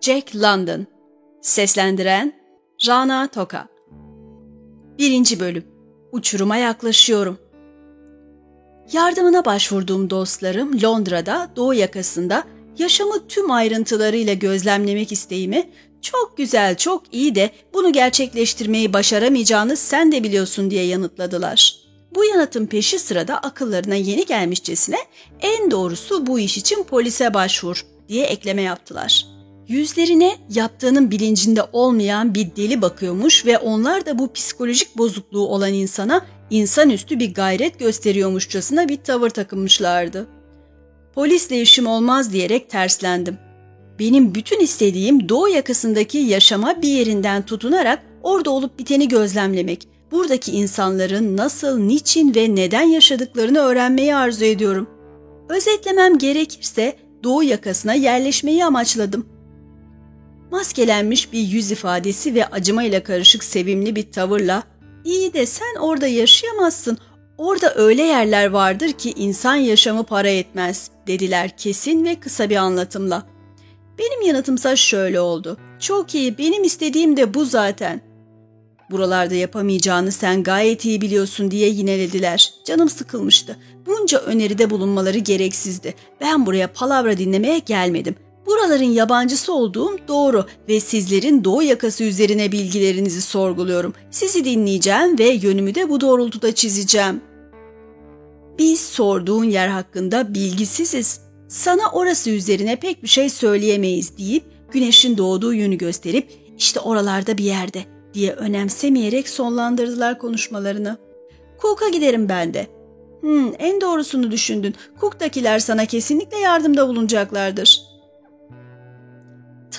Jack London Seslendiren Rana Toka 1. Bölüm Uçuruma yaklaşıyorum. Yardımına başvurduğum dostlarım Londra'da, Doğu yakasında yaşamı tüm ayrıntılarıyla gözlemlemek isteğimi çok güzel, çok iyi de bunu gerçekleştirmeyi başaramayacağını sen de biliyorsun diye yanıtladılar. Bu yanıtın peşi sırada akıllarına yeni gelmişçesine en doğrusu bu iş için polise başvur diye ekleme yaptılar. Yüzlerine yaptığının bilincinde olmayan bir deli bakıyormuş ve onlar da bu psikolojik bozukluğu olan insana insanüstü bir gayret gösteriyormuşçasına bir tavır takınmışlardı. Polisle işim olmaz diyerek terslendim. Benim bütün istediğim doğu yakasındaki yaşama bir yerinden tutunarak orada olup biteni gözlemlemek, buradaki insanların nasıl, niçin ve neden yaşadıklarını öğrenmeyi arzu ediyorum. Özetlemem gerekirse doğu yakasına yerleşmeyi amaçladım. Maskelenmiş bir yüz ifadesi ve acımayla karışık sevimli bir tavırla ''İyi de sen orada yaşayamazsın, orada öyle yerler vardır ki insan yaşamı para etmez.'' dediler kesin ve kısa bir anlatımla. Benim yanıtımsa şöyle oldu. Çok iyi, benim istediğim de bu zaten. Buralarda yapamayacağını sen gayet iyi biliyorsun diye yinelediler. Canım sıkılmıştı. Bunca öneride bulunmaları gereksizdi. Ben buraya palavra dinlemeye gelmedim. Buraların yabancısı olduğum doğru ve sizlerin doğu yakası üzerine bilgilerinizi sorguluyorum. Sizi dinleyeceğim ve yönümü de bu doğrultuda çizeceğim. Biz sorduğun yer hakkında bilgisiziz. Sana orası üzerine pek bir şey söyleyemeyiz deyip güneşin doğduğu yönü gösterip işte oralarda bir yerde diye önemsemeyerek sonlandırdılar konuşmalarını. Cook'a giderim ben de. Hmm, en doğrusunu düşündün. Cook'takiler sana kesinlikle yardımda bulunacaklardır.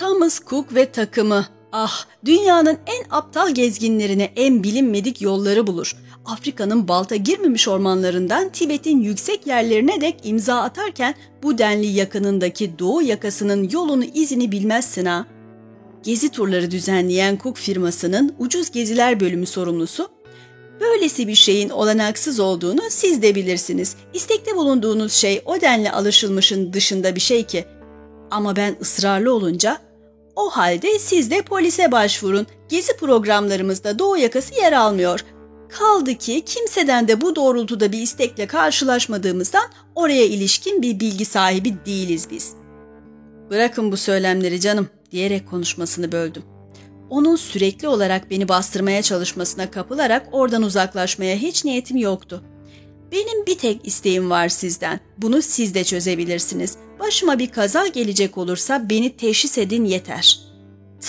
Thomas Cook ve takımı. Ah, dünyanın en aptal gezginlerine en bilinmedik yolları bulur. Afrika'nın balta girmemiş ormanlarından Tibet'in yüksek yerlerine dek imza atarken bu denli yakınındaki doğu yakasının yolunu izini bilmezsin ha. Gezi turları düzenleyen Cook firmasının ucuz geziler bölümü sorumlusu Böylesi bir şeyin olanaksız olduğunu siz de bilirsiniz. İstekte bulunduğunuz şey o denli alışılmışın dışında bir şey ki. Ama ben ısrarlı olunca o halde siz de polise başvurun. Gezi programlarımızda Doğu yakası yer almıyor. Kaldı ki kimseden de bu doğrultuda bir istekle karşılaşmadığımızdan oraya ilişkin bir bilgi sahibi değiliz biz. Bırakın bu söylemleri canım diyerek konuşmasını böldüm. Onun sürekli olarak beni bastırmaya çalışmasına kapılarak oradan uzaklaşmaya hiç niyetim yoktu. Benim bir tek isteğim var sizden. Bunu siz de çözebilirsiniz. Başıma bir kaza gelecek olursa beni teşhis edin yeter.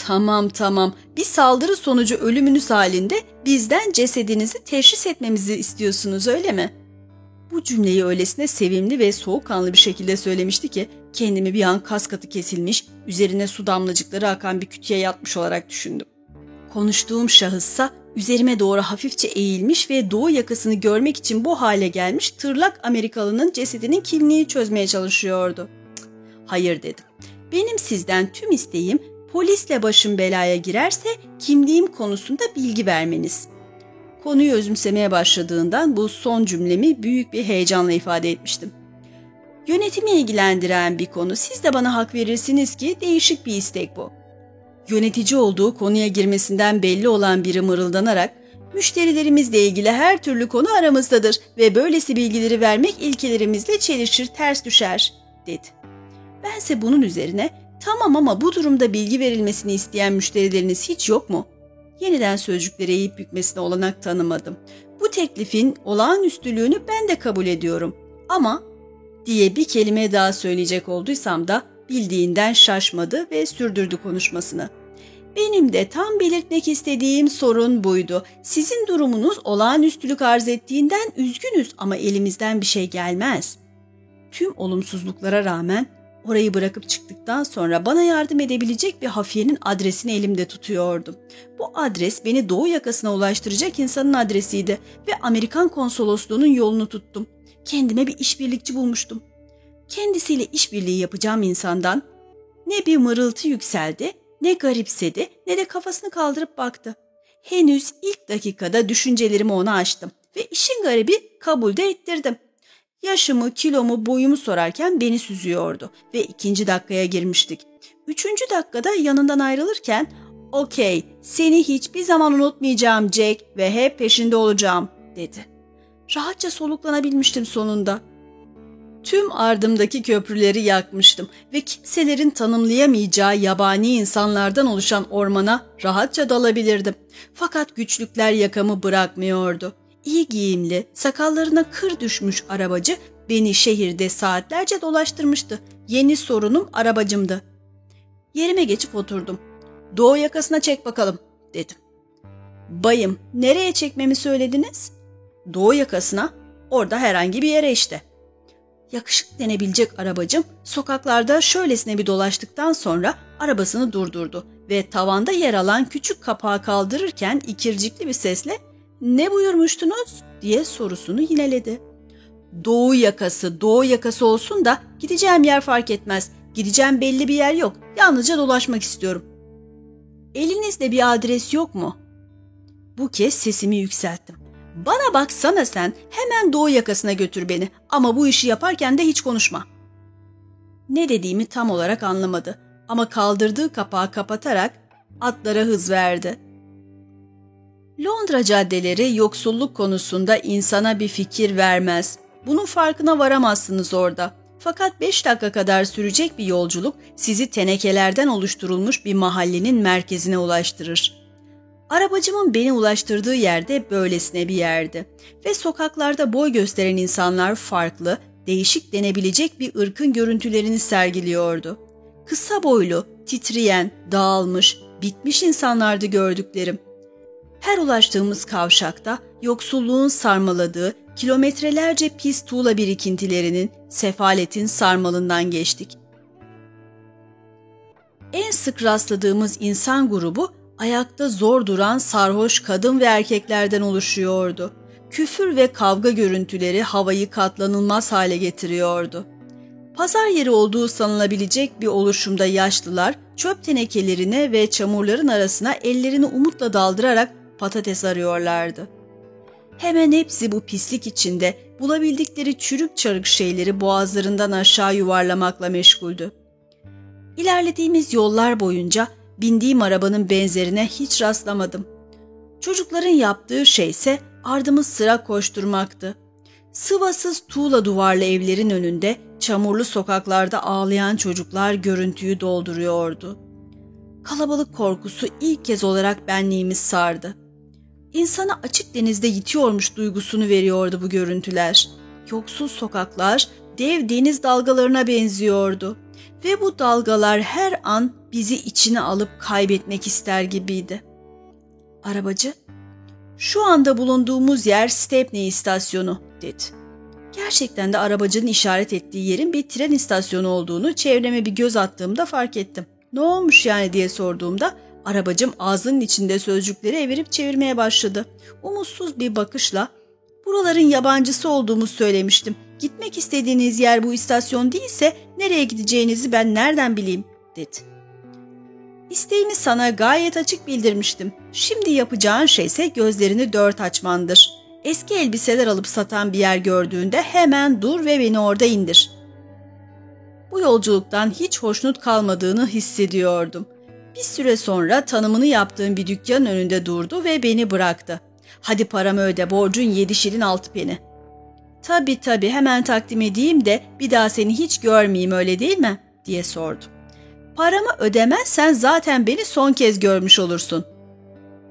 Tamam tamam. Bir saldırı sonucu ölümünüz halinde bizden cesedinizi teşhis etmemizi istiyorsunuz öyle mi? Bu cümleyi öylesine sevimli ve soğukkanlı bir şekilde söylemişti ki kendimi bir an kas katı kesilmiş, üzerine su damlacıkları akan bir kütüye yatmış olarak düşündüm. Konuştuğum şahıssa üzerime doğru hafifçe eğilmiş ve doğu yakasını görmek için bu hale gelmiş tırlak Amerikalının cesedinin kimliğini çözmeye çalışıyordu. Hayır dedim. Benim sizden tüm isteğim polisle başım belaya girerse kimliğim konusunda bilgi vermeniz. Konuyu özümsemeye başladığından bu son cümlemi büyük bir heyecanla ifade etmiştim. Yönetimi ilgilendiren bir konu. Siz de bana hak verirsiniz ki değişik bir istek bu. Yönetici olduğu konuya girmesinden belli olan biri mırıldanarak müşterilerimizle ilgili her türlü konu aramızdadır ve böylesi bilgileri vermek ilkelerimizle çelişir, ters düşer, dedi. Bense bunun üzerine tamam ama bu durumda bilgi verilmesini isteyen müşterileriniz hiç yok mu? Yeniden sözcükleri eğip bükmesine olanak tanımadım. Bu teklifin olağanüstülüğünü ben de kabul ediyorum. Ama diye bir kelime daha söyleyecek olduysam da bildiğinden şaşmadı ve sürdürdü konuşmasını. Benim de tam belirtmek istediğim sorun buydu. Sizin durumunuz olağanüstülük arz ettiğinden üzgünüz ama elimizden bir şey gelmez. Tüm olumsuzluklara rağmen Orayı bırakıp çıktıktan sonra bana yardım edebilecek bir hafiyenin adresini elimde tutuyordum. Bu adres beni doğu yakasına ulaştıracak insanın adresiydi ve Amerikan konsolosluğunun yolunu tuttum. Kendime bir işbirlikçi bulmuştum. Kendisiyle işbirliği yapacağım insandan ne bir mırıltı yükseldi, ne garipsedi, ne de kafasını kaldırıp baktı. Henüz ilk dakikada düşüncelerimi ona açtım ve işin garibi kabul de ettirdim. Yaşımı, kilomu, boyumu sorarken beni süzüyordu ve ikinci dakikaya girmiştik. Üçüncü dakikada yanından ayrılırken ''Okey, seni hiçbir zaman unutmayacağım Jack ve hep peşinde olacağım.'' dedi. Rahatça soluklanabilmiştim sonunda. Tüm ardımdaki köprüleri yakmıştım ve kimselerin tanımlayamayacağı yabani insanlardan oluşan ormana rahatça dalabilirdim. Fakat güçlükler yakamı bırakmıyordu. İyi giyimli, sakallarına kır düşmüş arabacı beni şehirde saatlerce dolaştırmıştı. Yeni sorunum arabacımdı. Yerime geçip oturdum. Doğu yakasına çek bakalım dedim. Bayım nereye çekmemi söylediniz? Doğu yakasına. Orada herhangi bir yere işte. Yakışık denebilecek arabacım sokaklarda şöylesine bir dolaştıktan sonra arabasını durdurdu ve tavanda yer alan küçük kapağı kaldırırken ikircikli bir sesle ''Ne buyurmuştunuz?'' diye sorusunu yineledi. ''Doğu yakası, doğu yakası olsun da gideceğim yer fark etmez. Gideceğim belli bir yer yok. Yalnızca dolaşmak istiyorum.'' ''Elinizde bir adres yok mu?'' Bu kez sesimi yükselttim. ''Bana baksana sen, hemen doğu yakasına götür beni ama bu işi yaparken de hiç konuşma.'' Ne dediğimi tam olarak anlamadı ama kaldırdığı kapağı kapatarak atlara hız verdi. Londra caddeleri yoksulluk konusunda insana bir fikir vermez. Bunun farkına varamazsınız orada. Fakat 5 dakika kadar sürecek bir yolculuk sizi tenekelerden oluşturulmuş bir mahallenin merkezine ulaştırır. Arabacımın beni ulaştırdığı yerde böylesine bir yerdi ve sokaklarda boy gösteren insanlar farklı, değişik denebilecek bir ırkın görüntülerini sergiliyordu. Kısa boylu, titreyen, dağılmış, bitmiş insanlardı gördüklerim. Her ulaştığımız kavşakta yoksulluğun sarmaladığı kilometrelerce pis tuğla birikintilerinin, sefaletin sarmalından geçtik. En sık rastladığımız insan grubu ayakta zor duran sarhoş kadın ve erkeklerden oluşuyordu. Küfür ve kavga görüntüleri havayı katlanılmaz hale getiriyordu. Pazar yeri olduğu sanılabilecek bir oluşumda yaşlılar çöp tenekelerine ve çamurların arasına ellerini umutla daldırarak patates arıyorlardı. Hemen hepsi bu pislik içinde bulabildikleri çürük çarık şeyleri boğazlarından aşağı yuvarlamakla meşguldü. İlerlediğimiz yollar boyunca bindiğim arabanın benzerine hiç rastlamadım. Çocukların yaptığı şeyse ardımız sıra koşturmaktı. Sıvasız tuğla duvarlı evlerin önünde çamurlu sokaklarda ağlayan çocuklar görüntüyü dolduruyordu. Kalabalık korkusu ilk kez olarak benliğimiz sardı. İnsana açık denizde yitiyormuş duygusunu veriyordu bu görüntüler. Yoksul sokaklar dev deniz dalgalarına benziyordu ve bu dalgalar her an bizi içine alıp kaybetmek ister gibiydi. Arabacı, şu anda bulunduğumuz yer Stepney istasyonu dedi. Gerçekten de arabacının işaret ettiği yerin bir tren istasyonu olduğunu çevreme bir göz attığımda fark ettim. Ne olmuş yani diye sorduğumda arabacım ağzının içinde sözcükleri evirip çevirmeye başladı. Umutsuz bir bakışla buraların yabancısı olduğumu söylemiştim. Gitmek istediğiniz yer bu istasyon değilse nereye gideceğinizi ben nereden bileyim dedi. İsteğimi sana gayet açık bildirmiştim. Şimdi yapacağın şeyse gözlerini dört açmandır. Eski elbiseler alıp satan bir yer gördüğünde hemen dur ve beni orada indir. Bu yolculuktan hiç hoşnut kalmadığını hissediyordum. Bir süre sonra tanımını yaptığım bir dükkanın önünde durdu ve beni bıraktı. Hadi paramı öde borcun yedi şilin altı peni. Tabii tabii hemen takdim edeyim de bir daha seni hiç görmeyeyim öyle değil mi? diye sordu. Paramı ödemezsen zaten beni son kez görmüş olursun.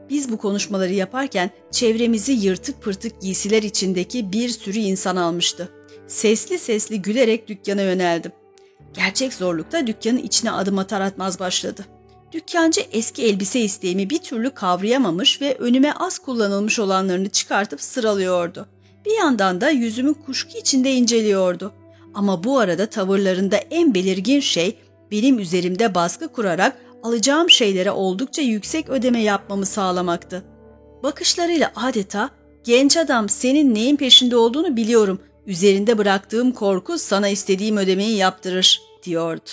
Biz bu konuşmaları yaparken çevremizi yırtık pırtık giysiler içindeki bir sürü insan almıştı. Sesli sesli gülerek dükkana yöneldim. Gerçek zorlukta dükkanın içine adım atar atmaz başladı. Dükkancı eski elbise isteğimi bir türlü kavrayamamış ve önüme az kullanılmış olanlarını çıkartıp sıralıyordu. Bir yandan da yüzümü kuşku içinde inceliyordu. Ama bu arada tavırlarında en belirgin şey benim üzerimde baskı kurarak alacağım şeylere oldukça yüksek ödeme yapmamı sağlamaktı. Bakışlarıyla adeta genç adam senin neyin peşinde olduğunu biliyorum. Üzerinde bıraktığım korku sana istediğim ödemeyi yaptırır diyordu.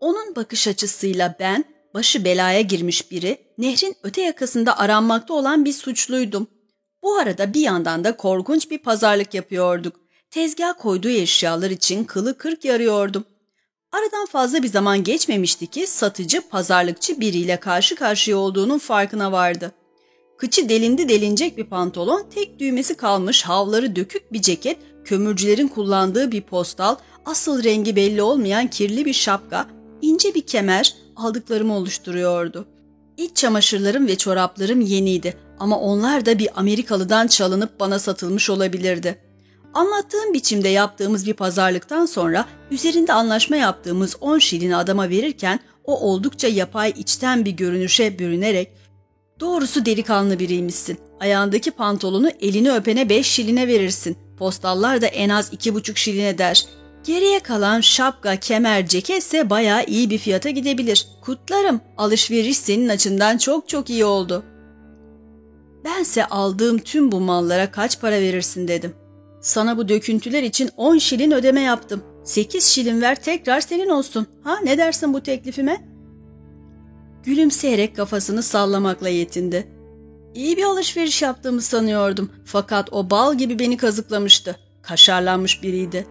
Onun bakış açısıyla ben başı belaya girmiş biri, nehrin öte yakasında aranmakta olan bir suçluydum. Bu arada bir yandan da korkunç bir pazarlık yapıyorduk. Tezgah koyduğu eşyalar için kılı kırk yarıyordum. Aradan fazla bir zaman geçmemişti ki satıcı pazarlıkçı biriyle karşı karşıya olduğunun farkına vardı. Kıçı delindi delinecek bir pantolon, tek düğmesi kalmış havları dökük bir ceket, kömürcülerin kullandığı bir postal, asıl rengi belli olmayan kirli bir şapka, ince bir kemer aldıklarımı oluşturuyordu. İç çamaşırlarım ve çoraplarım yeniydi ama onlar da bir Amerikalıdan çalınıp bana satılmış olabilirdi. Anlattığım biçimde yaptığımız bir pazarlıktan sonra üzerinde anlaşma yaptığımız 10 şilini adama verirken o oldukça yapay içten bir görünüşe bürünerek ''Doğrusu delikanlı biriymişsin. Ayağındaki pantolonu elini öpene 5 şiline verirsin. Postallar da en az 2,5 şiline der. Geriye kalan şapka, kemer, ceketse bayağı iyi bir fiyata gidebilir. Kutlarım. Alışveriş senin açından çok çok iyi oldu. Bense aldığım tüm bu mallara kaç para verirsin dedim. Sana bu döküntüler için 10 şilin ödeme yaptım. 8 şilin ver tekrar senin olsun. Ha ne dersin bu teklifime? Gülümseyerek kafasını sallamakla yetindi. İyi bir alışveriş yaptığımı sanıyordum. Fakat o bal gibi beni kazıklamıştı. Kaşarlanmış biriydi.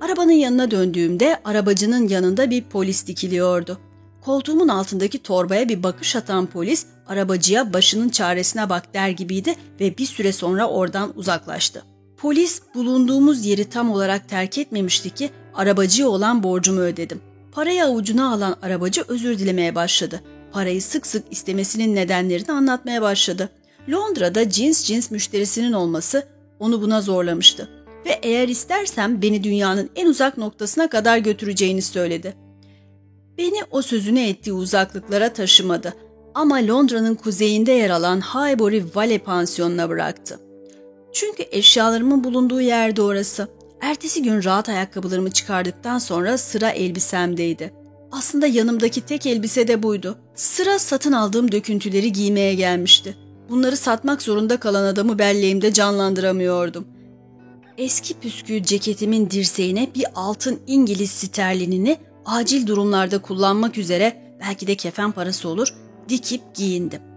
Arabanın yanına döndüğümde arabacının yanında bir polis dikiliyordu. Koltuğumun altındaki torbaya bir bakış atan polis arabacıya başının çaresine bak der gibiydi ve bir süre sonra oradan uzaklaştı. Polis bulunduğumuz yeri tam olarak terk etmemişti ki arabacıya olan borcumu ödedim. Parayı avucuna alan arabacı özür dilemeye başladı. Parayı sık sık istemesinin nedenlerini anlatmaya başladı. Londra'da cins cins müşterisinin olması onu buna zorlamıştı ve eğer istersem beni dünyanın en uzak noktasına kadar götüreceğini söyledi. Beni o sözünü ettiği uzaklıklara taşımadı ama Londra'nın kuzeyinde yer alan Highbury Valley pansiyonuna bıraktı. Çünkü eşyalarımın bulunduğu yerde orası. Ertesi gün rahat ayakkabılarımı çıkardıktan sonra sıra elbisemdeydi. Aslında yanımdaki tek elbise de buydu. Sıra satın aldığım döküntüleri giymeye gelmişti. Bunları satmak zorunda kalan adamı belleğimde canlandıramıyordum. Eski püskü ceketimin dirseğine bir altın İngiliz sterlinini acil durumlarda kullanmak üzere belki de kefen parası olur dikip giyindim.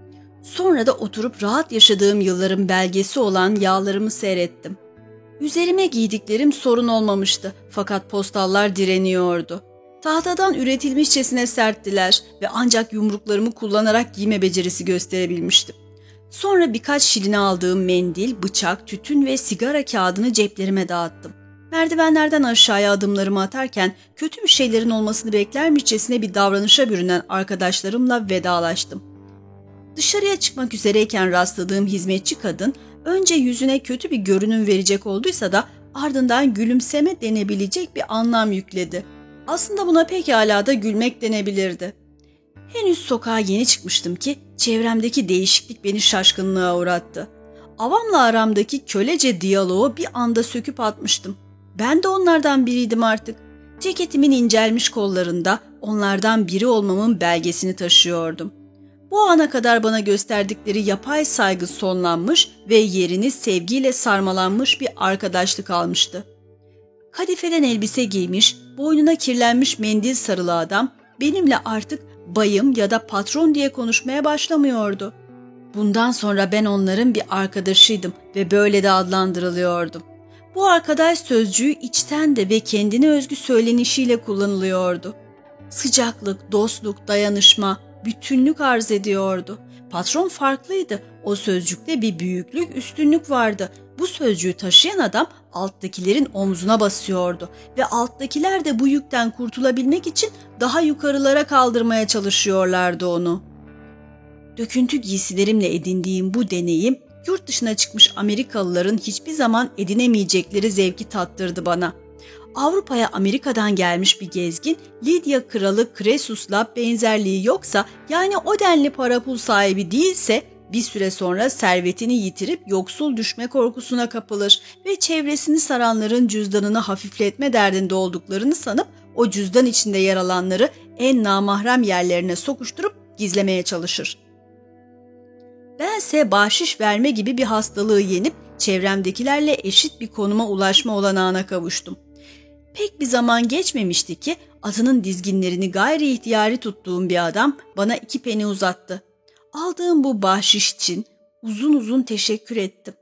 Sonra da oturup rahat yaşadığım yılların belgesi olan yağlarımı seyrettim. Üzerime giydiklerim sorun olmamıştı fakat postallar direniyordu. Tahtadan üretilmişçesine serttiler ve ancak yumruklarımı kullanarak giyme becerisi gösterebilmiştim. Sonra birkaç şiline aldığım mendil, bıçak, tütün ve sigara kağıdını ceplerime dağıttım. Merdivenlerden aşağıya adımlarımı atarken kötü bir şeylerin olmasını beklermişçesine bir davranışa bürünen arkadaşlarımla vedalaştım. Dışarıya çıkmak üzereyken rastladığım hizmetçi kadın önce yüzüne kötü bir görünüm verecek olduysa da ardından gülümseme denebilecek bir anlam yükledi. Aslında buna pekala da gülmek denebilirdi. Henüz sokağa yeni çıkmıştım ki çevremdeki değişiklik beni şaşkınlığa uğrattı. Avamla aramdaki kölece diyaloğu bir anda söküp atmıştım. Ben de onlardan biriydim artık. Ceketimin incelmiş kollarında onlardan biri olmamın belgesini taşıyordum. Bu ana kadar bana gösterdikleri yapay saygı sonlanmış ve yerini sevgiyle sarmalanmış bir arkadaşlık almıştı. Kadifeden elbise giymiş, boynuna kirlenmiş mendil sarılı adam benimle artık bayım ya da patron diye konuşmaya başlamıyordu. Bundan sonra ben onların bir arkadaşıydım ve böyle de adlandırılıyordum. Bu arkadaş sözcüğü içten de ve kendine özgü söylenişiyle kullanılıyordu. Sıcaklık, dostluk, dayanışma, bütünlük arz ediyordu. Patron farklıydı. O sözcükte bir büyüklük, üstünlük vardı. Bu sözcüğü taşıyan adam alttakilerin omzuna basıyordu ve alttakiler de bu yükten kurtulabilmek için daha yukarılara kaldırmaya çalışıyorlardı onu. Döküntü giysilerimle edindiğim bu deneyim yurt dışına çıkmış Amerikalıların hiçbir zaman edinemeyecekleri zevki tattırdı bana. Avrupa'ya Amerika'dan gelmiş bir gezgin Lidya kralı Kresus'la benzerliği yoksa yani o denli para pul sahibi değilse bir süre sonra servetini yitirip yoksul düşme korkusuna kapılır ve çevresini saranların cüzdanını hafifletme derdinde olduklarını sanıp o cüzdan içinde yer alanları en namahrem yerlerine sokuşturup gizlemeye çalışır. Bense bahşiş verme gibi bir hastalığı yenip çevremdekilerle eşit bir konuma ulaşma olanağına kavuştum. Pek bir zaman geçmemişti ki atının dizginlerini gayri ihtiyari tuttuğum bir adam bana iki peni uzattı. Aldığım bu bahşiş için uzun uzun teşekkür ettim.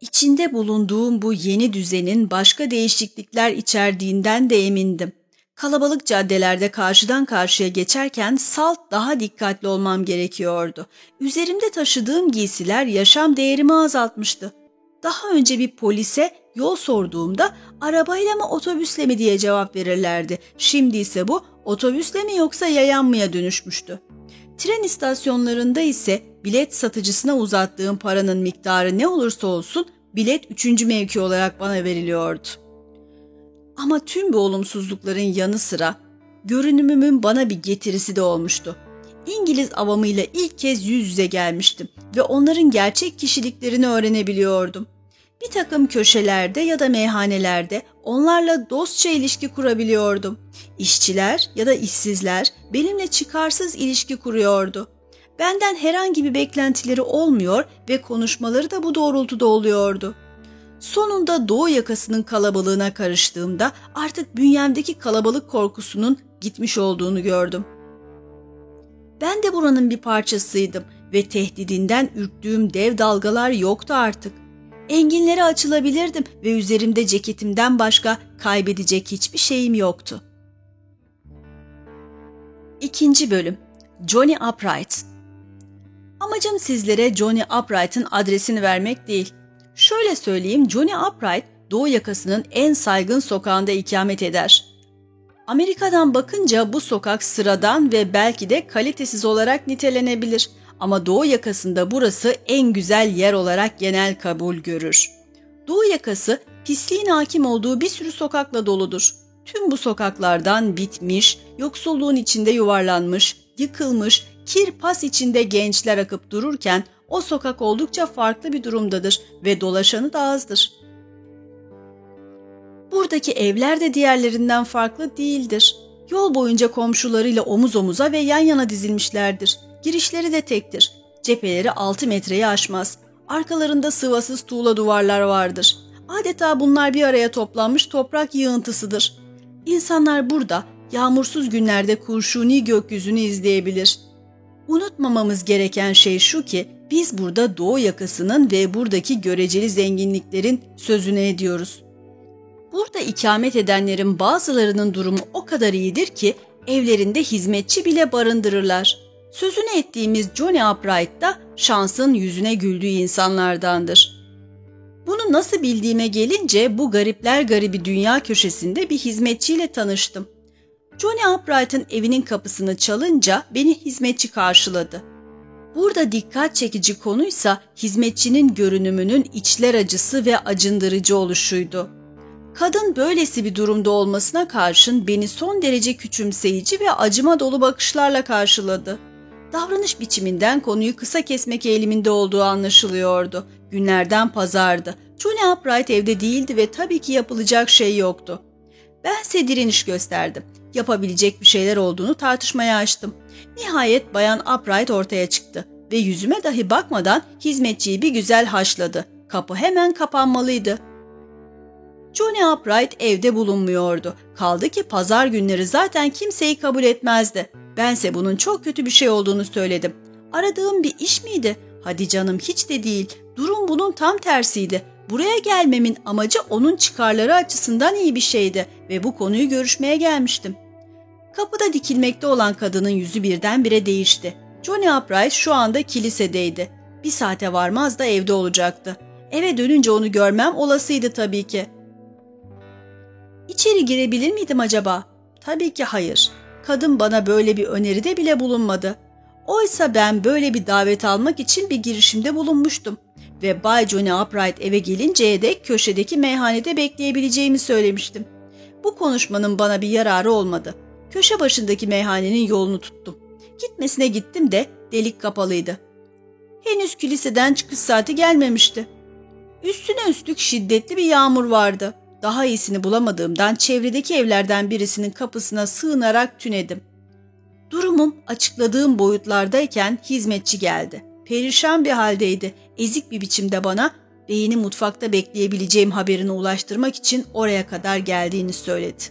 İçinde bulunduğum bu yeni düzenin başka değişiklikler içerdiğinden de emindim. Kalabalık caddelerde karşıdan karşıya geçerken salt daha dikkatli olmam gerekiyordu. Üzerimde taşıdığım giysiler yaşam değerimi azaltmıştı. Daha önce bir polise yol sorduğumda arabayla mı otobüsle mi diye cevap verirlerdi. Şimdi ise bu otobüsle mi yoksa yayan mıya dönüşmüştü. Tren istasyonlarında ise bilet satıcısına uzattığım paranın miktarı ne olursa olsun bilet üçüncü mevki olarak bana veriliyordu. Ama tüm bu olumsuzlukların yanı sıra görünümümün bana bir getirisi de olmuştu. İngiliz avamıyla ilk kez yüz yüze gelmiştim ve onların gerçek kişiliklerini öğrenebiliyordum. Bir takım köşelerde ya da meyhanelerde onlarla dostça ilişki kurabiliyordum. İşçiler ya da işsizler benimle çıkarsız ilişki kuruyordu. Benden herhangi bir beklentileri olmuyor ve konuşmaları da bu doğrultuda oluyordu. Sonunda doğu yakasının kalabalığına karıştığımda artık bünyemdeki kalabalık korkusunun gitmiş olduğunu gördüm. Ben de buranın bir parçasıydım ve tehdidinden ürktüğüm dev dalgalar yoktu artık. Enginlere açılabilirdim ve üzerimde ceketimden başka kaybedecek hiçbir şeyim yoktu. İkinci bölüm Johnny Upright Amacım sizlere Johnny Upright'ın adresini vermek değil. Şöyle söyleyeyim Johnny Upright Doğu yakasının en saygın sokağında ikamet eder. Amerika'dan bakınca bu sokak sıradan ve belki de kalitesiz olarak nitelenebilir ama Doğu yakasında burası en güzel yer olarak genel kabul görür. Doğu yakası pisliğin hakim olduğu bir sürü sokakla doludur. Tüm bu sokaklardan bitmiş, yoksulluğun içinde yuvarlanmış, yıkılmış, kir pas içinde gençler akıp dururken o sokak oldukça farklı bir durumdadır ve dolaşanı da azdır. Buradaki evler de diğerlerinden farklı değildir. Yol boyunca komşularıyla omuz omuza ve yan yana dizilmişlerdir. Girişleri de tektir. Cepheleri 6 metreyi aşmaz. Arkalarında sıvasız tuğla duvarlar vardır. Adeta bunlar bir araya toplanmış toprak yığıntısıdır. İnsanlar burada yağmursuz günlerde kurşuni gökyüzünü izleyebilir. Unutmamamız gereken şey şu ki biz burada doğu yakasının ve buradaki göreceli zenginliklerin sözünü ediyoruz. Burada ikamet edenlerin bazılarının durumu o kadar iyidir ki evlerinde hizmetçi bile barındırırlar. Sözünü ettiğimiz Johnny Upright da şansın yüzüne güldüğü insanlardandır. Bunu nasıl bildiğime gelince bu garipler garibi dünya köşesinde bir hizmetçiyle tanıştım. Johnny Upright'ın evinin kapısını çalınca beni hizmetçi karşıladı. Burada dikkat çekici konuysa hizmetçinin görünümünün içler acısı ve acındırıcı oluşuydu. Kadın böylesi bir durumda olmasına karşın beni son derece küçümseyici ve acıma dolu bakışlarla karşıladı. Davranış biçiminden konuyu kısa kesmek eğiliminde olduğu anlaşılıyordu. Günlerden pazardı. Johnny Upright evde değildi ve tabii ki yapılacak şey yoktu. Bense direniş gösterdim. Yapabilecek bir şeyler olduğunu tartışmaya açtım. Nihayet Bayan Upright ortaya çıktı ve yüzüme dahi bakmadan hizmetçiyi bir güzel haşladı. Kapı hemen kapanmalıydı. Johnny Upright evde bulunmuyordu. Kaldı ki pazar günleri zaten kimseyi kabul etmezdi. Bense bunun çok kötü bir şey olduğunu söyledim. Aradığım bir iş miydi? Hadi canım hiç de değil. Durum bunun tam tersiydi. Buraya gelmemin amacı onun çıkarları açısından iyi bir şeydi ve bu konuyu görüşmeye gelmiştim. Kapıda dikilmekte olan kadının yüzü birdenbire değişti. Johnny Upright şu anda kilisedeydi. Bir saate varmaz da evde olacaktı. Eve dönünce onu görmem olasıydı tabii ki. İçeri girebilir miydim acaba? Tabii ki hayır. Kadın bana böyle bir öneride bile bulunmadı. Oysa ben böyle bir davet almak için bir girişimde bulunmuştum ve Bay Johnny Upright eve gelinceye dek köşedeki meyhanede bekleyebileceğimi söylemiştim. Bu konuşmanın bana bir yararı olmadı. Köşe başındaki meyhanenin yolunu tuttum. Gitmesine gittim de delik kapalıydı. Henüz kiliseden çıkış saati gelmemişti. Üstüne üstlük şiddetli bir yağmur vardı. Daha iyisini bulamadığımdan çevredeki evlerden birisinin kapısına sığınarak tünedim. Durumum açıkladığım boyutlardayken hizmetçi geldi. Perişan bir haldeydi. Ezik bir biçimde bana beyni mutfakta bekleyebileceğim haberini ulaştırmak için oraya kadar geldiğini söyledi.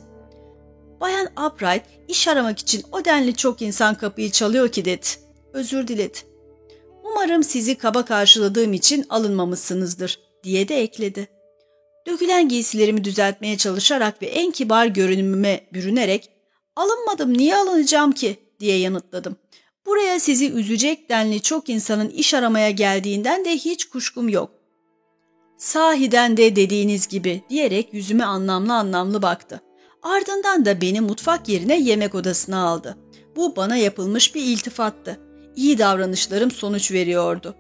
Bayan Upright iş aramak için o denli çok insan kapıyı çalıyor ki dedi. Özür diledi. Umarım sizi kaba karşıladığım için alınmamışsınızdır diye de ekledi. Dökülen giysilerimi düzeltmeye çalışarak ve en kibar görünümüme bürünerek alınmadım niye alınacağım ki diye yanıtladım. Buraya sizi üzecek denli çok insanın iş aramaya geldiğinden de hiç kuşkum yok. Sahiden de dediğiniz gibi diyerek yüzüme anlamlı anlamlı baktı. Ardından da beni mutfak yerine yemek odasına aldı. Bu bana yapılmış bir iltifattı. İyi davranışlarım sonuç veriyordu.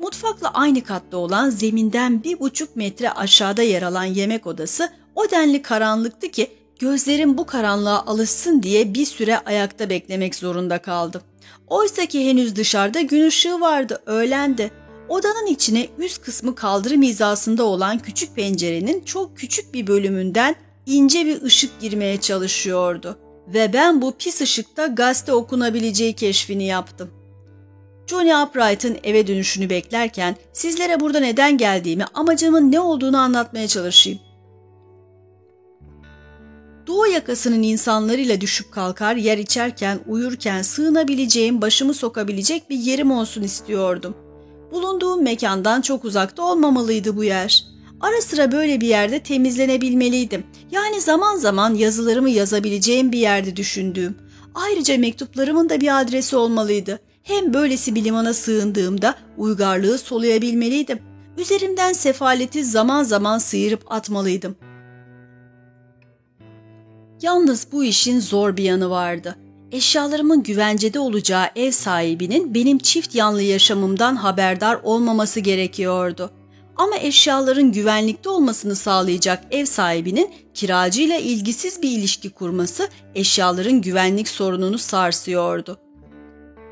Mutfakla aynı katta olan zeminden bir buçuk metre aşağıda yer alan yemek odası o denli karanlıktı ki gözlerim bu karanlığa alışsın diye bir süre ayakta beklemek zorunda kaldım. Oysa ki henüz dışarıda gün ışığı vardı, öğlendi. Odanın içine üst kısmı kaldırım hizasında olan küçük pencerenin çok küçük bir bölümünden ince bir ışık girmeye çalışıyordu. Ve ben bu pis ışıkta gazete okunabileceği keşfini yaptım. Johnny Upright'ın eve dönüşünü beklerken sizlere burada neden geldiğimi, amacımın ne olduğunu anlatmaya çalışayım. Doğu yakasının insanlarıyla düşüp kalkar, yer içerken, uyurken sığınabileceğim, başımı sokabilecek bir yerim olsun istiyordum. Bulunduğum mekandan çok uzakta olmamalıydı bu yer. Ara sıra böyle bir yerde temizlenebilmeliydim. Yani zaman zaman yazılarımı yazabileceğim bir yerde düşündüğüm. Ayrıca mektuplarımın da bir adresi olmalıydı. Hem böylesi bir limana sığındığımda uygarlığı soluyabilmeliydim. Üzerimden sefaleti zaman zaman sıyırıp atmalıydım. Yalnız bu işin zor bir yanı vardı. Eşyalarımın güvencede olacağı ev sahibinin benim çift yanlı yaşamımdan haberdar olmaması gerekiyordu. Ama eşyaların güvenlikte olmasını sağlayacak ev sahibinin kiracıyla ilgisiz bir ilişki kurması eşyaların güvenlik sorununu sarsıyordu.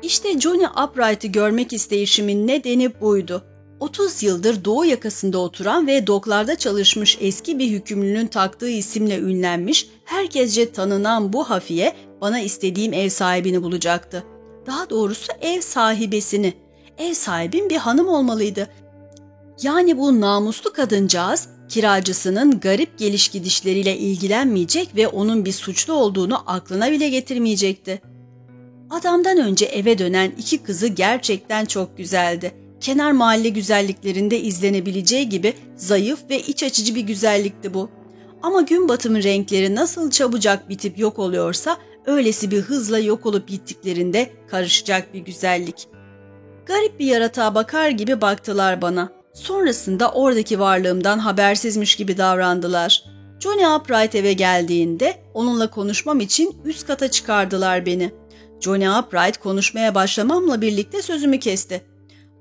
İşte Johnny Upright'ı görmek isteyişimin nedeni buydu. 30 yıldır doğu yakasında oturan ve doklarda çalışmış eski bir hükümlünün taktığı isimle ünlenmiş, herkesce tanınan bu hafiye bana istediğim ev sahibini bulacaktı. Daha doğrusu ev sahibesini. Ev sahibim bir hanım olmalıydı. Yani bu namuslu kadıncağız kiracısının garip geliş gidişleriyle ilgilenmeyecek ve onun bir suçlu olduğunu aklına bile getirmeyecekti. Adamdan önce eve dönen iki kızı gerçekten çok güzeldi. Kenar mahalle güzelliklerinde izlenebileceği gibi zayıf ve iç açıcı bir güzellikti bu. Ama gün batımı renkleri nasıl çabucak bitip yok oluyorsa öylesi bir hızla yok olup gittiklerinde karışacak bir güzellik. Garip bir yaratığa bakar gibi baktılar bana. Sonrasında oradaki varlığımdan habersizmiş gibi davrandılar. Johnny Upright eve geldiğinde onunla konuşmam için üst kata çıkardılar beni. Johnny Upright konuşmaya başlamamla birlikte sözümü kesti.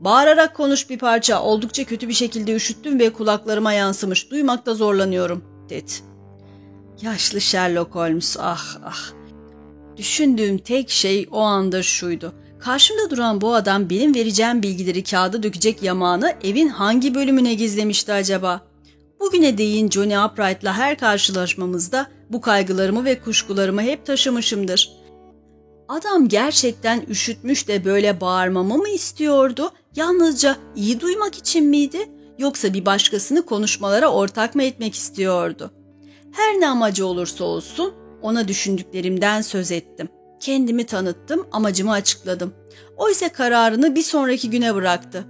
Bağırarak konuş bir parça, oldukça kötü bir şekilde üşüttüm ve kulaklarıma yansımış, duymakta zorlanıyorum, dedi. Yaşlı Sherlock Holmes, ah ah. Düşündüğüm tek şey o anda şuydu. Karşımda duran bu adam benim vereceğim bilgileri kağıda dökecek yamağını evin hangi bölümüne gizlemişti acaba? Bugüne değin Johnny Upright'la her karşılaşmamızda bu kaygılarımı ve kuşkularımı hep taşımışımdır. Adam gerçekten üşütmüş de böyle bağırmamı mı istiyordu? Yalnızca iyi duymak için miydi? Yoksa bir başkasını konuşmalara ortak mı etmek istiyordu? Her ne amacı olursa olsun ona düşündüklerimden söz ettim. Kendimi tanıttım, amacımı açıkladım. Oysa kararını bir sonraki güne bıraktı.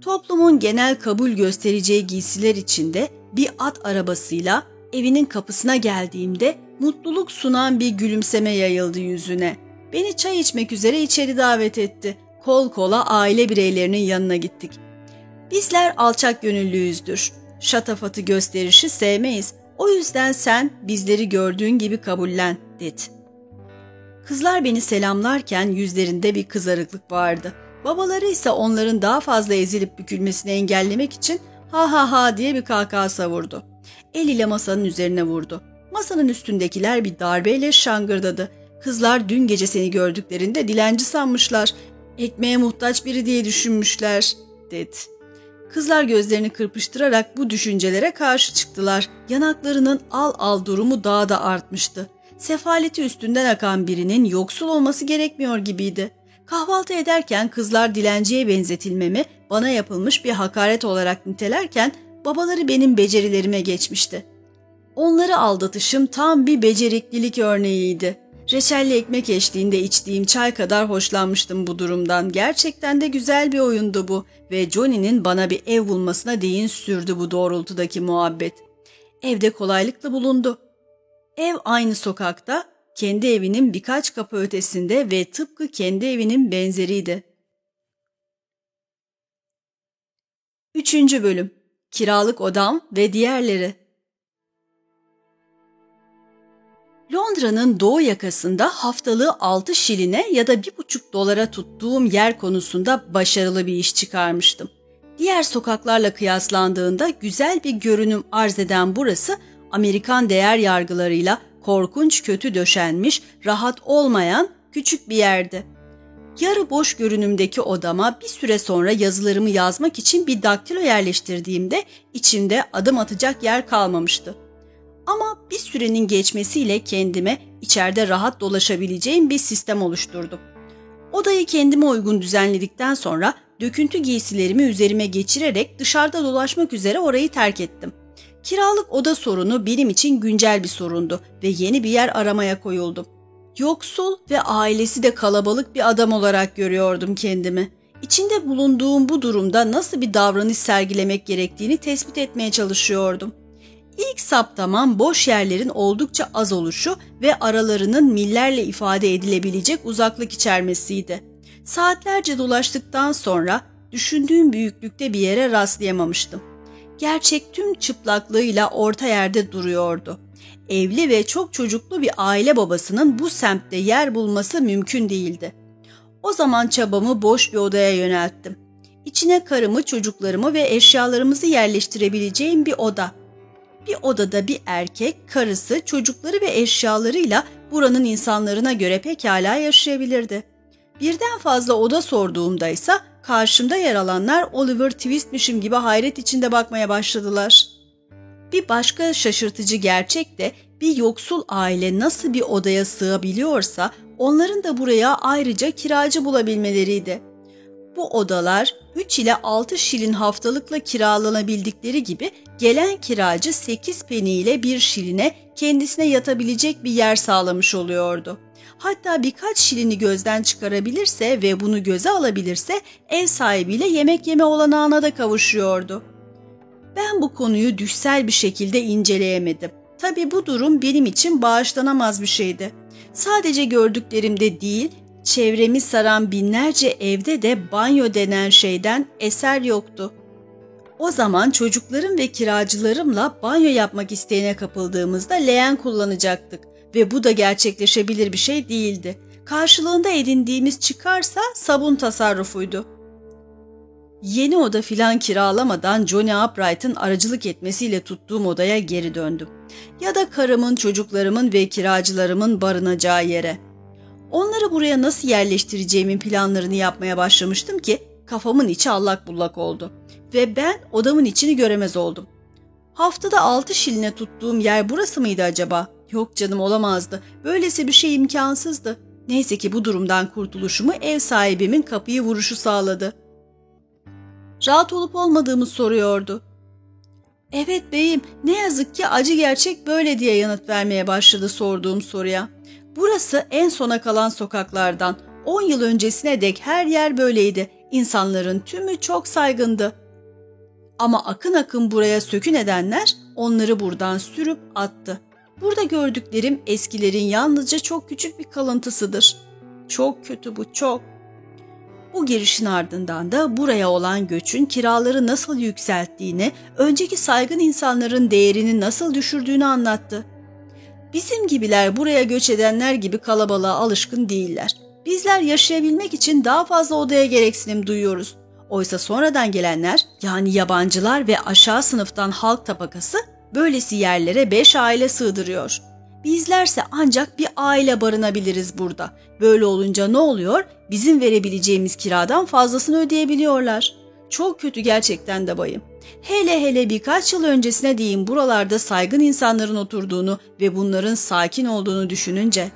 Toplumun genel kabul göstereceği giysiler içinde bir at arabasıyla evinin kapısına geldiğimde mutluluk sunan bir gülümseme yayıldı yüzüne. Beni çay içmek üzere içeri davet etti. Kol kola aile bireylerinin yanına gittik. Bizler alçak gönüllüyüzdür. Şatafatı gösterişi sevmeyiz. O yüzden sen bizleri gördüğün gibi kabullen, dedi. Kızlar beni selamlarken yüzlerinde bir kızarıklık vardı. Babaları ise onların daha fazla ezilip bükülmesini engellemek için ha ha ha diye bir kahkaha savurdu. El ile masanın üzerine vurdu. Masanın üstündekiler bir darbeyle şangırdadı. Kızlar dün gece seni gördüklerinde dilenci sanmışlar. Ekmeğe muhtaç biri diye düşünmüşler, dedi. Kızlar gözlerini kırpıştırarak bu düşüncelere karşı çıktılar. Yanaklarının al al durumu daha da artmıştı. Sefaleti üstünden akan birinin yoksul olması gerekmiyor gibiydi. Kahvaltı ederken kızlar dilenciye benzetilmemi bana yapılmış bir hakaret olarak nitelerken babaları benim becerilerime geçmişti. Onları aldatışım tam bir beceriklilik örneğiydi. Reçelli ekmek eşliğinde içtiğim çay kadar hoşlanmıştım bu durumdan. Gerçekten de güzel bir oyundu bu ve Johnny'nin bana bir ev bulmasına değin sürdü bu doğrultudaki muhabbet. Evde kolaylıkla bulundu. Ev aynı sokakta, kendi evinin birkaç kapı ötesinde ve tıpkı kendi evinin benzeriydi. Üçüncü Bölüm Kiralık Odam ve Diğerleri Londra'nın doğu yakasında haftalığı 6 şiline ya da 1,5 dolara tuttuğum yer konusunda başarılı bir iş çıkarmıştım. Diğer sokaklarla kıyaslandığında güzel bir görünüm arz eden burası Amerikan değer yargılarıyla korkunç kötü döşenmiş, rahat olmayan küçük bir yerdi. Yarı boş görünümdeki odama bir süre sonra yazılarımı yazmak için bir daktilo yerleştirdiğimde içimde adım atacak yer kalmamıştı. Ama bir sürenin geçmesiyle kendime içeride rahat dolaşabileceğim bir sistem oluşturdum. Odayı kendime uygun düzenledikten sonra döküntü giysilerimi üzerime geçirerek dışarıda dolaşmak üzere orayı terk ettim. Kiralık oda sorunu benim için güncel bir sorundu ve yeni bir yer aramaya koyuldum. Yoksul ve ailesi de kalabalık bir adam olarak görüyordum kendimi. İçinde bulunduğum bu durumda nasıl bir davranış sergilemek gerektiğini tespit etmeye çalışıyordum. İlk saptamam boş yerlerin oldukça az oluşu ve aralarının millerle ifade edilebilecek uzaklık içermesiydi. Saatlerce dolaştıktan sonra düşündüğüm büyüklükte bir yere rastlayamamıştım. Gerçek tüm çıplaklığıyla orta yerde duruyordu. Evli ve çok çocuklu bir aile babasının bu semtte yer bulması mümkün değildi. O zaman çabamı boş bir odaya yönelttim. İçine karımı, çocuklarımı ve eşyalarımızı yerleştirebileceğim bir oda bir odada bir erkek, karısı, çocukları ve eşyalarıyla buranın insanlarına göre pekala yaşayabilirdi. Birden fazla oda sorduğumda ise karşımda yer alanlar Oliver Twist'mişim gibi hayret içinde bakmaya başladılar. Bir başka şaşırtıcı gerçek de bir yoksul aile nasıl bir odaya sığabiliyorsa onların da buraya ayrıca kiracı bulabilmeleriydi. Bu odalar 3 ile 6 şilin haftalıkla kiralanabildikleri gibi gelen kiracı 8 peni ile bir şiline kendisine yatabilecek bir yer sağlamış oluyordu. Hatta birkaç şilini gözden çıkarabilirse ve bunu göze alabilirse ev sahibiyle yemek yeme olanağına da kavuşuyordu. Ben bu konuyu düşsel bir şekilde inceleyemedim. Tabi bu durum benim için bağışlanamaz bir şeydi. Sadece gördüklerimde değil, çevremi saran binlerce evde de banyo denen şeyden eser yoktu. O zaman çocuklarım ve kiracılarımla banyo yapmak isteğine kapıldığımızda leğen kullanacaktık ve bu da gerçekleşebilir bir şey değildi. Karşılığında edindiğimiz çıkarsa sabun tasarrufuydu. Yeni oda filan kiralamadan Johnny Upright'ın aracılık etmesiyle tuttuğum odaya geri döndüm. Ya da karımın, çocuklarımın ve kiracılarımın barınacağı yere. Onları buraya nasıl yerleştireceğimin planlarını yapmaya başlamıştım ki kafamın içi allak bullak oldu ve ben odamın içini göremez oldum. Haftada altı şiline tuttuğum yer burası mıydı acaba? Yok canım olamazdı. Böylesi bir şey imkansızdı. Neyse ki bu durumdan kurtuluşumu ev sahibimin kapıyı vuruşu sağladı. Rahat olup olmadığımı soruyordu. Evet beyim ne yazık ki acı gerçek böyle diye yanıt vermeye başladı sorduğum soruya. Burası en sona kalan sokaklardan. 10 yıl öncesine dek her yer böyleydi. İnsanların tümü çok saygındı. Ama akın akın buraya sökün edenler onları buradan sürüp attı. Burada gördüklerim eskilerin yalnızca çok küçük bir kalıntısıdır. Çok kötü bu, çok. Bu girişin ardından da buraya olan göçün kiraları nasıl yükselttiğini, önceki saygın insanların değerini nasıl düşürdüğünü anlattı. Bizim gibiler buraya göç edenler gibi kalabalığa alışkın değiller. Bizler yaşayabilmek için daha fazla odaya gereksinim duyuyoruz. Oysa sonradan gelenler yani yabancılar ve aşağı sınıftan halk tabakası böylesi yerlere beş aile sığdırıyor. Bizlerse ancak bir aile barınabiliriz burada. Böyle olunca ne oluyor? Bizim verebileceğimiz kiradan fazlasını ödeyebiliyorlar. Çok kötü gerçekten de bayım. Hele hele birkaç yıl öncesine değin buralarda saygın insanların oturduğunu ve bunların sakin olduğunu düşününce.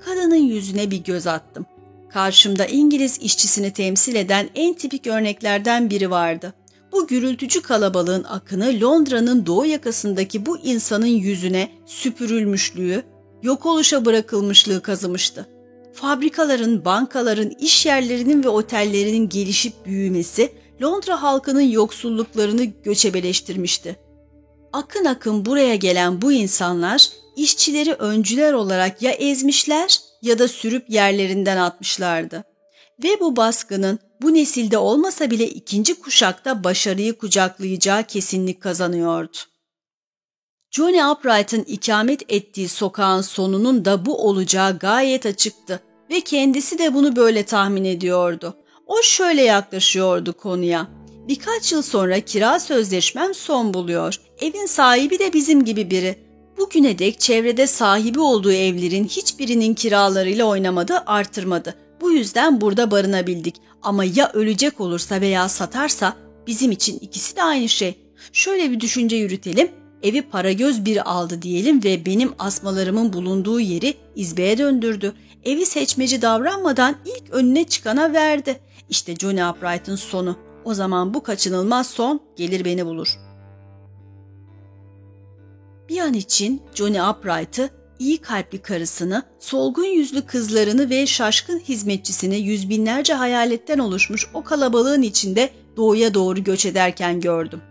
Kadının yüzüne bir göz attım. Karşımda İngiliz işçisini temsil eden en tipik örneklerden biri vardı. Bu gürültücü kalabalığın akını Londra'nın doğu yakasındaki bu insanın yüzüne süpürülmüşlüğü, yok oluşa bırakılmışlığı kazımıştı. Fabrikaların, bankaların, iş yerlerinin ve otellerinin gelişip büyümesi Londra halkının yoksulluklarını göçebeleştirmişti. Akın akın buraya gelen bu insanlar işçileri öncüler olarak ya ezmişler ya da sürüp yerlerinden atmışlardı. Ve bu baskının bu nesilde olmasa bile ikinci kuşakta başarıyı kucaklayacağı kesinlik kazanıyordu. Johnny Upright'ın ikamet ettiği sokağın sonunun da bu olacağı gayet açıktı ve kendisi de bunu böyle tahmin ediyordu. O şöyle yaklaşıyordu konuya. Birkaç yıl sonra kira sözleşmem son buluyor. Evin sahibi de bizim gibi biri. Bugüne dek çevrede sahibi olduğu evlerin hiçbirinin kiralarıyla oynamadı, artırmadı. Bu yüzden burada barınabildik. Ama ya ölecek olursa veya satarsa bizim için ikisi de aynı şey. Şöyle bir düşünce yürütelim. Evi para göz biri aldı diyelim ve benim asmalarımın bulunduğu yeri izbeye döndürdü. Evi seçmeci davranmadan ilk önüne çıkana verdi. İşte Johnny Upright'ın sonu. O zaman bu kaçınılmaz son gelir beni bulur. Bir an için Johnny Upright'ı, iyi kalpli karısını, solgun yüzlü kızlarını ve şaşkın hizmetçisini yüz binlerce hayaletten oluşmuş o kalabalığın içinde doğuya doğru göç ederken gördüm.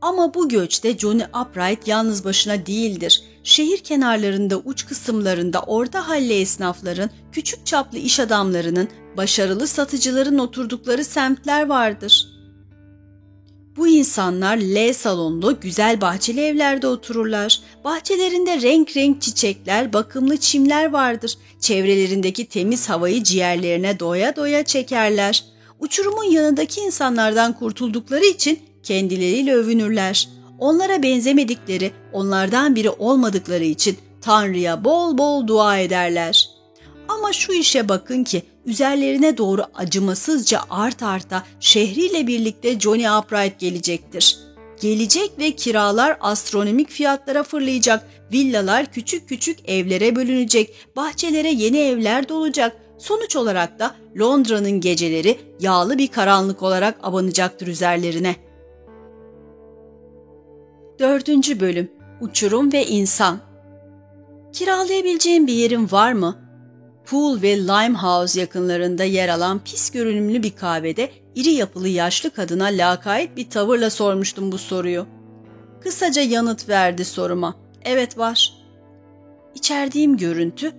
Ama bu göçte Johnny Upright yalnız başına değildir. Şehir kenarlarında uç kısımlarında orta halli esnafların, küçük çaplı iş adamlarının, başarılı satıcıların oturdukları semtler vardır. Bu insanlar L salonlu, güzel bahçeli evlerde otururlar. Bahçelerinde renk renk çiçekler, bakımlı çimler vardır. Çevrelerindeki temiz havayı ciğerlerine doya doya çekerler. Uçurumun yanındaki insanlardan kurtuldukları için kendileriyle övünürler. Onlara benzemedikleri, onlardan biri olmadıkları için Tanrı'ya bol bol dua ederler. Ama şu işe bakın ki üzerlerine doğru acımasızca art arta şehriyle birlikte Johnny Upright gelecektir. Gelecek ve kiralar astronomik fiyatlara fırlayacak, villalar küçük küçük evlere bölünecek, bahçelere yeni evler dolacak. Sonuç olarak da Londra'nın geceleri yağlı bir karanlık olarak abanacaktır üzerlerine. Dördüncü Bölüm Uçurum ve İnsan Kiralayabileceğim bir yerin var mı? Pool ve Limehouse yakınlarında yer alan pis görünümlü bir kahvede iri yapılı yaşlı kadına lakayt bir tavırla sormuştum bu soruyu. Kısaca yanıt verdi soruma. Evet var. İçerdiğim görüntü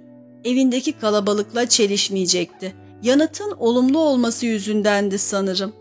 evindeki kalabalıkla çelişmeyecekti. Yanıtın olumlu olması yüzündendi sanırım.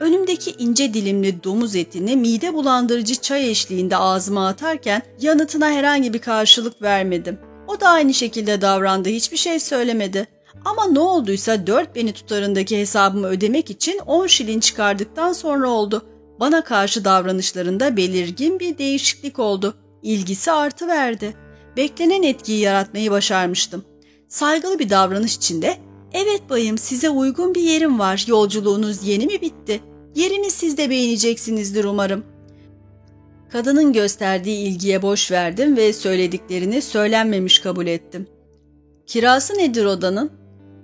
Önümdeki ince dilimli domuz etini mide bulandırıcı çay eşliğinde ağzıma atarken yanıtına herhangi bir karşılık vermedim. O da aynı şekilde davrandı, hiçbir şey söylemedi. Ama ne olduysa dört beni tutarındaki hesabımı ödemek için on şilin çıkardıktan sonra oldu. Bana karşı davranışlarında belirgin bir değişiklik oldu. İlgisi artı verdi. Beklenen etkiyi yaratmayı başarmıştım. Saygılı bir davranış içinde ''Evet bayım size uygun bir yerim var. Yolculuğunuz yeni mi bitti? Yerini siz de beğeneceksinizdir umarım. Kadının gösterdiği ilgiye boş verdim ve söylediklerini söylenmemiş kabul ettim. Kirası nedir odanın?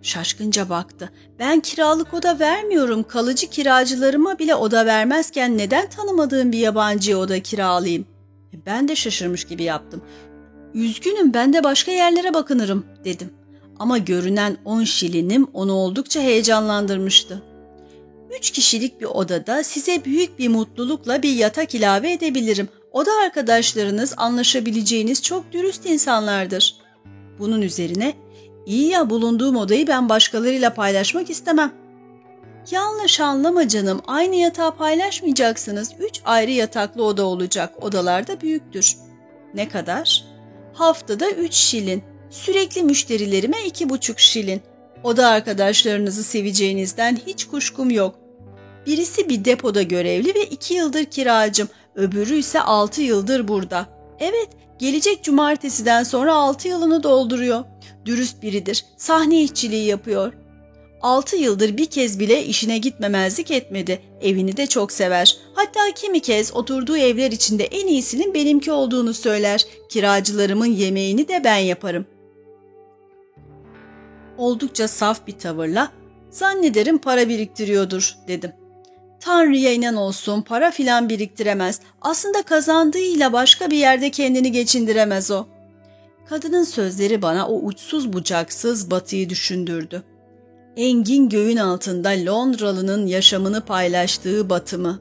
Şaşkınca baktı. Ben kiralık oda vermiyorum. Kalıcı kiracılarıma bile oda vermezken neden tanımadığım bir yabancıya oda kiralayayım? E, ben de şaşırmış gibi yaptım. Üzgünüm ben de başka yerlere bakınırım dedim. Ama görünen on şilinim onu oldukça heyecanlandırmıştı. Üç kişilik bir odada size büyük bir mutlulukla bir yatak ilave edebilirim. Oda arkadaşlarınız anlaşabileceğiniz çok dürüst insanlardır. Bunun üzerine iyi ya bulunduğum odayı ben başkalarıyla paylaşmak istemem. Yanlış anlama canım aynı yatağı paylaşmayacaksınız. Üç ayrı yataklı oda olacak. Odalar da büyüktür. Ne kadar? Haftada üç şilin. Sürekli müşterilerime iki buçuk şilin. Oda arkadaşlarınızı seveceğinizden hiç kuşkum yok. Birisi bir depoda görevli ve iki yıldır kiracım, öbürü ise altı yıldır burada. Evet, gelecek cumartesiden sonra 6 yılını dolduruyor. Dürüst biridir, sahne işçiliği yapıyor. 6 yıldır bir kez bile işine gitmemezlik etmedi. Evini de çok sever. Hatta kimi kez oturduğu evler içinde en iyisinin benimki olduğunu söyler. Kiracılarımın yemeğini de ben yaparım. Oldukça saf bir tavırla zannederim para biriktiriyordur dedim. Tanrı'ya inan olsun para filan biriktiremez. Aslında kazandığıyla başka bir yerde kendini geçindiremez o. Kadının sözleri bana o uçsuz bucaksız batıyı düşündürdü. Engin göğün altında Londralı'nın yaşamını paylaştığı batımı.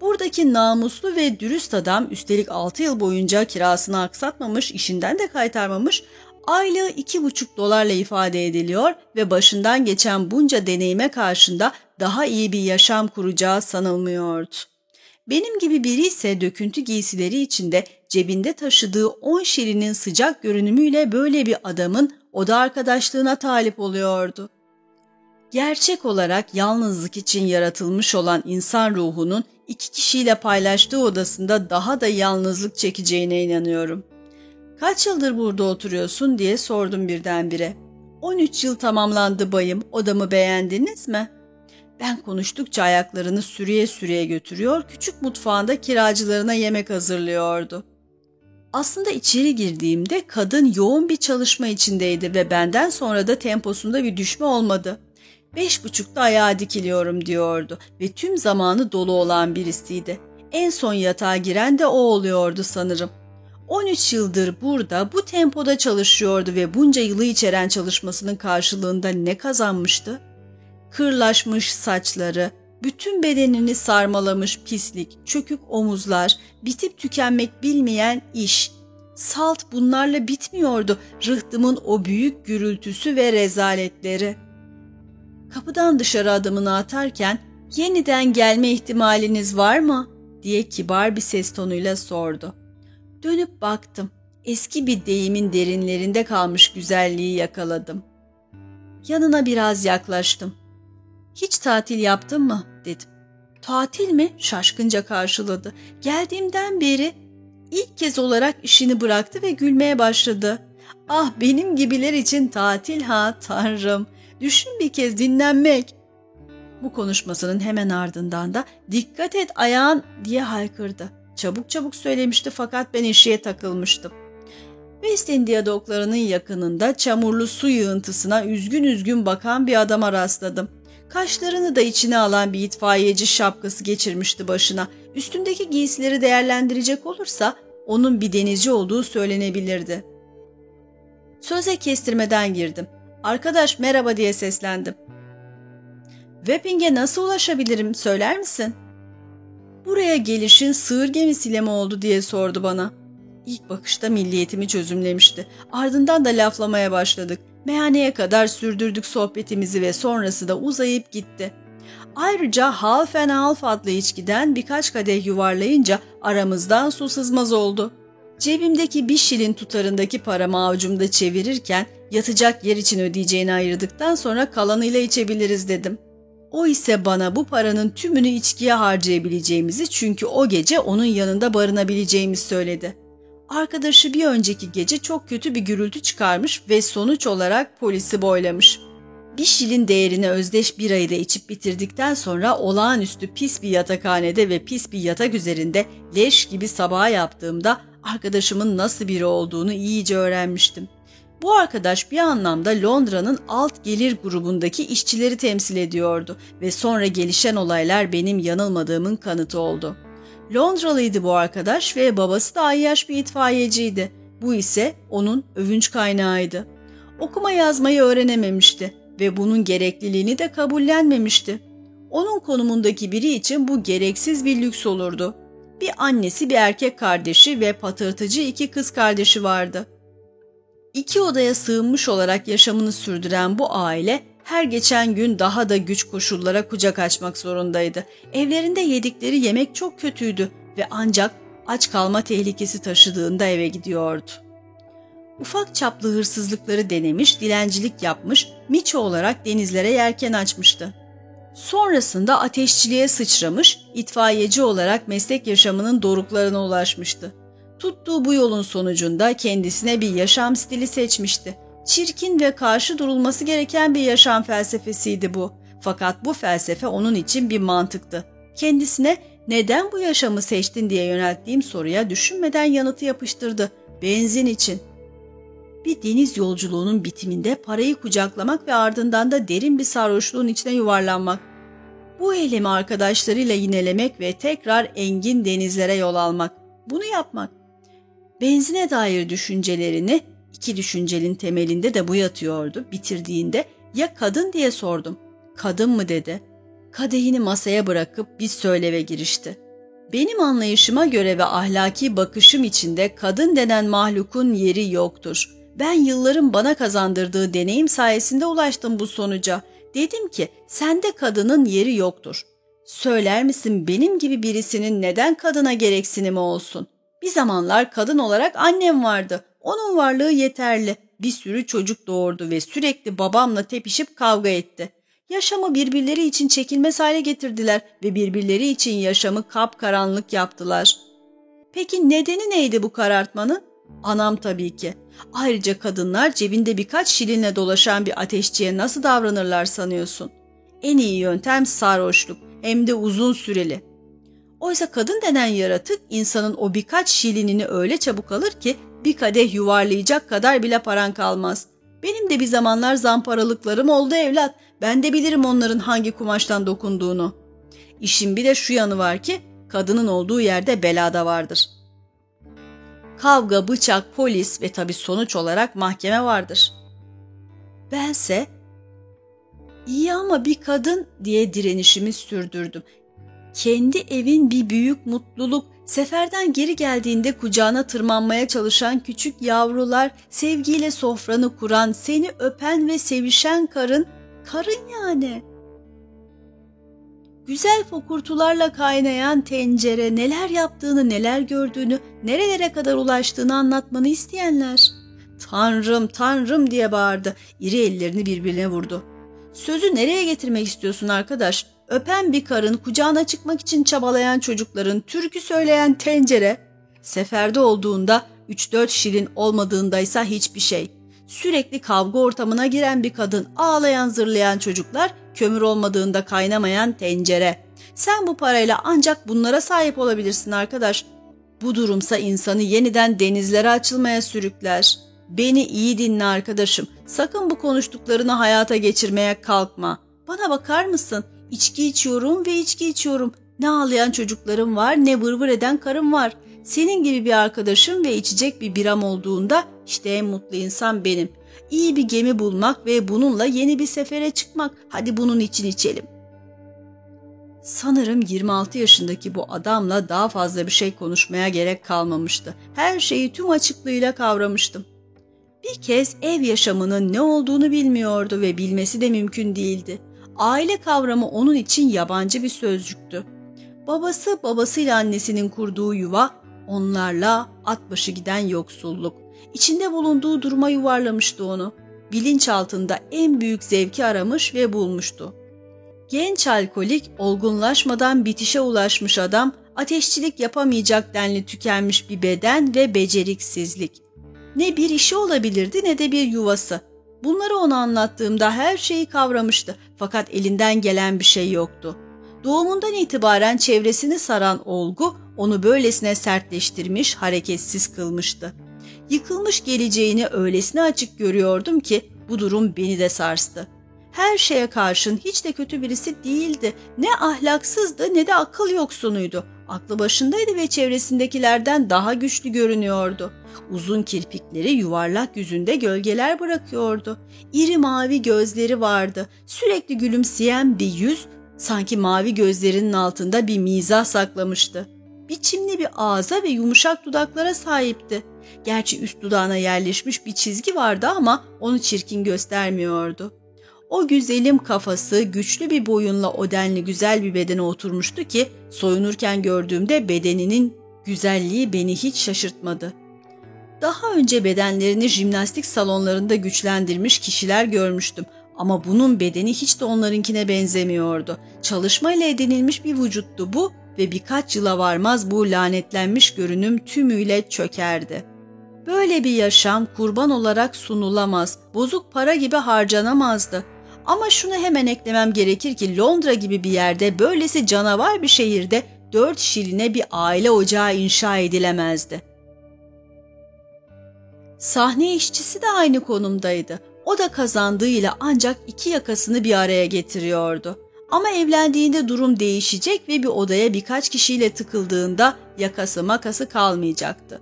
Buradaki namuslu ve dürüst adam üstelik 6 yıl boyunca kirasını aksatmamış, işinden de kaytarmamış, aylığı 2,5 dolarla ifade ediliyor ve başından geçen bunca deneyime karşında daha iyi bir yaşam kuracağı sanılmıyordu. Benim gibi biri ise döküntü giysileri içinde cebinde taşıdığı 10 şirinin sıcak görünümüyle böyle bir adamın oda arkadaşlığına talip oluyordu. Gerçek olarak yalnızlık için yaratılmış olan insan ruhunun iki kişiyle paylaştığı odasında daha da yalnızlık çekeceğine inanıyorum. Kaç yıldır burada oturuyorsun diye sordum birdenbire. 13 yıl tamamlandı bayım, odamı beğendiniz mi? Ben konuştukça ayaklarını sürüye sürüye götürüyor, küçük mutfağında kiracılarına yemek hazırlıyordu. Aslında içeri girdiğimde kadın yoğun bir çalışma içindeydi ve benden sonra da temposunda bir düşme olmadı. Beş buçukta ayağa dikiliyorum diyordu ve tüm zamanı dolu olan birisiydi. En son yatağa giren de o oluyordu sanırım. 13 yıldır burada bu tempoda çalışıyordu ve bunca yılı içeren çalışmasının karşılığında ne kazanmıştı? Kırlaşmış saçları, bütün bedenini sarmalamış pislik, çökük omuzlar, bitip tükenmek bilmeyen iş. Salt bunlarla bitmiyordu rıhtımın o büyük gürültüsü ve rezaletleri. Kapıdan dışarı adımını atarken yeniden gelme ihtimaliniz var mı? diye kibar bir ses tonuyla sordu. Dönüp baktım. Eski bir deyimin derinlerinde kalmış güzelliği yakaladım. Yanına biraz yaklaştım. Hiç tatil yaptın mı? dedim. Tatil mi? Şaşkınca karşıladı. Geldiğimden beri ilk kez olarak işini bıraktı ve gülmeye başladı. Ah benim gibiler için tatil ha tanrım. Düşün bir kez dinlenmek. Bu konuşmasının hemen ardından da dikkat et ayağın diye haykırdı. Çabuk çabuk söylemişti fakat ben işe takılmıştım. West India doklarının yakınında çamurlu su yığıntısına üzgün üzgün bakan bir adama rastladım. Kaşlarını da içine alan bir itfaiyeci şapkası geçirmişti başına. Üstündeki giysileri değerlendirecek olursa onun bir denizci olduğu söylenebilirdi. Söze kestirmeden girdim. Arkadaş merhaba diye seslendim. Wepping'e nasıl ulaşabilirim söyler misin? Buraya gelişin sığır gemisiyle mi oldu diye sordu bana. İlk bakışta milliyetimi çözümlemişti. Ardından da laflamaya başladık. Meyhaneye kadar sürdürdük sohbetimizi ve sonrası da uzayıp gitti. Ayrıca Half and Half adlı içkiden birkaç kadeh yuvarlayınca aramızdan su sızmaz oldu. Cebimdeki bir şilin tutarındaki paramı avucumda çevirirken yatacak yer için ödeyeceğini ayırdıktan sonra kalanıyla içebiliriz dedim. O ise bana bu paranın tümünü içkiye harcayabileceğimizi çünkü o gece onun yanında barınabileceğimizi söyledi. Arkadaşı bir önceki gece çok kötü bir gürültü çıkarmış ve sonuç olarak polisi boylamış. Bir şilin değerine özdeş bir ayı da içip bitirdikten sonra olağanüstü pis bir yatakhanede ve pis bir yatak üzerinde leş gibi sabaha yaptığımda arkadaşımın nasıl biri olduğunu iyice öğrenmiştim. Bu arkadaş bir anlamda Londra'nın alt gelir grubundaki işçileri temsil ediyordu ve sonra gelişen olaylar benim yanılmadığımın kanıtı oldu. Londralıydı bu arkadaş ve babası da ayyaş bir itfaiyeciydi. Bu ise onun övünç kaynağıydı. Okuma yazmayı öğrenememişti ve bunun gerekliliğini de kabullenmemişti. Onun konumundaki biri için bu gereksiz bir lüks olurdu. Bir annesi bir erkek kardeşi ve patırtıcı iki kız kardeşi vardı. İki odaya sığınmış olarak yaşamını sürdüren bu aile her geçen gün daha da güç koşullara kucak açmak zorundaydı. Evlerinde yedikleri yemek çok kötüydü ve ancak aç kalma tehlikesi taşıdığında eve gidiyordu. Ufak çaplı hırsızlıkları denemiş, dilencilik yapmış, miço olarak denizlere yelken açmıştı. Sonrasında ateşçiliğe sıçramış, itfaiyeci olarak meslek yaşamının doruklarına ulaşmıştı. Tuttuğu bu yolun sonucunda kendisine bir yaşam stili seçmişti. Çirkin ve karşı durulması gereken bir yaşam felsefesiydi bu. Fakat bu felsefe onun için bir mantıktı. Kendisine neden bu yaşamı seçtin diye yönelttiğim soruya düşünmeden yanıtı yapıştırdı. Benzin için. Bir deniz yolculuğunun bitiminde parayı kucaklamak ve ardından da derin bir sarhoşluğun içine yuvarlanmak. Bu eylemi arkadaşlarıyla yinelemek ve tekrar engin denizlere yol almak. Bunu yapmak. Benzine dair düşüncelerini iki düşüncelin temelinde de bu yatıyordu. Bitirdiğinde ya kadın diye sordum. Kadın mı dedi. Kadehini masaya bırakıp bir söyleve girişti. Benim anlayışıma göre ve ahlaki bakışım içinde kadın denen mahlukun yeri yoktur. Ben yılların bana kazandırdığı deneyim sayesinde ulaştım bu sonuca. Dedim ki sende kadının yeri yoktur. Söyler misin benim gibi birisinin neden kadına gereksinimi olsun? Bir zamanlar kadın olarak annem vardı. Onun varlığı yeterli. Bir sürü çocuk doğurdu ve sürekli babamla tepişip kavga etti. Yaşamı birbirleri için çekilmez hale getirdiler ve birbirleri için yaşamı kapkaranlık yaptılar. Peki nedeni neydi bu karartmanın? Anam tabii ki. Ayrıca kadınlar cebinde birkaç şilinle dolaşan bir ateşçiye nasıl davranırlar sanıyorsun? En iyi yöntem sarhoşluk hem de uzun süreli. Oysa kadın denen yaratık insanın o birkaç şilinini öyle çabuk alır ki bir kadeh yuvarlayacak kadar bile paran kalmaz. Benim de bir zamanlar zamparalıklarım oldu evlat. Ben de bilirim onların hangi kumaştan dokunduğunu. İşin bir de şu yanı var ki kadının olduğu yerde belada vardır. Kavga, bıçak, polis ve tabi sonuç olarak mahkeme vardır. Bense iyi ama bir kadın diye direnişimi sürdürdüm. Kendi evin bir büyük mutluluk, seferden geri geldiğinde kucağına tırmanmaya çalışan küçük yavrular, sevgiyle sofranı kuran, seni öpen ve sevişen karın, karın yani. Güzel fokurtularla kaynayan tencere neler yaptığını, neler gördüğünü, nerelere kadar ulaştığını anlatmanı isteyenler. Tanrım, tanrım diye bağırdı. İri ellerini birbirine vurdu. Sözü nereye getirmek istiyorsun arkadaş? Öpen bir karın, kucağına çıkmak için çabalayan çocukların, türkü söyleyen tencere, seferde olduğunda 3-4 şirin olmadığındaysa hiçbir şey. Sürekli kavga ortamına giren bir kadın, ağlayan zırlayan çocuklar, kömür olmadığında kaynamayan tencere. Sen bu parayla ancak bunlara sahip olabilirsin arkadaş. Bu durumsa insanı yeniden denizlere açılmaya sürükler. Beni iyi dinle arkadaşım. Sakın bu konuştuklarını hayata geçirmeye kalkma. Bana bakar mısın? İçki içiyorum ve içki içiyorum. Ne ağlayan çocuklarım var ne vırvır eden karım var. Senin gibi bir arkadaşım ve içecek bir biram olduğunda işte en mutlu insan benim. İyi bir gemi bulmak ve bununla yeni bir sefere çıkmak. Hadi bunun için içelim. Sanırım 26 yaşındaki bu adamla daha fazla bir şey konuşmaya gerek kalmamıştı. Her şeyi tüm açıklığıyla kavramıştım. Bir kez ev yaşamının ne olduğunu bilmiyordu ve bilmesi de mümkün değildi. Aile kavramı onun için yabancı bir sözcüktü. Babası babasıyla annesinin kurduğu yuva onlarla at başı giden yoksulluk. İçinde bulunduğu duruma yuvarlamıştı onu. Bilinç altında en büyük zevki aramış ve bulmuştu. Genç alkolik, olgunlaşmadan bitişe ulaşmış adam, ateşçilik yapamayacak denli tükenmiş bir beden ve beceriksizlik. Ne bir işi olabilirdi ne de bir yuvası. Bunları ona anlattığımda her şeyi kavramıştı fakat elinden gelen bir şey yoktu. Doğumundan itibaren çevresini saran olgu onu böylesine sertleştirmiş, hareketsiz kılmıştı. Yıkılmış geleceğini öylesine açık görüyordum ki bu durum beni de sarstı. Her şeye karşın hiç de kötü birisi değildi. Ne ahlaksızdı ne de akıl yoksunuydu. Aklı başındaydı ve çevresindekilerden daha güçlü görünüyordu. Uzun kirpikleri yuvarlak yüzünde gölgeler bırakıyordu. İri mavi gözleri vardı. Sürekli gülümseyen bir yüz sanki mavi gözlerinin altında bir mizah saklamıştı. Biçimli bir ağza ve yumuşak dudaklara sahipti. Gerçi üst dudağına yerleşmiş bir çizgi vardı ama onu çirkin göstermiyordu. O güzelim kafası güçlü bir boyunla o denli güzel bir bedene oturmuştu ki soyunurken gördüğümde bedeninin güzelliği beni hiç şaşırtmadı. Daha önce bedenlerini jimnastik salonlarında güçlendirmiş kişiler görmüştüm ama bunun bedeni hiç de onlarınkine benzemiyordu. Çalışmayla edinilmiş bir vücuttu bu ve birkaç yıla varmaz bu lanetlenmiş görünüm tümüyle çökerdi. Böyle bir yaşam kurban olarak sunulamaz, bozuk para gibi harcanamazdı. Ama şunu hemen eklemem gerekir ki Londra gibi bir yerde böylesi canavar bir şehirde dört şiline bir aile ocağı inşa edilemezdi. Sahne işçisi de aynı konumdaydı. O da kazandığıyla ancak iki yakasını bir araya getiriyordu. Ama evlendiğinde durum değişecek ve bir odaya birkaç kişiyle tıkıldığında yakası makası kalmayacaktı.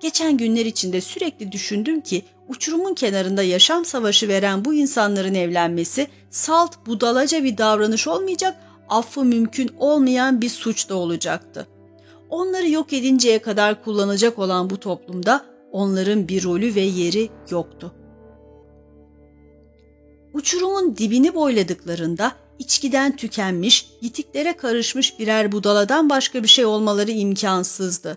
Geçen günler içinde sürekli düşündüm ki uçurumun kenarında yaşam savaşı veren bu insanların evlenmesi salt budalaca bir davranış olmayacak, affı mümkün olmayan bir suç da olacaktı. Onları yok edinceye kadar kullanacak olan bu toplumda onların bir rolü ve yeri yoktu. Uçurumun dibini boyladıklarında içkiden tükenmiş, yitiklere karışmış birer budaladan başka bir şey olmaları imkansızdı.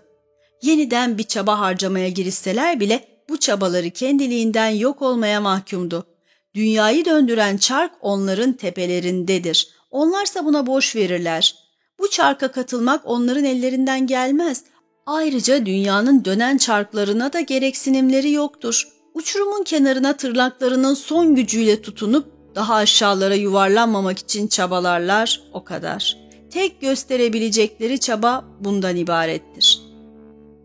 Yeniden bir çaba harcamaya girişseler bile bu çabaları kendiliğinden yok olmaya mahkumdu. Dünyayı döndüren çark onların tepelerindedir. Onlarsa buna boş verirler. Bu çarka katılmak onların ellerinden gelmez. Ayrıca dünyanın dönen çarklarına da gereksinimleri yoktur. Uçurumun kenarına tırnaklarının son gücüyle tutunup daha aşağılara yuvarlanmamak için çabalarlar o kadar. Tek gösterebilecekleri çaba bundan ibarettir.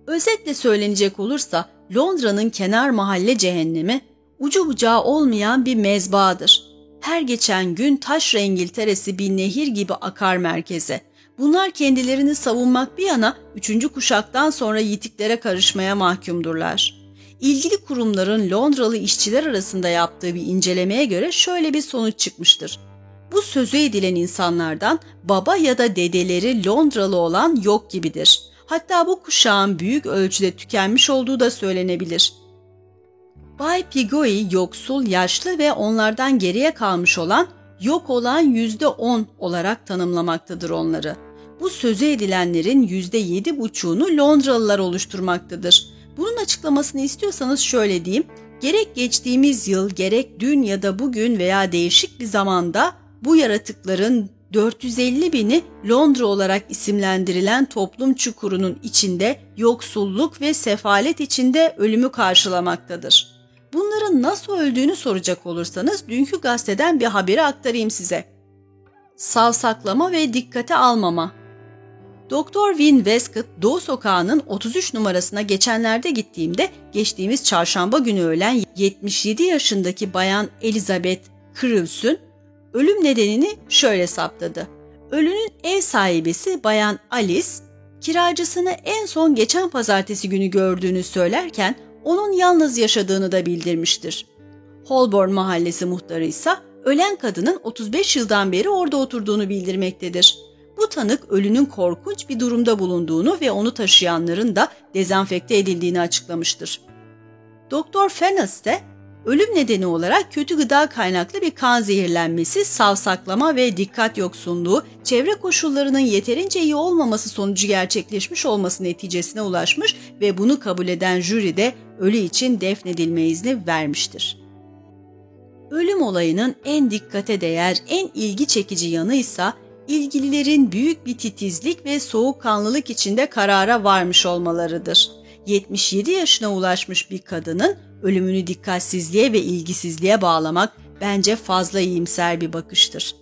Özetle söylenecek olursa Londra'nın kenar mahalle cehennemi ucu bucağı olmayan bir mezbadır. Her geçen gün taş İngiltere'si bir nehir gibi akar merkeze. Bunlar kendilerini savunmak bir yana üçüncü kuşaktan sonra yitiklere karışmaya mahkumdurlar. İlgili kurumların Londralı işçiler arasında yaptığı bir incelemeye göre şöyle bir sonuç çıkmıştır. Bu sözü edilen insanlardan baba ya da dedeleri Londralı olan yok gibidir. Hatta bu kuşağın büyük ölçüde tükenmiş olduğu da söylenebilir. Bay Pigoi yoksul, yaşlı ve onlardan geriye kalmış olan yok olan yüzde on olarak tanımlamaktadır onları. Bu sözü edilenlerin yüzde yedi buçuğunu Londralılar oluşturmaktadır. Bunun açıklamasını istiyorsanız şöyle diyeyim. Gerek geçtiğimiz yıl gerek dün ya da bugün veya değişik bir zamanda bu yaratıkların 450 bini Londra olarak isimlendirilen toplum çukurunun içinde yoksulluk ve sefalet içinde ölümü karşılamaktadır. Bunların nasıl öldüğünü soracak olursanız dünkü gazeteden bir haberi aktarayım size. Savsaklama ve dikkate almama Doktor Win Westcott Doğu Sokağı'nın 33 numarasına geçenlerde gittiğimde geçtiğimiz çarşamba günü ölen 77 yaşındaki bayan Elizabeth Krivs'ün ölüm nedenini şöyle saptadı. Ölünün ev sahibesi bayan Alice, kiracısını en son geçen pazartesi günü gördüğünü söylerken onun yalnız yaşadığını da bildirmiştir. Holborn mahallesi muhtarı ise ölen kadının 35 yıldan beri orada oturduğunu bildirmektedir. Bu tanık ölünün korkunç bir durumda bulunduğunu ve onu taşıyanların da dezenfekte edildiğini açıklamıştır. Doktor Fennes ise ölüm nedeni olarak kötü gıda kaynaklı bir kan zehirlenmesi, savsaklama ve dikkat yoksunluğu, çevre koşullarının yeterince iyi olmaması sonucu gerçekleşmiş olması neticesine ulaşmış ve bunu kabul eden jüri de ölü için defnedilme izni vermiştir. Ölüm olayının en dikkate değer, en ilgi çekici yanı ise ilgililerin büyük bir titizlik ve soğukkanlılık içinde karara varmış olmalarıdır. 77 yaşına ulaşmış bir kadının ölümünü dikkatsizliğe ve ilgisizliğe bağlamak bence fazla iyimser bir bakıştır.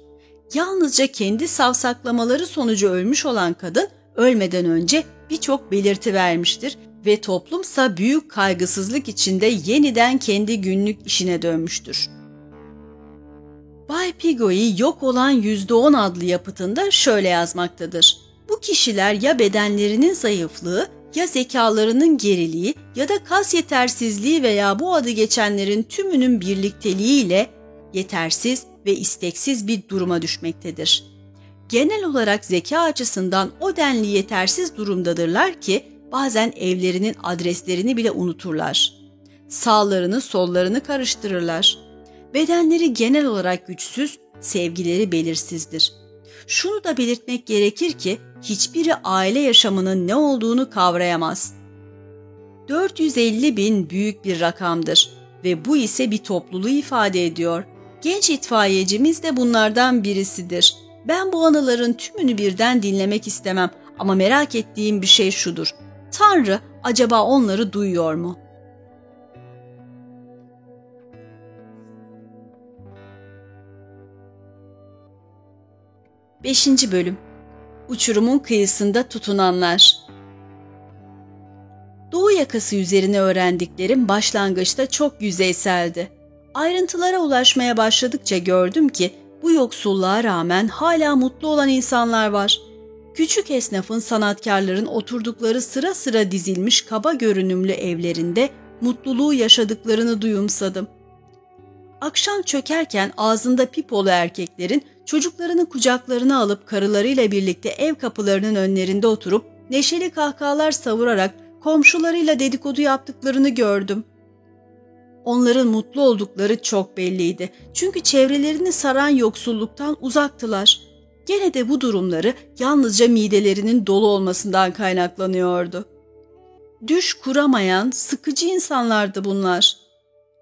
Yalnızca kendi savsaklamaları sonucu ölmüş olan kadın ölmeden önce birçok belirti vermiştir ve toplumsa büyük kaygısızlık içinde yeniden kendi günlük işine dönmüştür. Bay Pigoi yok olan %10 adlı yapıtında şöyle yazmaktadır. Bu kişiler ya bedenlerinin zayıflığı ya zekalarının geriliği ya da kas yetersizliği veya bu adı geçenlerin tümünün birlikteliğiyle yetersiz ve isteksiz bir duruma düşmektedir. Genel olarak zeka açısından o denli yetersiz durumdadırlar ki bazen evlerinin adreslerini bile unuturlar. Sağlarını sollarını karıştırırlar Bedenleri genel olarak güçsüz, sevgileri belirsizdir. Şunu da belirtmek gerekir ki hiçbiri aile yaşamının ne olduğunu kavrayamaz. 450 bin büyük bir rakamdır ve bu ise bir topluluğu ifade ediyor. Genç itfaiyecimiz de bunlardan birisidir. Ben bu anıların tümünü birden dinlemek istemem Ama merak ettiğim bir şey şudur. Tanrı acaba onları duyuyor mu? Beşinci Bölüm Uçurumun kıyısında tutunanlar Doğu yakası üzerine öğrendiklerim başlangıçta çok yüzeyseldi. Ayrıntılara ulaşmaya başladıkça gördüm ki bu yoksulluğa rağmen hala mutlu olan insanlar var. Küçük esnafın sanatkarların oturdukları sıra sıra dizilmiş kaba görünümlü evlerinde mutluluğu yaşadıklarını duyumsadım. Akşam çökerken ağzında pipolu erkeklerin çocuklarını kucaklarına alıp karılarıyla birlikte ev kapılarının önlerinde oturup neşeli kahkahalar savurarak komşularıyla dedikodu yaptıklarını gördüm. Onların mutlu oldukları çok belliydi. Çünkü çevrelerini saran yoksulluktan uzaktılar. Gene de bu durumları yalnızca midelerinin dolu olmasından kaynaklanıyordu. Düş kuramayan, sıkıcı insanlardı bunlar.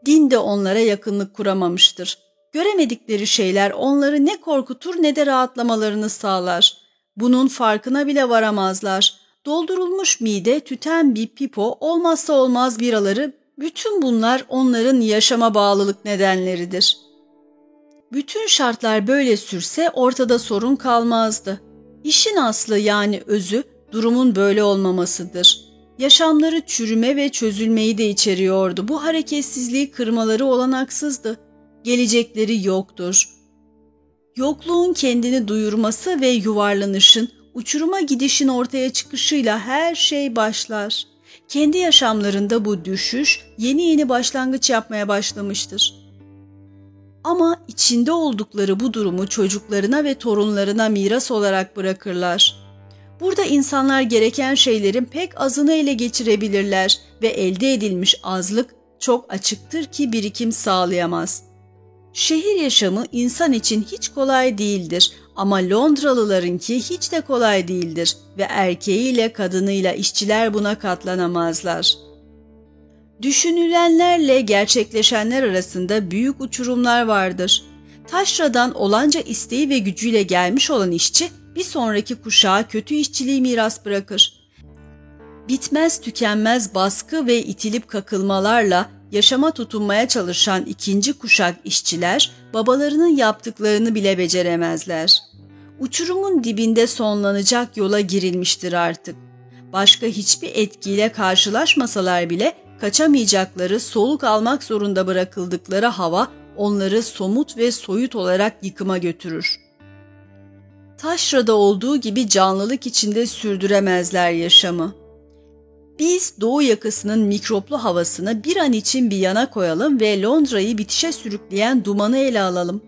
Din de onlara yakınlık kuramamıştır. Göremedikleri şeyler onları ne korkutur ne de rahatlamalarını sağlar. Bunun farkına bile varamazlar. Doldurulmuş mide, tüten bir pipo, olmazsa olmaz biraları, bütün bunlar onların yaşama bağlılık nedenleridir. Bütün şartlar böyle sürse ortada sorun kalmazdı. İşin aslı yani özü durumun böyle olmamasıdır. Yaşamları çürüme ve çözülmeyi de içeriyordu. Bu hareketsizliği kırmaları olanaksızdı. Gelecekleri yoktur. Yokluğun kendini duyurması ve yuvarlanışın, uçuruma gidişin ortaya çıkışıyla her şey başlar. Kendi yaşamlarında bu düşüş yeni yeni başlangıç yapmaya başlamıştır. Ama içinde oldukları bu durumu çocuklarına ve torunlarına miras olarak bırakırlar. Burada insanlar gereken şeylerin pek azını ele geçirebilirler ve elde edilmiş azlık çok açıktır ki birikim sağlayamaz. Şehir yaşamı insan için hiç kolay değildir ama Londralılarınki hiç de kolay değildir ve erkeğiyle kadınıyla işçiler buna katlanamazlar. Düşünülenlerle gerçekleşenler arasında büyük uçurumlar vardır. Taşra'dan olanca isteği ve gücüyle gelmiş olan işçi bir sonraki kuşağa kötü işçiliği miras bırakır. Bitmez tükenmez baskı ve itilip kakılmalarla yaşama tutunmaya çalışan ikinci kuşak işçiler babalarının yaptıklarını bile beceremezler. Uçurumun dibinde sonlanacak yola girilmiştir artık. Başka hiçbir etkiyle karşılaşmasalar bile kaçamayacakları, soluk almak zorunda bırakıldıkları hava onları somut ve soyut olarak yıkıma götürür. Taşra'da olduğu gibi canlılık içinde sürdüremezler yaşamı. Biz doğu yakasının mikroplu havasını bir an için bir yana koyalım ve Londra'yı bitişe sürükleyen dumanı ele alalım.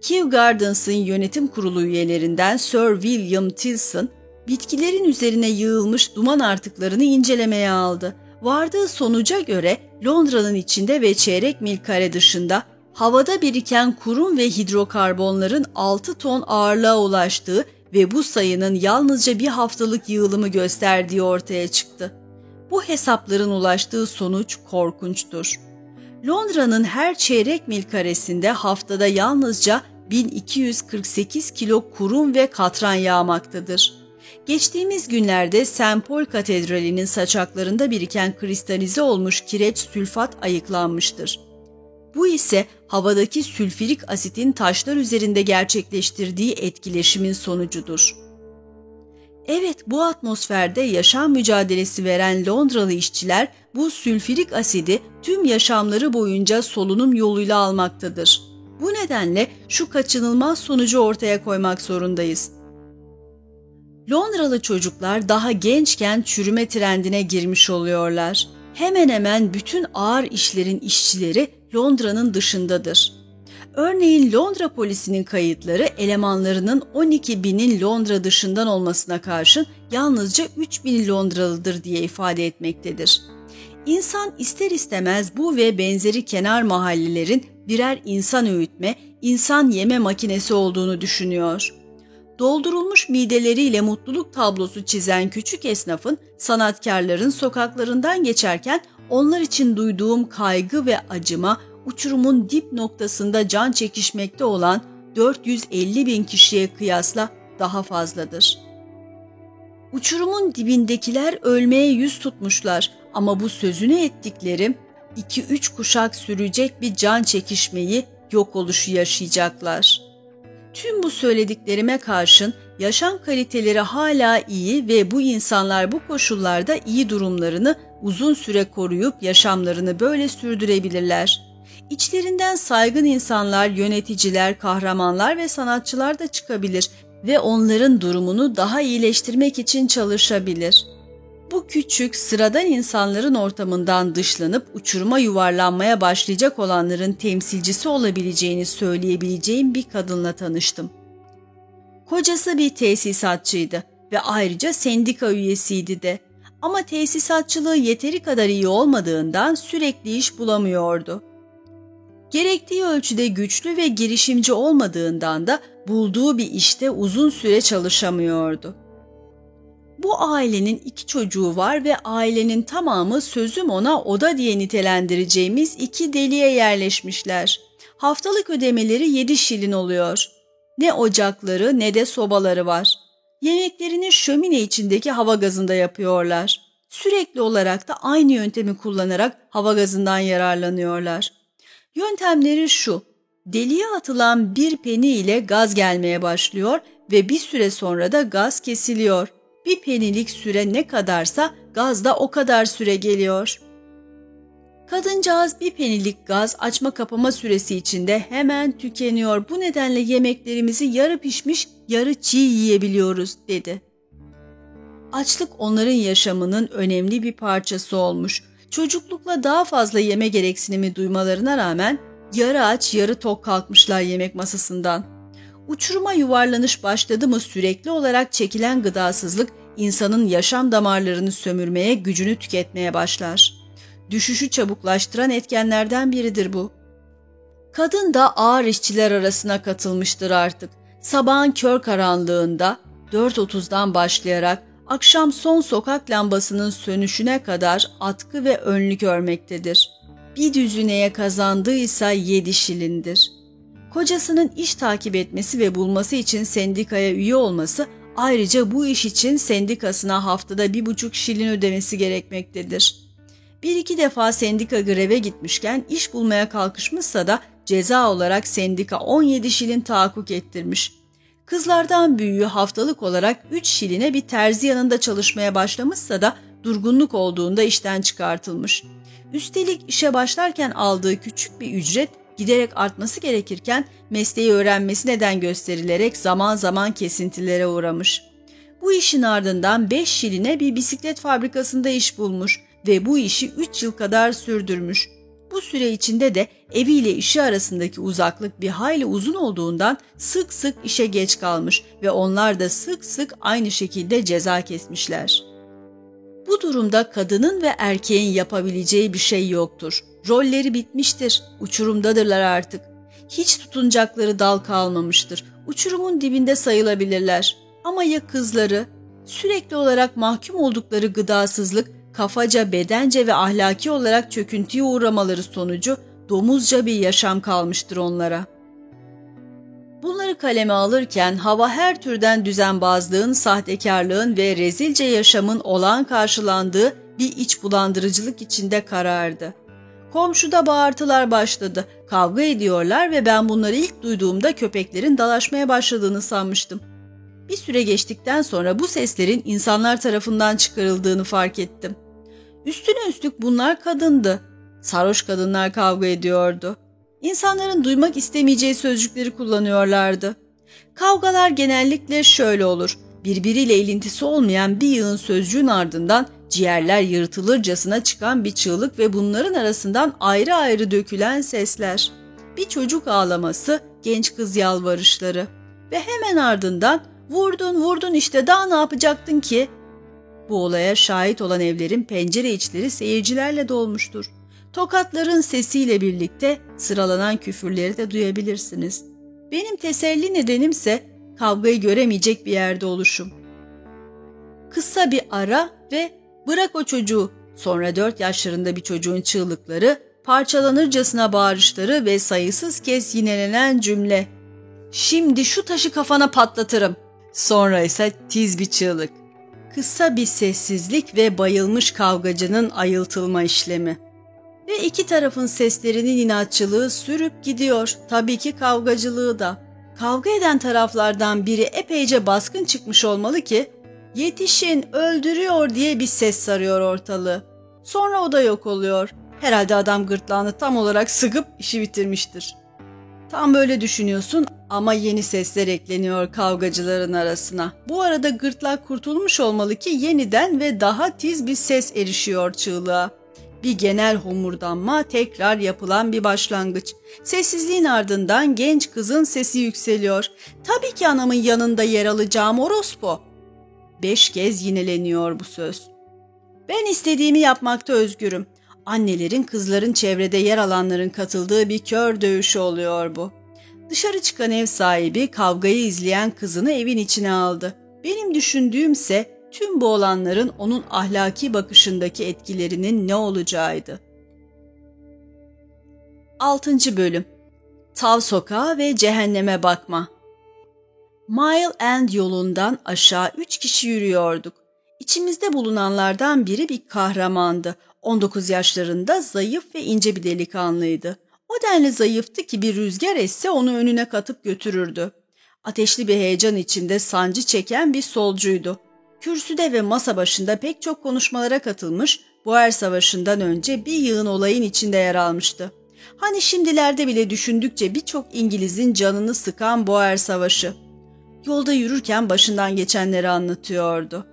Kew Gardens'ın yönetim kurulu üyelerinden Sir William Tilson, bitkilerin üzerine yığılmış duman artıklarını incelemeye aldı. Vardığı sonuca göre Londra'nın içinde ve çeyrek mil kare dışında havada biriken kurum ve hidrokarbonların 6 ton ağırlığa ulaştığı ve bu sayının yalnızca bir haftalık yığılımı gösterdiği ortaya çıktı. Bu hesapların ulaştığı sonuç korkunçtur. Londra'nın her çeyrek mil karesinde haftada yalnızca 1248 kilo kurum ve katran yağmaktadır. Geçtiğimiz günlerde St. Paul Katedrali'nin saçaklarında biriken kristalize olmuş kireç sülfat ayıklanmıştır. Bu ise havadaki sülfürik asitin taşlar üzerinde gerçekleştirdiği etkileşimin sonucudur. Evet bu atmosferde yaşam mücadelesi veren Londralı işçiler bu sülfürik asidi tüm yaşamları boyunca solunum yoluyla almaktadır. Bu nedenle şu kaçınılmaz sonucu ortaya koymak zorundayız. Londralı çocuklar daha gençken çürüme trendine girmiş oluyorlar. Hemen hemen bütün ağır işlerin işçileri Londra'nın dışındadır. Örneğin Londra polisinin kayıtları elemanlarının 12 binin Londra dışından olmasına karşın yalnızca 3 bin Londralıdır diye ifade etmektedir. İnsan ister istemez bu ve benzeri kenar mahallelerin birer insan öğütme, insan yeme makinesi olduğunu düşünüyor. Doldurulmuş mideleriyle mutluluk tablosu çizen küçük esnafın, sanatkarların sokaklarından geçerken onlar için duyduğum kaygı ve acıma uçurumun dip noktasında can çekişmekte olan 450 bin kişiye kıyasla daha fazladır. Uçurumun dibindekiler ölmeye yüz tutmuşlar ama bu sözünü ettiklerim iki üç kuşak sürecek bir can çekişmeyi yok oluşu yaşayacaklar. Tüm bu söylediklerime karşın yaşam kaliteleri hala iyi ve bu insanlar bu koşullarda iyi durumlarını uzun süre koruyup yaşamlarını böyle sürdürebilirler. İçlerinden saygın insanlar, yöneticiler, kahramanlar ve sanatçılar da çıkabilir ve onların durumunu daha iyileştirmek için çalışabilir. Bu küçük, sıradan insanların ortamından dışlanıp uçuruma yuvarlanmaya başlayacak olanların temsilcisi olabileceğini söyleyebileceğim bir kadınla tanıştım. Kocası bir tesisatçıydı ve ayrıca sendika üyesiydi de. Ama tesisatçılığı yeteri kadar iyi olmadığından sürekli iş bulamıyordu. Gerektiği ölçüde güçlü ve girişimci olmadığından da bulduğu bir işte uzun süre çalışamıyordu. Bu ailenin iki çocuğu var ve ailenin tamamı sözüm ona oda diye nitelendireceğimiz iki deliğe yerleşmişler. Haftalık ödemeleri yedi şilin oluyor. Ne ocakları ne de sobaları var. Yemeklerini şömine içindeki hava gazında yapıyorlar. Sürekli olarak da aynı yöntemi kullanarak hava gazından yararlanıyorlar. Yöntemleri şu, deliğe atılan bir peni ile gaz gelmeye başlıyor ve bir süre sonra da gaz kesiliyor. Bir penilik süre ne kadarsa gaz da o kadar süre geliyor. Kadıncağız bir penilik gaz açma kapama süresi içinde hemen tükeniyor. Bu nedenle yemeklerimizi yarı pişmiş, yarı çiğ yiyebiliyoruz dedi. Açlık onların yaşamının önemli bir parçası olmuş. Çocuklukla daha fazla yeme gereksinimi duymalarına rağmen yarı aç yarı tok kalkmışlar yemek masasından. Uçuruma yuvarlanış başladı mı sürekli olarak çekilen gıdasızlık insanın yaşam damarlarını sömürmeye, gücünü tüketmeye başlar. Düşüşü çabuklaştıran etkenlerden biridir bu. Kadın da ağır işçiler arasına katılmıştır artık. Sabahın kör karanlığında 4.30'dan başlayarak akşam son sokak lambasının sönüşüne kadar atkı ve önlük örmektedir. Bir düzüneye kazandıysa yedi şilindir. Kocasının iş takip etmesi ve bulması için sendikaya üye olması ayrıca bu iş için sendikasına haftada bir buçuk şilin ödemesi gerekmektedir. Bir iki defa sendika greve gitmişken iş bulmaya kalkışmışsa da ceza olarak sendika 17 şilin tahakkuk ettirmiş. Kızlardan büyüğü haftalık olarak 3 şiline bir terzi yanında çalışmaya başlamışsa da durgunluk olduğunda işten çıkartılmış. Üstelik işe başlarken aldığı küçük bir ücret giderek artması gerekirken mesleği öğrenmesi neden gösterilerek zaman zaman kesintilere uğramış. Bu işin ardından 5 şiline bir bisiklet fabrikasında iş bulmuş ve bu işi 3 yıl kadar sürdürmüş. Bu süre içinde de eviyle işi arasındaki uzaklık bir hayli uzun olduğundan sık sık işe geç kalmış ve onlar da sık sık aynı şekilde ceza kesmişler. Bu durumda kadının ve erkeğin yapabileceği bir şey yoktur. Rolleri bitmiştir, uçurumdadırlar artık. Hiç tutunacakları dal kalmamıştır. Uçurumun dibinde sayılabilirler. Ama ya kızları? Sürekli olarak mahkum oldukları gıdasızlık kafaca, bedence ve ahlaki olarak çöküntüye uğramaları sonucu domuzca bir yaşam kalmıştır onlara. Bunları kaleme alırken hava her türden düzenbazlığın, sahtekarlığın ve rezilce yaşamın olağan karşılandığı bir iç bulandırıcılık içinde karardı. Komşuda bağırtılar başladı, kavga ediyorlar ve ben bunları ilk duyduğumda köpeklerin dalaşmaya başladığını sanmıştım. Bir süre geçtikten sonra bu seslerin insanlar tarafından çıkarıldığını fark ettim. Üstüne üstlük bunlar kadındı. Sarhoş kadınlar kavga ediyordu. İnsanların duymak istemeyeceği sözcükleri kullanıyorlardı. Kavgalar genellikle şöyle olur. Birbiriyle ilintisi olmayan bir yığın sözcüğün ardından ciğerler yırtılırcasına çıkan bir çığlık ve bunların arasından ayrı ayrı dökülen sesler. Bir çocuk ağlaması, genç kız yalvarışları ve hemen ardından vurdun vurdun işte daha ne yapacaktın ki bu olaya şahit olan evlerin pencere içleri seyircilerle dolmuştur. Tokatların sesiyle birlikte sıralanan küfürleri de duyabilirsiniz. Benim teselli nedenimse kavgayı göremeyecek bir yerde oluşum. Kısa bir ara ve bırak o çocuğu sonra dört yaşlarında bir çocuğun çığlıkları, parçalanırcasına bağırışları ve sayısız kez yinelenen cümle. Şimdi şu taşı kafana patlatırım. Sonra ise tiz bir çığlık. Kısa bir sessizlik ve bayılmış kavgacının ayıltılma işlemi. Ve iki tarafın seslerinin inatçılığı sürüp gidiyor. Tabii ki kavgacılığı da. Kavga eden taraflardan biri epeyce baskın çıkmış olmalı ki yetişin öldürüyor diye bir ses sarıyor ortalığı. Sonra o da yok oluyor. Herhalde adam gırtlağını tam olarak sıkıp işi bitirmiştir. Tam böyle düşünüyorsun ama yeni sesler ekleniyor kavgacıların arasına. Bu arada gırtlak kurtulmuş olmalı ki yeniden ve daha tiz bir ses erişiyor çığlığa. Bir genel homurdanma tekrar yapılan bir başlangıç. Sessizliğin ardından genç kızın sesi yükseliyor. Tabii ki anamın yanında yer alacağım orospu. Beş kez yineleniyor bu söz. Ben istediğimi yapmakta özgürüm. Annelerin, kızların çevrede yer alanların katıldığı bir kör dövüşü oluyor bu. Dışarı çıkan ev sahibi kavgayı izleyen kızını evin içine aldı. Benim düşündüğümse tüm bu olanların onun ahlaki bakışındaki etkilerinin ne olacağıydı. 6. Bölüm Tav Sokağı ve Cehenneme Bakma Mile End yolundan aşağı üç kişi yürüyorduk. İçimizde bulunanlardan biri bir kahramandı. 19 yaşlarında zayıf ve ince bir delikanlıydı. O denli zayıftı ki bir rüzgar esse onu önüne katıp götürürdü. Ateşli bir heyecan içinde sancı çeken bir solcuydu. Kürsüde ve masa başında pek çok konuşmalara katılmış, Boer Savaşı'ndan önce bir yığın olayın içinde yer almıştı. Hani şimdilerde bile düşündükçe birçok İngiliz'in canını sıkan Boer Savaşı. Yolda yürürken başından geçenleri anlatıyordu.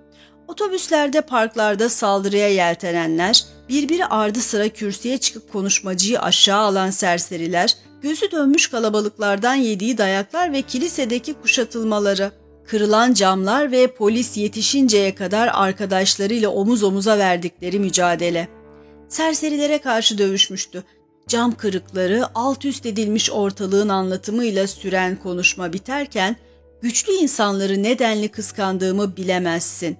Otobüslerde, parklarda saldırıya yeltenenler, birbiri ardı sıra kürsüye çıkıp konuşmacıyı aşağı alan serseriler, gözü dönmüş kalabalıklardan yediği dayaklar ve kilisedeki kuşatılmaları, kırılan camlar ve polis yetişinceye kadar arkadaşlarıyla omuz omuza verdikleri mücadele. Serserilere karşı dövüşmüştü. Cam kırıkları alt üst edilmiş ortalığın anlatımıyla süren konuşma biterken, güçlü insanları nedenli kıskandığımı bilemezsin.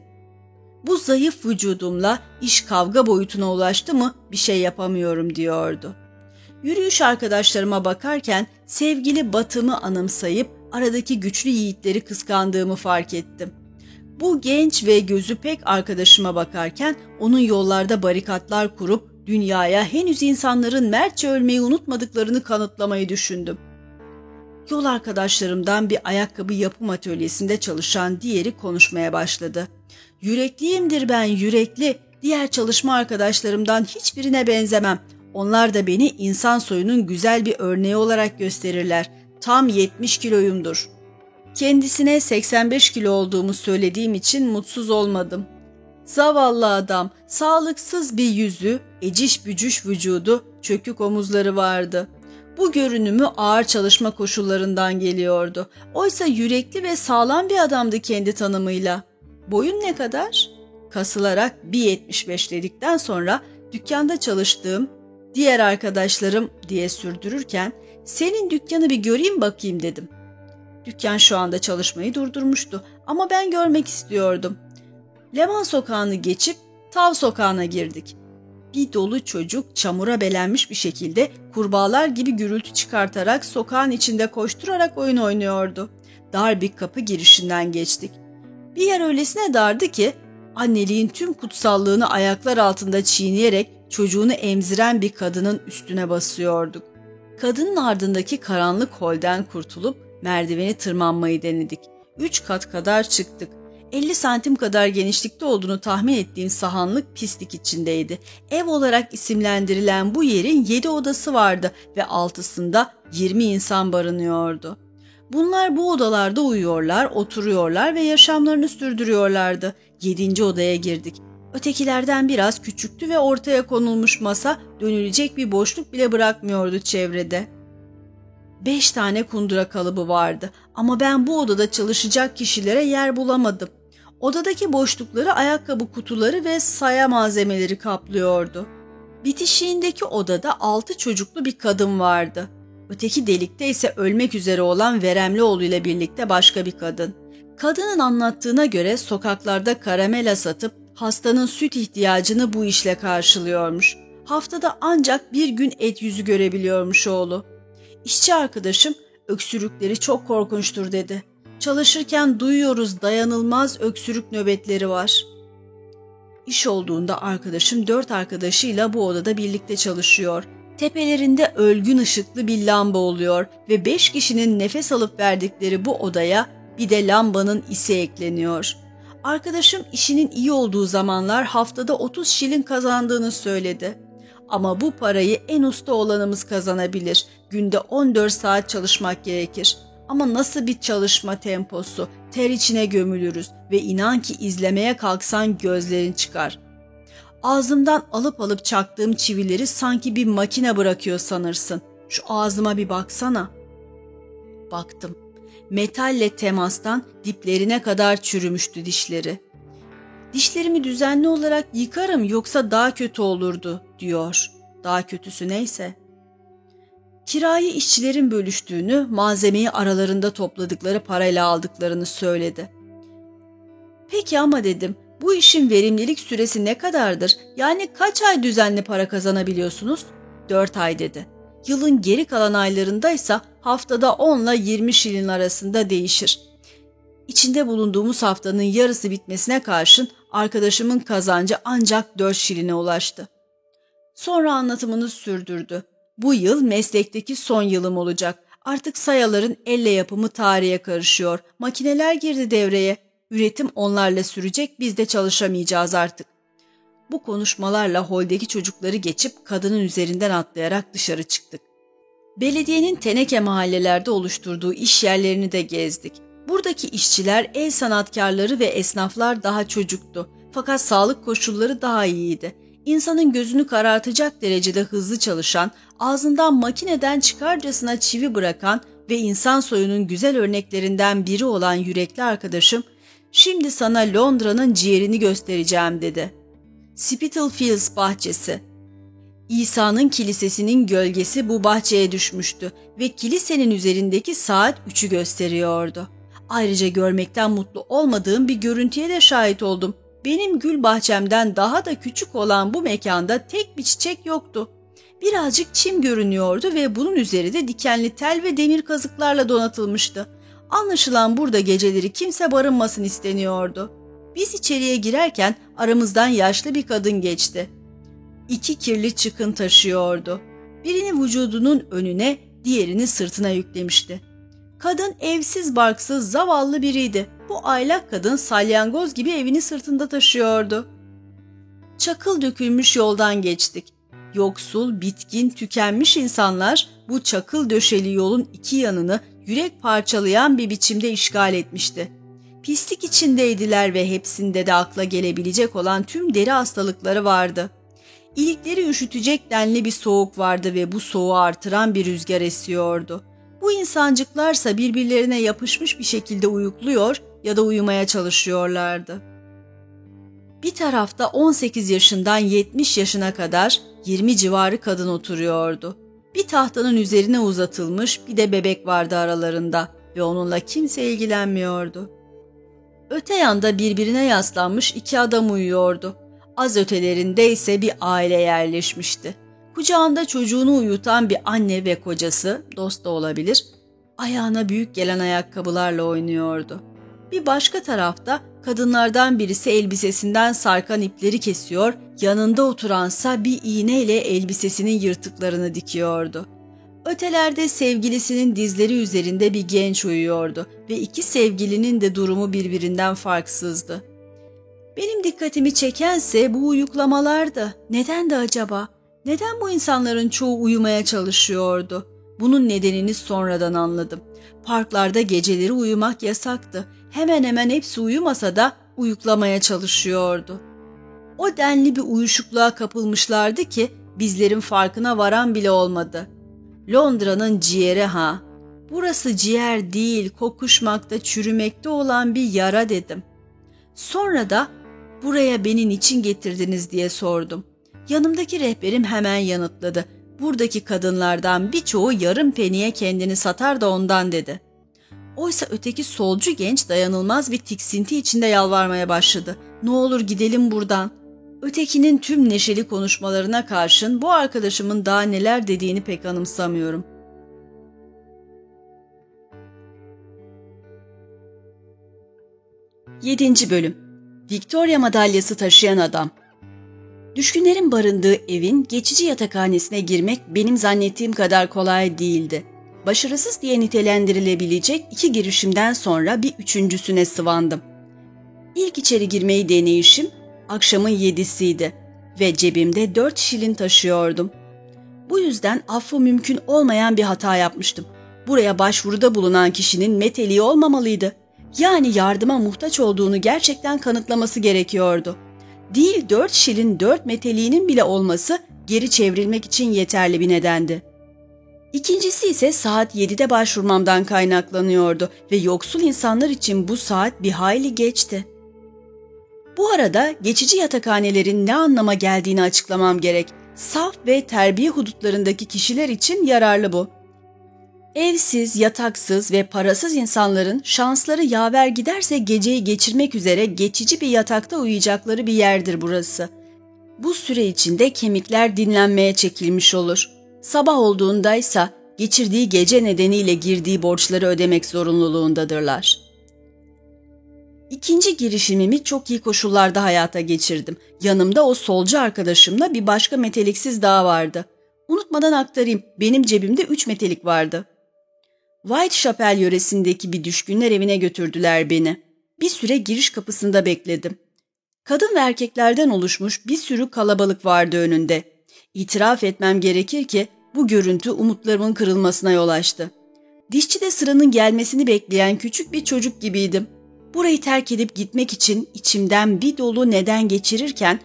Bu zayıf vücudumla iş kavga boyutuna ulaştı mı bir şey yapamıyorum diyordu. Yürüyüş arkadaşlarıma bakarken sevgili batımı anımsayıp aradaki güçlü yiğitleri kıskandığımı fark ettim. Bu genç ve gözü pek arkadaşıma bakarken onun yollarda barikatlar kurup dünyaya henüz insanların mertçe ölmeyi unutmadıklarını kanıtlamayı düşündüm. Yol arkadaşlarımdan bir ayakkabı yapım atölyesinde çalışan diğeri konuşmaya başladı. Yürekliyimdir ben yürekli. Diğer çalışma arkadaşlarımdan hiçbirine benzemem. Onlar da beni insan soyunun güzel bir örneği olarak gösterirler. Tam 70 kiloyumdur. Kendisine 85 kilo olduğumu söylediğim için mutsuz olmadım. Zavallı adam, sağlıksız bir yüzü, eciş bücüş vücudu, çökük omuzları vardı. Bu görünümü ağır çalışma koşullarından geliyordu. Oysa yürekli ve sağlam bir adamdı kendi tanımıyla. Boyun ne kadar? Kasılarak 1.75 dedikten sonra dükkanda çalıştığım diğer arkadaşlarım diye sürdürürken senin dükkanı bir göreyim bakayım dedim. Dükkan şu anda çalışmayı durdurmuştu ama ben görmek istiyordum. Leman sokağını geçip Tav sokağına girdik. Bir dolu çocuk çamura belenmiş bir şekilde kurbağalar gibi gürültü çıkartarak sokağın içinde koşturarak oyun oynuyordu. Dar bir kapı girişinden geçtik. Bir yer öylesine dardı ki anneliğin tüm kutsallığını ayaklar altında çiğneyerek çocuğunu emziren bir kadının üstüne basıyorduk. Kadının ardındaki karanlık holden kurtulup merdiveni tırmanmayı denedik. Üç kat kadar çıktık. 50 santim kadar genişlikte olduğunu tahmin ettiğim sahanlık pislik içindeydi. Ev olarak isimlendirilen bu yerin 7 odası vardı ve altısında 20 insan barınıyordu. Bunlar bu odalarda uyuyorlar, oturuyorlar ve yaşamlarını sürdürüyorlardı. Yedinci odaya girdik. Ötekilerden biraz küçüktü ve ortaya konulmuş masa dönülecek bir boşluk bile bırakmıyordu çevrede. Beş tane kundura kalıbı vardı ama ben bu odada çalışacak kişilere yer bulamadım. Odadaki boşlukları ayakkabı kutuları ve saya malzemeleri kaplıyordu. Bitişiğindeki odada altı çocuklu bir kadın vardı. Öteki delikte ise ölmek üzere olan Veremlioğlu ile birlikte başka bir kadın. Kadının anlattığına göre sokaklarda karamela satıp hastanın süt ihtiyacını bu işle karşılıyormuş. Haftada ancak bir gün et yüzü görebiliyormuş oğlu. İşçi arkadaşım öksürükleri çok korkunçtur dedi. Çalışırken duyuyoruz dayanılmaz öksürük nöbetleri var. İş olduğunda arkadaşım dört arkadaşıyla bu odada birlikte çalışıyor. Tepelerinde ölgün ışıklı bir lamba oluyor ve beş kişinin nefes alıp verdikleri bu odaya bir de lambanın isi ekleniyor. Arkadaşım işinin iyi olduğu zamanlar haftada 30 şilin kazandığını söyledi. Ama bu parayı en usta olanımız kazanabilir. Günde 14 saat çalışmak gerekir. Ama nasıl bir çalışma temposu, ter içine gömülürüz ve inan ki izlemeye kalksan gözlerin çıkar. Ağzımdan alıp alıp çaktığım çivileri sanki bir makine bırakıyor sanırsın. Şu ağzıma bir baksana. Baktım. Metalle temastan diplerine kadar çürümüştü dişleri. Dişlerimi düzenli olarak yıkarım yoksa daha kötü olurdu diyor. Daha kötüsü neyse. Kirayı işçilerin bölüştüğünü, malzemeyi aralarında topladıkları parayla aldıklarını söyledi. Peki ama dedim, bu işin verimlilik süresi ne kadardır? Yani kaç ay düzenli para kazanabiliyorsunuz? Dört ay dedi. Yılın geri kalan aylarındaysa haftada 10 ile 20 şilin arasında değişir. İçinde bulunduğumuz haftanın yarısı bitmesine karşın arkadaşımın kazancı ancak 4 şiline ulaştı. Sonra anlatımını sürdürdü. Bu yıl meslekteki son yılım olacak. Artık sayaların elle yapımı tarihe karışıyor. Makineler girdi devreye. Üretim onlarla sürecek, biz de çalışamayacağız artık. Bu konuşmalarla holdeki çocukları geçip kadının üzerinden atlayarak dışarı çıktık. Belediyenin teneke mahallelerde oluşturduğu iş yerlerini de gezdik. Buradaki işçiler, el sanatkarları ve esnaflar daha çocuktu. Fakat sağlık koşulları daha iyiydi. İnsanın gözünü karartacak derecede hızlı çalışan, ağzından makineden çıkarcasına çivi bırakan ve insan soyunun güzel örneklerinden biri olan yürekli arkadaşım, şimdi sana Londra'nın ciğerini göstereceğim dedi. Spitalfields bahçesi. İsa'nın kilisesinin gölgesi bu bahçeye düşmüştü ve kilisenin üzerindeki saat 3'ü gösteriyordu. Ayrıca görmekten mutlu olmadığım bir görüntüye de şahit oldum. Benim gül bahçemden daha da küçük olan bu mekanda tek bir çiçek yoktu. Birazcık çim görünüyordu ve bunun üzeri de dikenli tel ve demir kazıklarla donatılmıştı. Anlaşılan burada geceleri kimse barınmasın isteniyordu. Biz içeriye girerken aramızdan yaşlı bir kadın geçti. İki kirli çıkın taşıyordu. Birini vücudunun önüne, diğerini sırtına yüklemişti. Kadın evsiz barksız zavallı biriydi. Bu aylak kadın salyangoz gibi evini sırtında taşıyordu. Çakıl dökülmüş yoldan geçtik. Yoksul, bitkin, tükenmiş insanlar bu çakıl döşeli yolun iki yanını yürek parçalayan bir biçimde işgal etmişti. Pislik içindeydiler ve hepsinde de akla gelebilecek olan tüm deri hastalıkları vardı. İlikleri üşütecek denli bir soğuk vardı ve bu soğuğu artıran bir rüzgar esiyordu. Bu insancıklarsa birbirlerine yapışmış bir şekilde uyukluyor ya da uyumaya çalışıyorlardı. Bir tarafta 18 yaşından 70 yaşına kadar 20 civarı kadın oturuyordu. Bir tahtanın üzerine uzatılmış bir de bebek vardı aralarında ve onunla kimse ilgilenmiyordu. Öte yanda birbirine yaslanmış iki adam uyuyordu. Az ötelerinde ise bir aile yerleşmişti. Kucağında çocuğunu uyutan bir anne ve kocası, dost da olabilir, ayağına büyük gelen ayakkabılarla oynuyordu. Bir başka tarafta kadınlardan birisi elbisesinden sarkan ipleri kesiyor, yanında oturansa bir iğneyle elbisesinin yırtıklarını dikiyordu. Ötelerde sevgilisinin dizleri üzerinde bir genç uyuyordu ve iki sevgilinin de durumu birbirinden farksızdı. Benim dikkatimi çekense bu uyuklamalardı. Neden de acaba? Neden bu insanların çoğu uyumaya çalışıyordu? Bunun nedenini sonradan anladım. Parklarda geceleri uyumak yasaktı. Hemen hemen hepsi uyumasa da uyuklamaya çalışıyordu. O denli bir uyuşukluğa kapılmışlardı ki bizlerin farkına varan bile olmadı. Londra'nın ciğeri ha. Burası ciğer değil, kokuşmakta, çürümekte olan bir yara dedim. Sonra da buraya beni niçin getirdiniz diye sordum. Yanımdaki rehberim hemen yanıtladı. Buradaki kadınlardan birçoğu yarım peniye kendini satar da ondan dedi. Oysa öteki solcu genç dayanılmaz bir tiksinti içinde yalvarmaya başladı. Ne olur gidelim buradan. Ötekinin tüm neşeli konuşmalarına karşın bu arkadaşımın daha neler dediğini pek anımsamıyorum. 7. Bölüm Victoria madalyası taşıyan adam Düşkünlerin barındığı evin geçici yatakhanesine girmek benim zannettiğim kadar kolay değildi. Başarısız diye nitelendirilebilecek iki girişimden sonra bir üçüncüsüne sıvandım. İlk içeri girmeyi deneyişim akşamın yedisiydi ve cebimde dört şilin taşıyordum. Bu yüzden affı mümkün olmayan bir hata yapmıştım. Buraya başvuruda bulunan kişinin meteliği olmamalıydı. Yani yardıma muhtaç olduğunu gerçekten kanıtlaması gerekiyordu. Değil dört şilin dört meteliğinin bile olması geri çevrilmek için yeterli bir nedendi. İkincisi ise saat 7'de başvurmamdan kaynaklanıyordu ve yoksul insanlar için bu saat bir hayli geçti. Bu arada geçici yatakhanelerin ne anlama geldiğini açıklamam gerek. Saf ve terbiye hudutlarındaki kişiler için yararlı bu. Evsiz, yataksız ve parasız insanların şansları yaver giderse geceyi geçirmek üzere geçici bir yatakta uyuyacakları bir yerdir burası. Bu süre içinde kemikler dinlenmeye çekilmiş olur. Sabah olduğundaysa geçirdiği gece nedeniyle girdiği borçları ödemek zorunluluğundadırlar. İkinci girişimimi çok iyi koşullarda hayata geçirdim. Yanımda o solcu arkadaşımla bir başka meteliksiz daha vardı. Unutmadan aktarayım, benim cebimde üç metelik vardı. Whitechapel yöresindeki bir düşkünler evine götürdüler beni. Bir süre giriş kapısında bekledim. Kadın ve erkeklerden oluşmuş bir sürü kalabalık vardı önünde. İtiraf etmem gerekir ki bu görüntü umutlarımın kırılmasına yol açtı. Dişçide sıranın gelmesini bekleyen küçük bir çocuk gibiydim. Burayı terk edip gitmek için içimden bir dolu neden geçirirken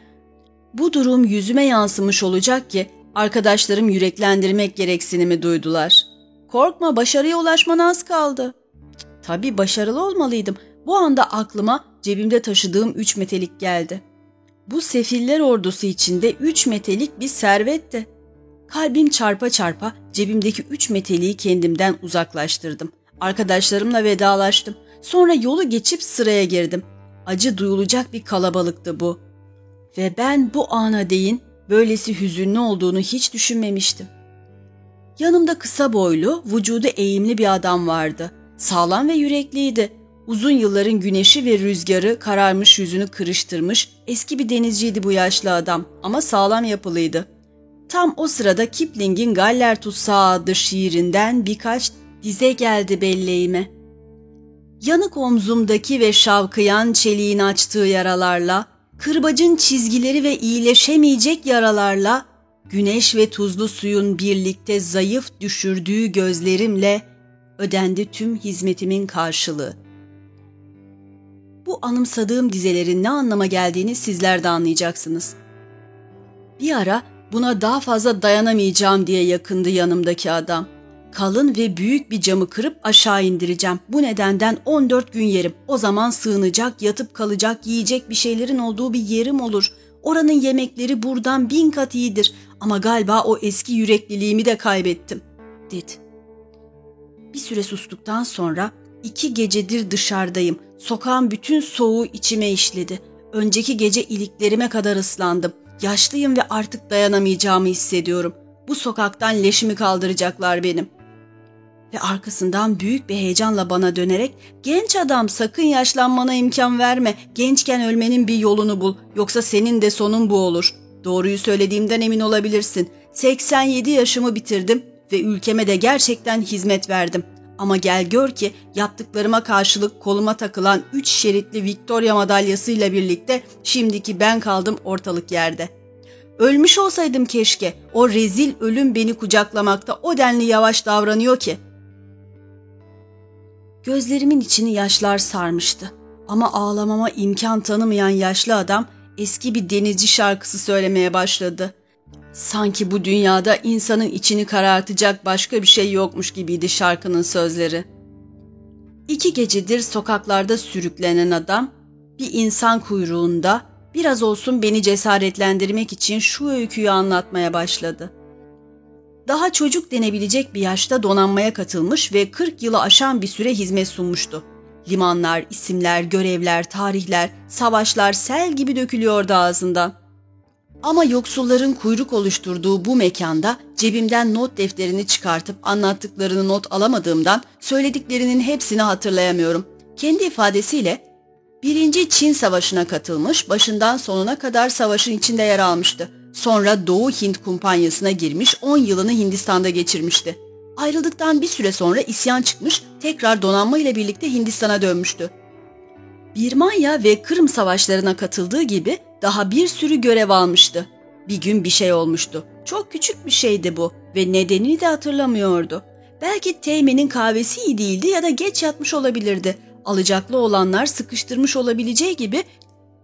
bu durum yüzüme yansımış olacak ki arkadaşlarım yüreklendirmek gereksinimi duydular. Korkma başarıya ulaşman az kaldı. Tabii başarılı olmalıydım. Bu anda aklıma cebimde taşıdığım üç metelik geldi. Bu sefiller ordusu içinde üç metelik bir servetti. Kalbim çarpa çarpa cebimdeki üç meteliği kendimden uzaklaştırdım. Arkadaşlarımla vedalaştım. Sonra yolu geçip sıraya girdim. Acı duyulacak bir kalabalıktı bu. Ve ben bu ana değin böylesi hüzünlü olduğunu hiç düşünmemiştim. Yanımda kısa boylu, vücudu eğimli bir adam vardı. Sağlam ve yürekliydi. Uzun yılların güneşi ve rüzgarı kararmış yüzünü kırıştırmış, eski bir denizciydi bu yaşlı adam ama sağlam yapılıydı. Tam o sırada Kipling'in Galler Tutsağı adlı şiirinden birkaç dize geldi belleğime. Yanık omzumdaki ve şavkıyan çeliğin açtığı yaralarla, kırbacın çizgileri ve iyileşemeyecek yaralarla, güneş ve tuzlu suyun birlikte zayıf düşürdüğü gözlerimle ödendi tüm hizmetimin karşılığı. Bu anımsadığım dizelerin ne anlama geldiğini sizler de anlayacaksınız. Bir ara buna daha fazla dayanamayacağım diye yakındı yanımdaki adam. Kalın ve büyük bir camı kırıp aşağı indireceğim. Bu nedenden 14 gün yerim. O zaman sığınacak, yatıp kalacak, yiyecek bir şeylerin olduğu bir yerim olur. Oranın yemekleri buradan bin kat iyidir. Ama galiba o eski yürekliliğimi de kaybettim, dedi. Bir süre sustuktan sonra iki gecedir dışarıdayım. Sokağın bütün soğuğu içime işledi. Önceki gece iliklerime kadar ıslandım. Yaşlıyım ve artık dayanamayacağımı hissediyorum. Bu sokaktan leşimi kaldıracaklar benim. Ve arkasından büyük bir heyecanla bana dönerek genç adam sakın yaşlanmana imkan verme. Gençken ölmenin bir yolunu bul. Yoksa senin de sonun bu olur. Doğruyu söylediğimden emin olabilirsin. 87 yaşımı bitirdim ve ülkeme de gerçekten hizmet verdim. Ama gel gör ki yaptıklarıma karşılık koluma takılan 3 şeritli Victoria madalyasıyla birlikte şimdiki ben kaldım ortalık yerde. Ölmüş olsaydım keşke. O rezil ölüm beni kucaklamakta o denli yavaş davranıyor ki. Gözlerimin içini yaşlar sarmıştı. Ama ağlamama imkan tanımayan yaşlı adam eski bir denizci şarkısı söylemeye başladı. Sanki bu dünyada insanın içini karartacak başka bir şey yokmuş gibiydi şarkının sözleri. İki gecedir sokaklarda sürüklenen adam bir insan kuyruğunda biraz olsun beni cesaretlendirmek için şu öyküyü anlatmaya başladı. Daha çocuk denebilecek bir yaşta donanmaya katılmış ve 40 yılı aşan bir süre hizmet sunmuştu. Limanlar, isimler, görevler, tarihler, savaşlar sel gibi dökülüyordu ağzından. Ama yoksulların kuyruk oluşturduğu bu mekanda cebimden not defterini çıkartıp anlattıklarını not alamadığımdan söylediklerinin hepsini hatırlayamıyorum. Kendi ifadesiyle Birinci Çin Savaşı'na katılmış, başından sonuna kadar savaşın içinde yer almıştı. Sonra Doğu Hint Kumpanyası'na girmiş, 10 yılını Hindistan'da geçirmişti. Ayrıldıktan bir süre sonra isyan çıkmış, tekrar donanma ile birlikte Hindistan'a dönmüştü. Birmanya ve Kırım savaşlarına katıldığı gibi daha bir sürü görev almıştı. Bir gün bir şey olmuştu. Çok küçük bir şeydi bu ve nedenini de hatırlamıyordu. Belki Teğmen'in kahvesi iyi değildi ya da geç yatmış olabilirdi. Alacaklı olanlar sıkıştırmış olabileceği gibi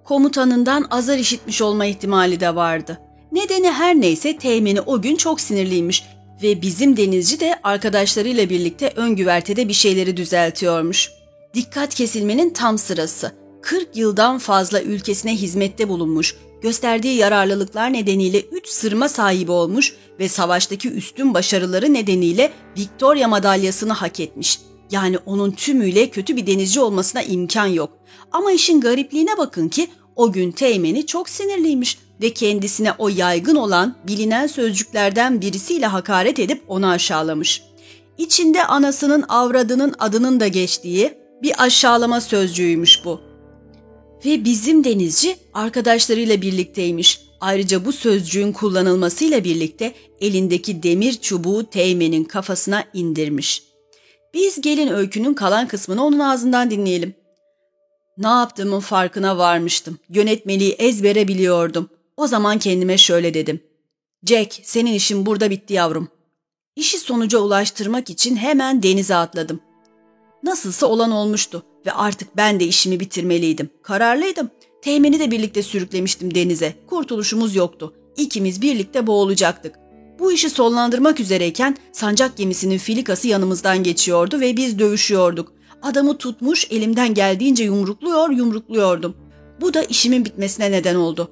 komutanından azar işitmiş olma ihtimali de vardı. Nedeni her neyse Teğmen'i o gün çok sinirliymiş ve bizim denizci de arkadaşlarıyla birlikte ön güvertede bir şeyleri düzeltiyormuş. Dikkat kesilmenin tam sırası. 40 yıldan fazla ülkesine hizmette bulunmuş, gösterdiği yararlılıklar nedeniyle 3 sırma sahibi olmuş ve savaştaki üstün başarıları nedeniyle Victoria madalyasını hak etmiş. Yani onun tümüyle kötü bir denizci olmasına imkan yok. Ama işin garipliğine bakın ki o gün Teğmen'i çok sinirliymiş ve kendisine o yaygın olan bilinen sözcüklerden birisiyle hakaret edip onu aşağılamış. İçinde anasının avradının adının da geçtiği bir aşağılama sözcüğüymüş bu. Ve bizim denizci arkadaşlarıyla birlikteymiş. Ayrıca bu sözcüğün kullanılmasıyla birlikte elindeki demir çubuğu Teğmen'in kafasına indirmiş. Biz gelin öykünün kalan kısmını onun ağzından dinleyelim. Ne yaptığımın farkına varmıştım. Yönetmeliği ezbere biliyordum. O zaman kendime şöyle dedim. Jack, senin işin burada bitti yavrum. İşi sonuca ulaştırmak için hemen denize atladım. Nasılsa olan olmuştu ve artık ben de işimi bitirmeliydim. Kararlıydım. Teğmeni de birlikte sürüklemiştim denize. Kurtuluşumuz yoktu. İkimiz birlikte boğulacaktık. Bu işi sonlandırmak üzereyken sancak gemisinin filikası yanımızdan geçiyordu ve biz dövüşüyorduk. Adamı tutmuş elimden geldiğince yumrukluyor yumrukluyordum. Bu da işimin bitmesine neden oldu.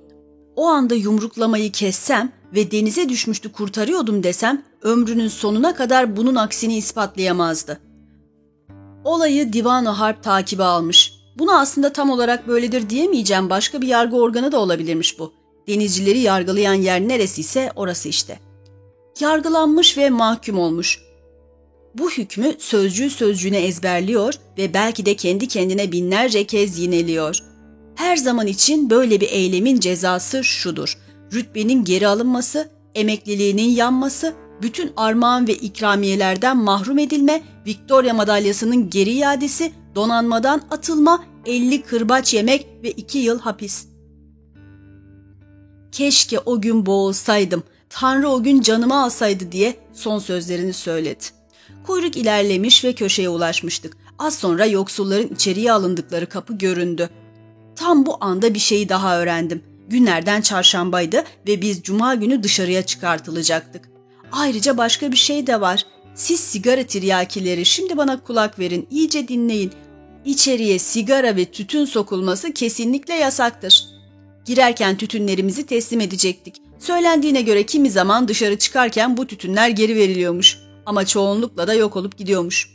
O anda yumruklamayı kessem ve denize düşmüştü kurtarıyordum desem ömrünün sonuna kadar bunun aksini ispatlayamazdı. Olayı divan Harp takibi almış. Bunu aslında tam olarak böyledir diyemeyeceğim başka bir yargı organı da olabilirmiş bu. Denizcileri yargılayan yer neresiyse orası işte. Yargılanmış ve mahkum olmuş. Bu hükmü sözcüğü sözcüğüne ezberliyor ve belki de kendi kendine binlerce kez yineliyor. Her zaman için böyle bir eylemin cezası şudur. Rütbenin geri alınması, emekliliğinin yanması bütün armağan ve ikramiyelerden mahrum edilme, Victoria madalyasının geri iadesi, donanmadan atılma, 50 kırbaç yemek ve 2 yıl hapis. Keşke o gün boğulsaydım, Tanrı o gün canımı alsaydı diye son sözlerini söyledi. Kuyruk ilerlemiş ve köşeye ulaşmıştık. Az sonra yoksulların içeriye alındıkları kapı göründü. Tam bu anda bir şeyi daha öğrendim. Günlerden çarşambaydı ve biz cuma günü dışarıya çıkartılacaktık. Ayrıca başka bir şey de var. Siz sigara tiryakileri şimdi bana kulak verin, iyice dinleyin. İçeriye sigara ve tütün sokulması kesinlikle yasaktır. Girerken tütünlerimizi teslim edecektik. Söylendiğine göre kimi zaman dışarı çıkarken bu tütünler geri veriliyormuş. Ama çoğunlukla da yok olup gidiyormuş.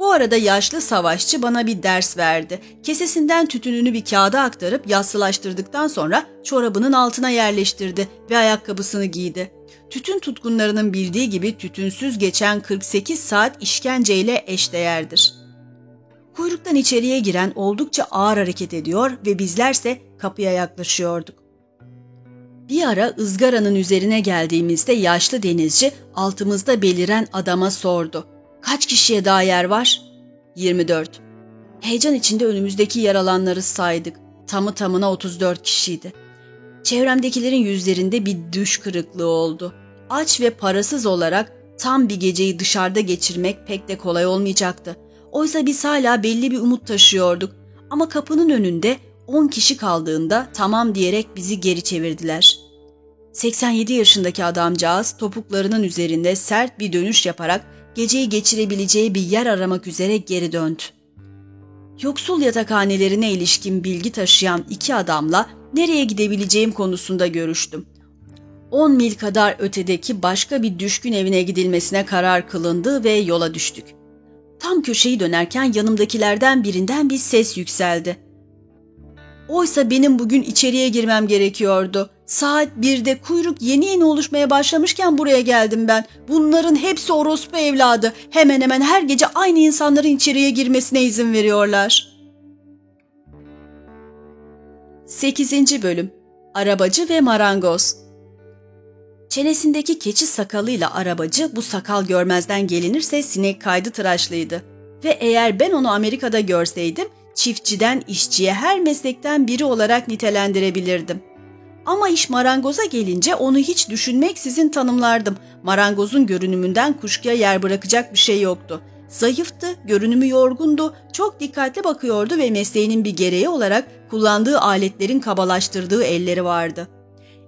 Bu arada yaşlı savaşçı bana bir ders verdi. Kesesinden tütününü bir kağıda aktarıp yassılaştırdıktan sonra çorabının altına yerleştirdi ve ayakkabısını giydi. Tütün tutkunlarının bildiği gibi tütünsüz geçen 48 saat işkenceyle eşdeğerdir. Kuyruktan içeriye giren oldukça ağır hareket ediyor ve bizlerse kapıya yaklaşıyorduk. Bir ara ızgaranın üzerine geldiğimizde yaşlı denizci altımızda beliren adama sordu. Kaç kişiye daha yer var? 24. Heyecan içinde önümüzdeki yaralanları saydık. Tamı tamına 34 kişiydi. Çevremdekilerin yüzlerinde bir düş kırıklığı oldu. Aç ve parasız olarak tam bir geceyi dışarıda geçirmek pek de kolay olmayacaktı. Oysa biz hala belli bir umut taşıyorduk. Ama kapının önünde 10 kişi kaldığında tamam diyerek bizi geri çevirdiler. 87 yaşındaki adamcağız topuklarının üzerinde sert bir dönüş yaparak geceyi geçirebileceği bir yer aramak üzere geri döndü. Yoksul yatakhanelerine ilişkin bilgi taşıyan iki adamla nereye gidebileceğim konusunda görüştüm. 10 mil kadar ötedeki başka bir düşkün evine gidilmesine karar kılındı ve yola düştük. Tam köşeyi dönerken yanımdakilerden birinden bir ses yükseldi. Oysa benim bugün içeriye girmem gerekiyordu. Saat birde kuyruk yeni yeni oluşmaya başlamışken buraya geldim ben. Bunların hepsi orospu evladı. Hemen hemen her gece aynı insanların içeriye girmesine izin veriyorlar. 8. Bölüm Arabacı ve Marangoz Çenesindeki keçi sakalıyla arabacı bu sakal görmezden gelinirse sinek kaydı tıraşlıydı. Ve eğer ben onu Amerika'da görseydim çiftçiden işçiye her meslekten biri olarak nitelendirebilirdim. Ama iş marangoza gelince onu hiç düşünmeksizin tanımlardım. Marangozun görünümünden kuşkuya yer bırakacak bir şey yoktu. Zayıftı, görünümü yorgundu, çok dikkatli bakıyordu ve mesleğinin bir gereği olarak kullandığı aletlerin kabalaştırdığı elleri vardı.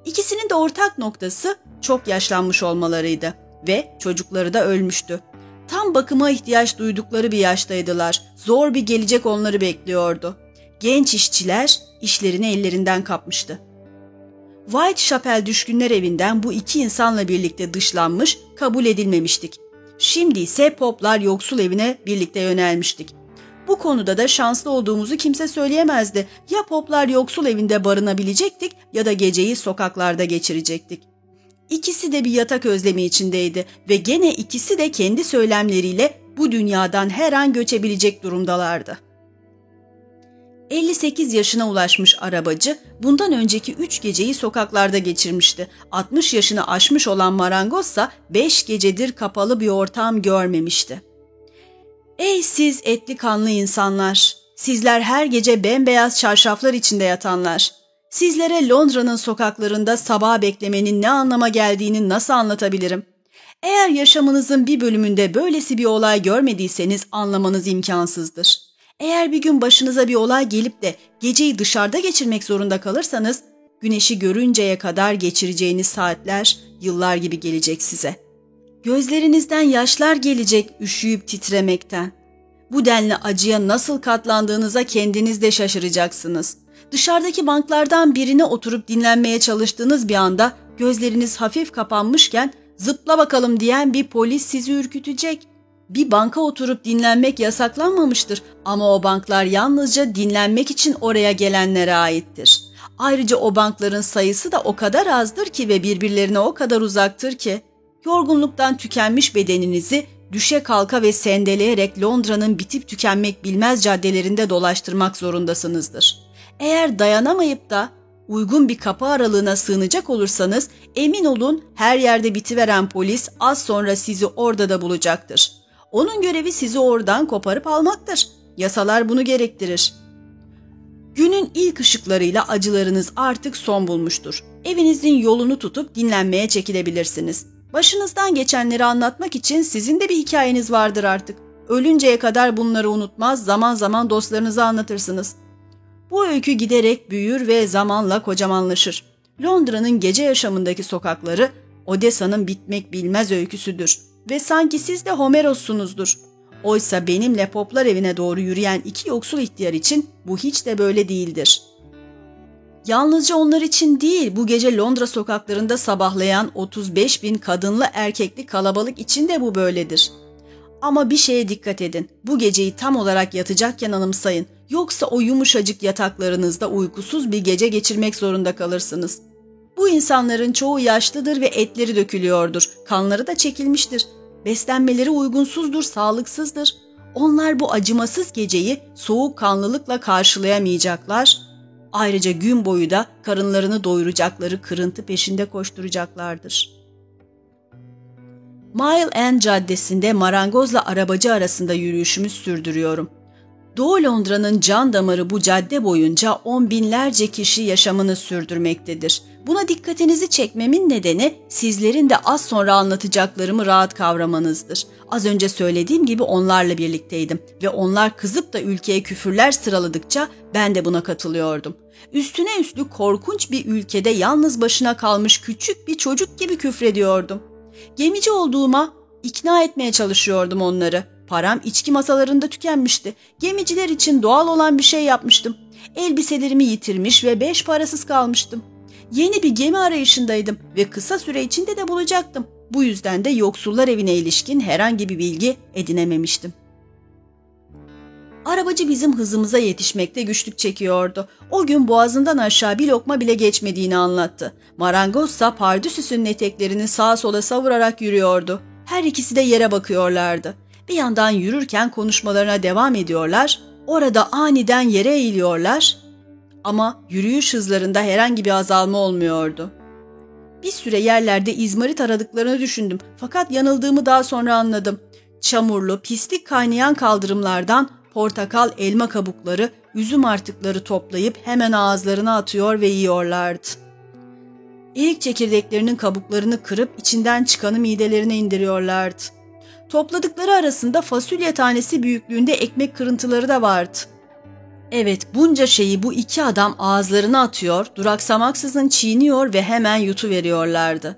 İkisinin de ortak noktası çok yaşlanmış olmalarıydı ve çocukları da ölmüştü. Tam bakıma ihtiyaç duydukları bir yaştaydılar. Zor bir gelecek onları bekliyordu. Genç işçiler işlerini ellerinden kapmıştı. Whitechapel düşkünler evinden bu iki insanla birlikte dışlanmış, kabul edilmemiştik. Şimdi ise Poplar yoksul evine birlikte yönelmiştik. Bu konuda da şanslı olduğumuzu kimse söyleyemezdi. Ya Poplar yoksul evinde barınabilecektik ya da geceyi sokaklarda geçirecektik. İkisi de bir yatak özlemi içindeydi ve gene ikisi de kendi söylemleriyle bu dünyadan her an göçebilecek durumdalardı. 58 yaşına ulaşmış arabacı bundan önceki 3 geceyi sokaklarda geçirmişti. 60 yaşını aşmış olan marangozsa 5 gecedir kapalı bir ortam görmemişti. Ey siz etli kanlı insanlar! Sizler her gece bembeyaz çarşaflar içinde yatanlar! Sizlere Londra'nın sokaklarında sabah beklemenin ne anlama geldiğini nasıl anlatabilirim? Eğer yaşamınızın bir bölümünde böylesi bir olay görmediyseniz anlamanız imkansızdır. Eğer bir gün başınıza bir olay gelip de geceyi dışarıda geçirmek zorunda kalırsanız, güneşi görünceye kadar geçireceğiniz saatler yıllar gibi gelecek size. Gözlerinizden yaşlar gelecek üşüyüp titremekten. Bu denli acıya nasıl katlandığınıza kendiniz de şaşıracaksınız. Dışarıdaki banklardan birine oturup dinlenmeye çalıştığınız bir anda gözleriniz hafif kapanmışken zıpla bakalım diyen bir polis sizi ürkütecek. Bir banka oturup dinlenmek yasaklanmamıştır ama o banklar yalnızca dinlenmek için oraya gelenlere aittir. Ayrıca o bankların sayısı da o kadar azdır ki ve birbirlerine o kadar uzaktır ki yorgunluktan tükenmiş bedeninizi düşe kalka ve sendeleyerek Londra'nın bitip tükenmek bilmez caddelerinde dolaştırmak zorundasınızdır. Eğer dayanamayıp da uygun bir kapı aralığına sığınacak olursanız emin olun her yerde bitiveren polis az sonra sizi orada da bulacaktır. Onun görevi sizi oradan koparıp almaktır. Yasalar bunu gerektirir. Günün ilk ışıklarıyla acılarınız artık son bulmuştur. Evinizin yolunu tutup dinlenmeye çekilebilirsiniz. Başınızdan geçenleri anlatmak için sizin de bir hikayeniz vardır artık. Ölünceye kadar bunları unutmaz, zaman zaman dostlarınıza anlatırsınız. Bu öykü giderek büyür ve zamanla kocamanlaşır. Londra'nın gece yaşamındaki sokakları Odessa'nın bitmek bilmez öyküsüdür ve sanki siz de Homeros'sunuzdur. Oysa benimle poplar evine doğru yürüyen iki yoksul ihtiyar için bu hiç de böyle değildir. Yalnızca onlar için değil, bu gece Londra sokaklarında sabahlayan 35 bin kadınlı erkekli kalabalık için de bu böyledir. Ama bir şeye dikkat edin, bu geceyi tam olarak yatacakken anımsayın, yoksa o yumuşacık yataklarınızda uykusuz bir gece geçirmek zorunda kalırsınız.'' Bu insanların çoğu yaşlıdır ve etleri dökülüyordur. Kanları da çekilmiştir. Beslenmeleri uygunsuzdur, sağlıksızdır. Onlar bu acımasız geceyi soğuk kanlılıkla karşılayamayacaklar. Ayrıca gün boyu da karınlarını doyuracakları kırıntı peşinde koşturacaklardır. Mile End Caddesi'nde marangozla arabacı arasında yürüyüşümü sürdürüyorum. Doğu Londra'nın can damarı bu cadde boyunca on binlerce kişi yaşamını sürdürmektedir. Buna dikkatinizi çekmemin nedeni sizlerin de az sonra anlatacaklarımı rahat kavramanızdır. Az önce söylediğim gibi onlarla birlikteydim ve onlar kızıp da ülkeye küfürler sıraladıkça ben de buna katılıyordum. Üstüne üstlük korkunç bir ülkede yalnız başına kalmış küçük bir çocuk gibi küfrediyordum. Gemici olduğuma ikna etmeye çalışıyordum onları. Param içki masalarında tükenmişti. Gemiciler için doğal olan bir şey yapmıştım. Elbiselerimi yitirmiş ve beş parasız kalmıştım. Yeni bir gemi arayışındaydım ve kısa süre içinde de bulacaktım. Bu yüzden de yoksullar evine ilişkin herhangi bir bilgi edinememiştim. Arabacı bizim hızımıza yetişmekte güçlük çekiyordu. O gün boğazından aşağı bir lokma bile geçmediğini anlattı. Marangozsa pardüsüsünün eteklerini sağa sola savurarak yürüyordu. Her ikisi de yere bakıyorlardı. Bir yandan yürürken konuşmalarına devam ediyorlar, orada aniden yere eğiliyorlar. Ama yürüyüş hızlarında herhangi bir azalma olmuyordu. Bir süre yerlerde izmarit aradıklarını düşündüm fakat yanıldığımı daha sonra anladım. Çamurlu, pislik kaynayan kaldırımlardan portakal, elma kabukları, üzüm artıkları toplayıp hemen ağızlarına atıyor ve yiyorlardı. İlk çekirdeklerinin kabuklarını kırıp içinden çıkanı midelerine indiriyorlardı. Topladıkları arasında fasulye tanesi büyüklüğünde ekmek kırıntıları da vardı. Evet bunca şeyi bu iki adam ağızlarına atıyor, duraksamaksızın çiğniyor ve hemen yutuveriyorlardı.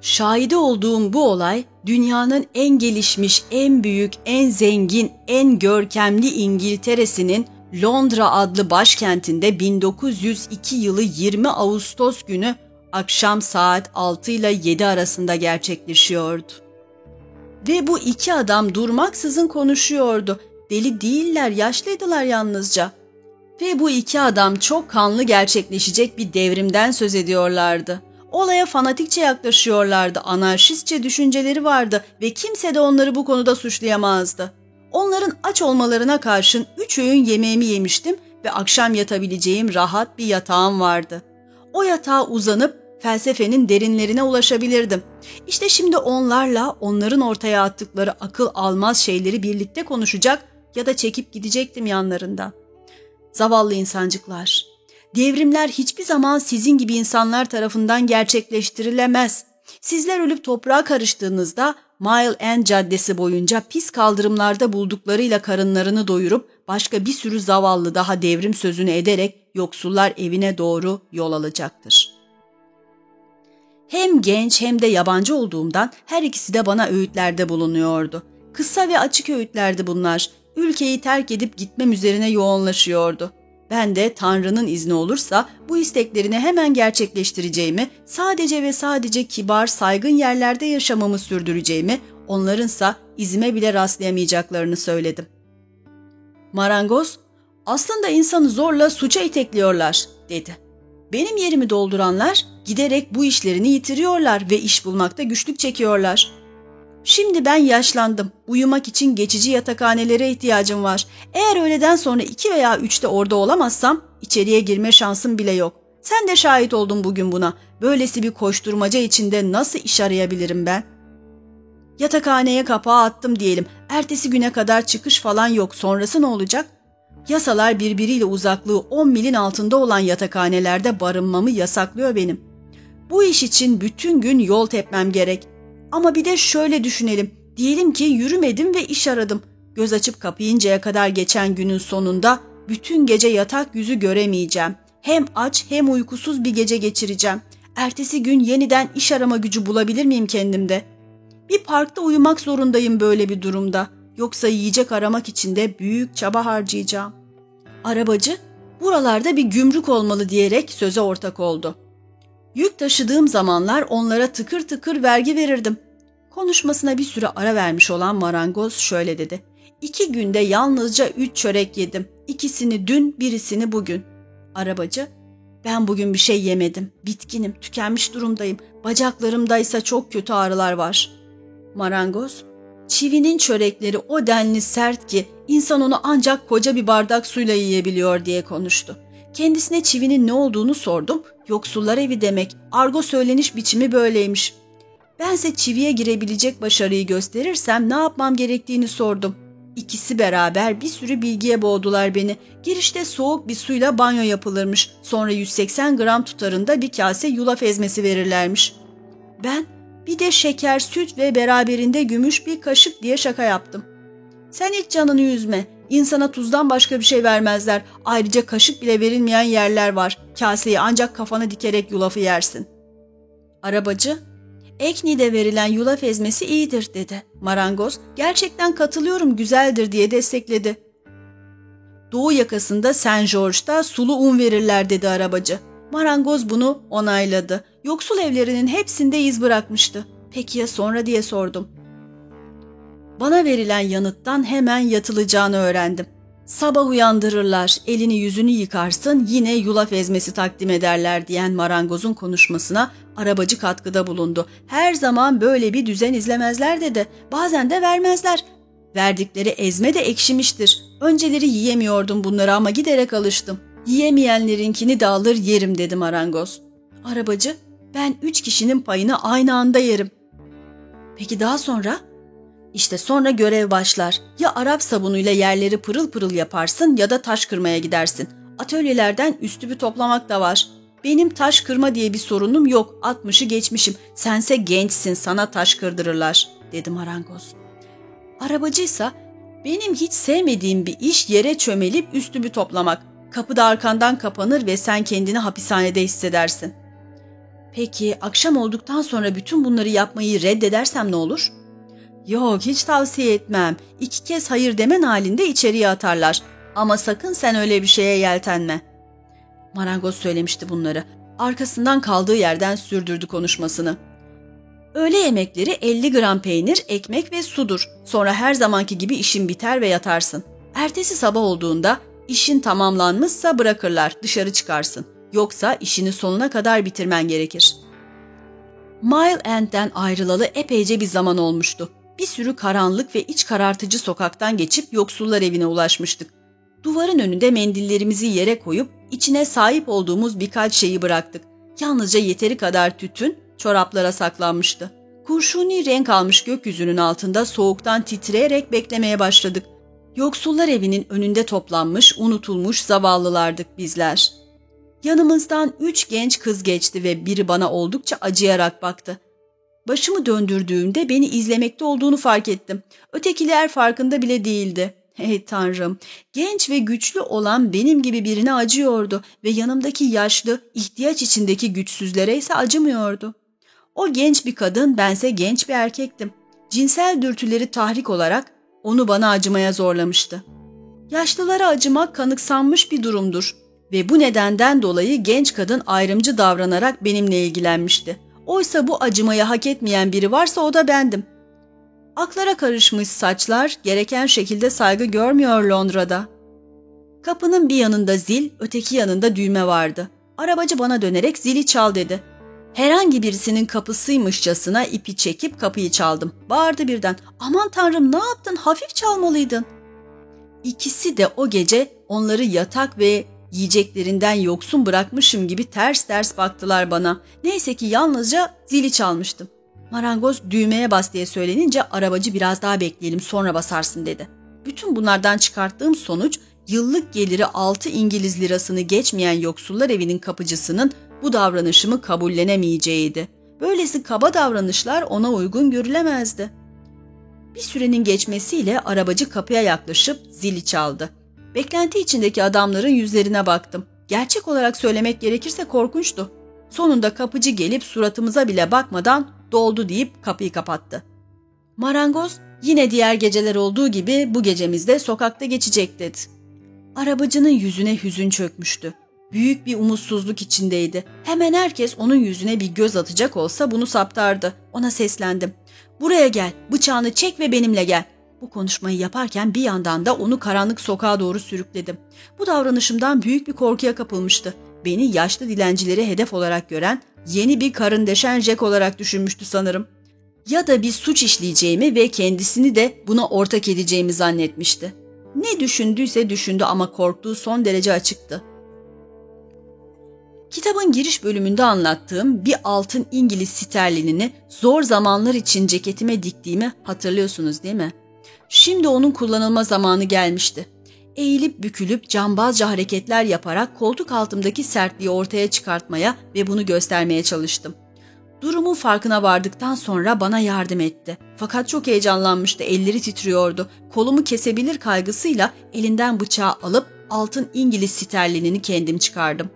Şahide olduğum bu olay dünyanın en gelişmiş, en büyük, en zengin, en görkemli İngiltere'sinin Londra adlı başkentinde 1902 yılı 20 Ağustos günü akşam saat 6 ile 7 arasında gerçekleşiyordu. Ve bu iki adam durmaksızın konuşuyordu. Deli değiller, yaşlıydılar yalnızca. Ve bu iki adam çok kanlı gerçekleşecek bir devrimden söz ediyorlardı. Olaya fanatikçe yaklaşıyorlardı, anarşistçe düşünceleri vardı ve kimse de onları bu konuda suçlayamazdı. Onların aç olmalarına karşın üç öğün yemeğimi yemiştim ve akşam yatabileceğim rahat bir yatağım vardı. O yatağa uzanıp felsefenin derinlerine ulaşabilirdim. İşte şimdi onlarla onların ortaya attıkları akıl almaz şeyleri birlikte konuşacak ya da çekip gidecektim yanlarında. Zavallı insancıklar. Devrimler hiçbir zaman sizin gibi insanlar tarafından gerçekleştirilemez. Sizler ölüp toprağa karıştığınızda Mile End Caddesi boyunca pis kaldırımlarda bulduklarıyla karınlarını doyurup başka bir sürü zavallı daha devrim sözünü ederek yoksullar evine doğru yol alacaktır. Hem genç hem de yabancı olduğumdan her ikisi de bana öğütlerde bulunuyordu. Kısa ve açık öğütlerdi bunlar. Ülkeyi terk edip gitmem üzerine yoğunlaşıyordu. Ben de Tanrı'nın izni olursa bu isteklerini hemen gerçekleştireceğimi, sadece ve sadece kibar, saygın yerlerde yaşamamı sürdüreceğimi, onlarınsa izime bile rastlayamayacaklarını söyledim. Marangoz, aslında insanı zorla suça itekliyorlar, dedi. Benim yerimi dolduranlar giderek bu işlerini yitiriyorlar ve iş bulmakta güçlük çekiyorlar. Şimdi ben yaşlandım. Uyumak için geçici yatakhanelere ihtiyacım var. Eğer öğleden sonra iki veya üçte orada olamazsam içeriye girme şansım bile yok. Sen de şahit oldun bugün buna. Böylesi bir koşturmaca içinde nasıl iş arayabilirim ben? Yatakhaneye kapağı attım diyelim. Ertesi güne kadar çıkış falan yok. Sonrası ne olacak? Yasalar birbiriyle uzaklığı 10 milin altında olan yatakhanelerde barınmamı yasaklıyor benim. Bu iş için bütün gün yol tepmem gerek. Ama bir de şöyle düşünelim. Diyelim ki yürümedim ve iş aradım. Göz açıp kapayıncaya kadar geçen günün sonunda bütün gece yatak yüzü göremeyeceğim. Hem aç hem uykusuz bir gece geçireceğim. Ertesi gün yeniden iş arama gücü bulabilir miyim kendimde? Bir parkta uyumak zorundayım böyle bir durumda. Yoksa yiyecek aramak için de büyük çaba harcayacağım. Arabacı, buralarda bir gümrük olmalı diyerek söze ortak oldu. Yük taşıdığım zamanlar onlara tıkır tıkır vergi verirdim. Konuşmasına bir süre ara vermiş olan marangoz şöyle dedi. İki günde yalnızca üç çörek yedim. İkisini dün, birisini bugün. Arabacı, ben bugün bir şey yemedim. Bitkinim, tükenmiş durumdayım. Bacaklarımdaysa çok kötü ağrılar var. Marangoz, çivinin çörekleri o denli sert ki insan onu ancak koca bir bardak suyla yiyebiliyor diye konuştu. Kendisine çivinin ne olduğunu sordum. Yoksullar evi demek. Argo söyleniş biçimi böyleymiş. Bense çiviye girebilecek başarıyı gösterirsem ne yapmam gerektiğini sordum. İkisi beraber bir sürü bilgiye boğdular beni. Girişte soğuk bir suyla banyo yapılırmış. Sonra 180 gram tutarında bir kase yulaf ezmesi verirlermiş. Ben bir de şeker, süt ve beraberinde gümüş bir kaşık diye şaka yaptım. Sen hiç canını üzme. İnsana tuzdan başka bir şey vermezler. Ayrıca kaşık bile verilmeyen yerler var. Kaseyi ancak kafana dikerek yulafı yersin. Arabacı, Ekni'de verilen yulaf ezmesi iyidir dedi. Marangoz, gerçekten katılıyorum güzeldir diye destekledi. Doğu yakasında Saint George'da sulu un verirler dedi arabacı. Marangoz bunu onayladı. Yoksul evlerinin hepsinde iz bırakmıştı. Peki ya sonra diye sordum. Bana verilen yanıttan hemen yatılacağını öğrendim. Sabah uyandırırlar, elini yüzünü yıkarsın yine yulaf ezmesi takdim ederler diyen marangozun konuşmasına arabacı katkıda bulundu. Her zaman böyle bir düzen izlemezler dedi. Bazen de vermezler. Verdikleri ezme de ekşimiştir. Önceleri yiyemiyordum bunları ama giderek alıştım. Yiyemeyenlerinkini de alır yerim dedi marangoz. Arabacı, ben üç kişinin payını aynı anda yerim. Peki daha sonra? İşte sonra görev başlar. Ya Arap sabunuyla yerleri pırıl pırıl yaparsın ya da taş kırmaya gidersin. Atölyelerden üstübü toplamak da var. Benim taş kırma diye bir sorunum yok. 60'ı geçmişim. Sense gençsin sana taş kırdırırlar dedi marangoz. Arabacıysa benim hiç sevmediğim bir iş yere çömelip üstübü toplamak. Kapı da arkandan kapanır ve sen kendini hapishanede hissedersin. Peki akşam olduktan sonra bütün bunları yapmayı reddedersem ne olur? Yok hiç tavsiye etmem. İki kez hayır demen halinde içeriye atarlar. Ama sakın sen öyle bir şeye yeltenme. Marangoz söylemişti bunları. Arkasından kaldığı yerden sürdürdü konuşmasını. Öğle yemekleri 50 gram peynir, ekmek ve sudur. Sonra her zamanki gibi işin biter ve yatarsın. Ertesi sabah olduğunda işin tamamlanmışsa bırakırlar, dışarı çıkarsın. Yoksa işini sonuna kadar bitirmen gerekir. Mile End'den ayrılalı epeyce bir zaman olmuştu. Bir sürü karanlık ve iç karartıcı sokaktan geçip yoksullar evine ulaşmıştık. Duvarın önünde mendillerimizi yere koyup içine sahip olduğumuz birkaç şeyi bıraktık. Yalnızca yeteri kadar tütün çoraplara saklanmıştı. Kurşuni renk almış gökyüzünün altında soğuktan titreyerek beklemeye başladık. Yoksullar evinin önünde toplanmış, unutulmuş zavallılardık bizler. Yanımızdan üç genç kız geçti ve biri bana oldukça acıyarak baktı. Başımı döndürdüğümde beni izlemekte olduğunu fark ettim. Ötekiler farkında bile değildi. Hey tanrım, genç ve güçlü olan benim gibi birine acıyordu ve yanımdaki yaşlı, ihtiyaç içindeki güçsüzlere ise acımıyordu. O genç bir kadın, bense genç bir erkektim. Cinsel dürtüleri tahrik olarak onu bana acımaya zorlamıştı. Yaşlılara acımak kanıksanmış bir durumdur ve bu nedenden dolayı genç kadın ayrımcı davranarak benimle ilgilenmişti. Oysa bu acımayı hak etmeyen biri varsa o da bendim. Aklara karışmış saçlar gereken şekilde saygı görmüyor Londra'da. Kapının bir yanında zil, öteki yanında düğme vardı. Arabacı bana dönerek zili çal dedi. Herhangi birisinin kapısıymışçasına ipi çekip kapıyı çaldım. Bağırdı birden. Aman tanrım ne yaptın hafif çalmalıydın. İkisi de o gece onları yatak ve yiyeceklerinden yoksun bırakmışım gibi ters ters baktılar bana. Neyse ki yalnızca zili çalmıştım. Marangoz düğmeye bas diye söylenince arabacı biraz daha bekleyelim sonra basarsın dedi. Bütün bunlardan çıkarttığım sonuç yıllık geliri 6 İngiliz lirasını geçmeyen yoksullar evinin kapıcısının bu davranışımı kabullenemeyeceğiydi. Böylesi kaba davranışlar ona uygun görülemezdi. Bir sürenin geçmesiyle arabacı kapıya yaklaşıp zili çaldı. Beklenti içindeki adamların yüzlerine baktım. Gerçek olarak söylemek gerekirse korkunçtu. Sonunda kapıcı gelip suratımıza bile bakmadan doldu deyip kapıyı kapattı. Marangoz yine diğer geceler olduğu gibi bu gecemizde sokakta geçecek dedi. Arabacının yüzüne hüzün çökmüştü. Büyük bir umutsuzluk içindeydi. Hemen herkes onun yüzüne bir göz atacak olsa bunu saptardı. Ona seslendim. Buraya gel, bıçağını çek ve benimle gel. Bu konuşmayı yaparken bir yandan da onu karanlık sokağa doğru sürükledim. Bu davranışımdan büyük bir korkuya kapılmıştı. Beni yaşlı dilencileri hedef olarak gören yeni bir karın deşen Jack olarak düşünmüştü sanırım. Ya da bir suç işleyeceğimi ve kendisini de buna ortak edeceğimi zannetmişti. Ne düşündüyse düşündü ama korktuğu son derece açıktı. Kitabın giriş bölümünde anlattığım bir altın İngiliz sterlinini zor zamanlar için ceketime diktiğimi hatırlıyorsunuz değil mi? Şimdi onun kullanılma zamanı gelmişti. Eğilip bükülüp cambazca hareketler yaparak koltuk altımdaki sertliği ortaya çıkartmaya ve bunu göstermeye çalıştım. Durumun farkına vardıktan sonra bana yardım etti. Fakat çok heyecanlanmıştı, elleri titriyordu. Kolumu kesebilir kaygısıyla elinden bıçağı alıp altın İngiliz sterlinini kendim çıkardım.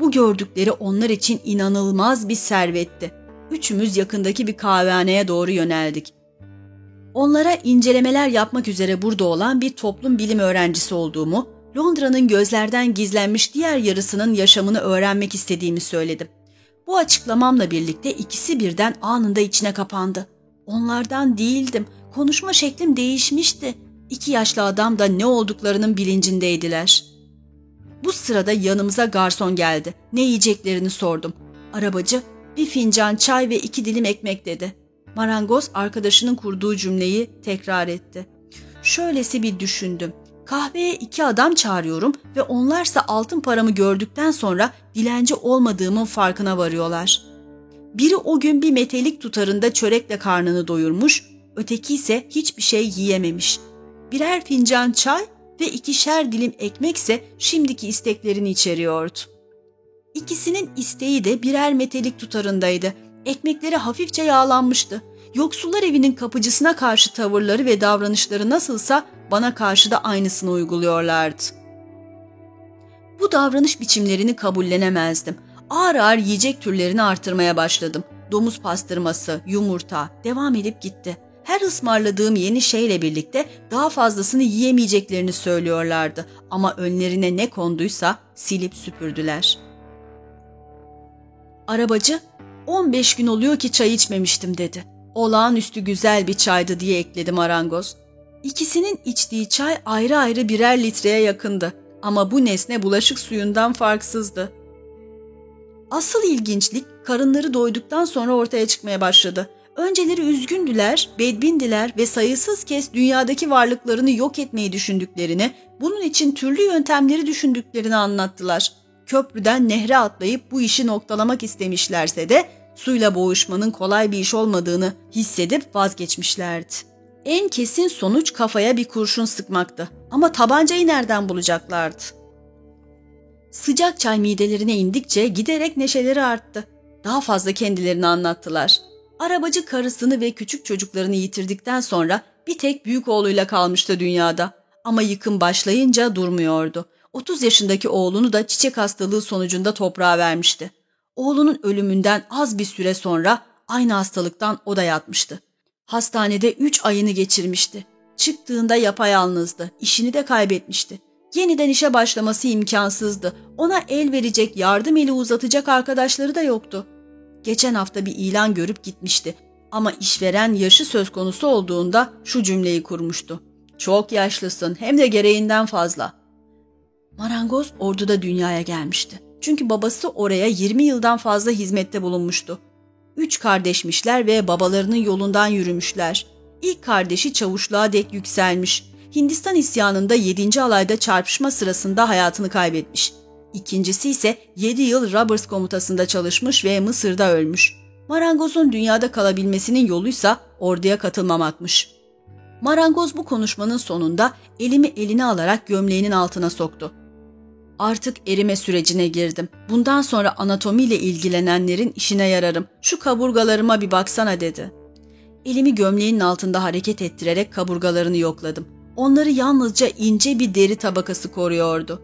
Bu gördükleri onlar için inanılmaz bir servetti. Üçümüz yakındaki bir kahvehaneye doğru yöneldik. Onlara incelemeler yapmak üzere burada olan bir toplum bilim öğrencisi olduğumu, Londra'nın gözlerden gizlenmiş diğer yarısının yaşamını öğrenmek istediğimi söyledim. Bu açıklamamla birlikte ikisi birden anında içine kapandı. Onlardan değildim. Konuşma şeklim değişmişti. İki yaşlı adam da ne olduklarının bilincindeydiler. Bu sırada yanımıza garson geldi. Ne yiyeceklerini sordum. Arabacı bir fincan çay ve iki dilim ekmek dedi. Marangoz arkadaşının kurduğu cümleyi tekrar etti. Şöylesi bir düşündüm. Kahveye iki adam çağırıyorum ve onlarsa altın paramı gördükten sonra dilenci olmadığımın farkına varıyorlar. Biri o gün bir metelik tutarında çörekle karnını doyurmuş, öteki ise hiçbir şey yiyememiş. Birer fincan çay ve ikişer dilim ekmekse şimdiki isteklerini içeriyordu. İkisinin isteği de birer metelik tutarındaydı. Ekmekleri hafifçe yağlanmıştı. Yoksullar evinin kapıcısına karşı tavırları ve davranışları nasılsa bana karşı da aynısını uyguluyorlardı. Bu davranış biçimlerini kabullenemezdim. Ağır ağır yiyecek türlerini artırmaya başladım. Domuz pastırması, yumurta devam edip gitti. Her ısmarladığım yeni şeyle birlikte daha fazlasını yiyemeyeceklerini söylüyorlardı ama önlerine ne konduysa silip süpürdüler. Arabacı, 15 gün oluyor ki çay içmemiştim dedi. Olağanüstü güzel bir çaydı diye ekledi marangoz. İkisinin içtiği çay ayrı ayrı birer litreye yakındı ama bu nesne bulaşık suyundan farksızdı. Asıl ilginçlik karınları doyduktan sonra ortaya çıkmaya başladı. Önceleri üzgündüler, bedbindiler ve sayısız kez dünyadaki varlıklarını yok etmeyi düşündüklerini, bunun için türlü yöntemleri düşündüklerini anlattılar. Köprüden nehre atlayıp bu işi noktalamak istemişlerse de suyla boğuşmanın kolay bir iş olmadığını hissedip vazgeçmişlerdi. En kesin sonuç kafaya bir kurşun sıkmaktı. Ama tabancayı nereden bulacaklardı? Sıcak çay midelerine indikçe giderek neşeleri arttı. Daha fazla kendilerini anlattılar. Arabacı karısını ve küçük çocuklarını yitirdikten sonra bir tek büyük oğluyla kalmıştı dünyada. Ama yıkım başlayınca durmuyordu. 30 yaşındaki oğlunu da çiçek hastalığı sonucunda toprağa vermişti. Oğlunun ölümünden az bir süre sonra aynı hastalıktan o da yatmıştı. Hastanede 3 ayını geçirmişti. Çıktığında yapayalnızdı, işini de kaybetmişti. Yeniden işe başlaması imkansızdı. Ona el verecek, yardım eli uzatacak arkadaşları da yoktu. Geçen hafta bir ilan görüp gitmişti. Ama işveren yaşı söz konusu olduğunda şu cümleyi kurmuştu. Çok yaşlısın hem de gereğinden fazla. Marangoz orduda dünyaya gelmişti. Çünkü babası oraya 20 yıldan fazla hizmette bulunmuştu. Üç kardeşmişler ve babalarının yolundan yürümüşler. İlk kardeşi çavuşluğa dek yükselmiş. Hindistan isyanında 7. alayda çarpışma sırasında hayatını kaybetmiş. İkincisi ise 7 yıl Roberts komutasında çalışmış ve Mısır'da ölmüş. Marangoz'un dünyada kalabilmesinin yoluysa orduya katılmamakmış. Marangoz bu konuşmanın sonunda elimi eline alarak gömleğinin altına soktu. Artık erime sürecine girdim. Bundan sonra anatomiyle ilgilenenlerin işine yararım. Şu kaburgalarıma bir baksana dedi. Elimi gömleğinin altında hareket ettirerek kaburgalarını yokladım. Onları yalnızca ince bir deri tabakası koruyordu.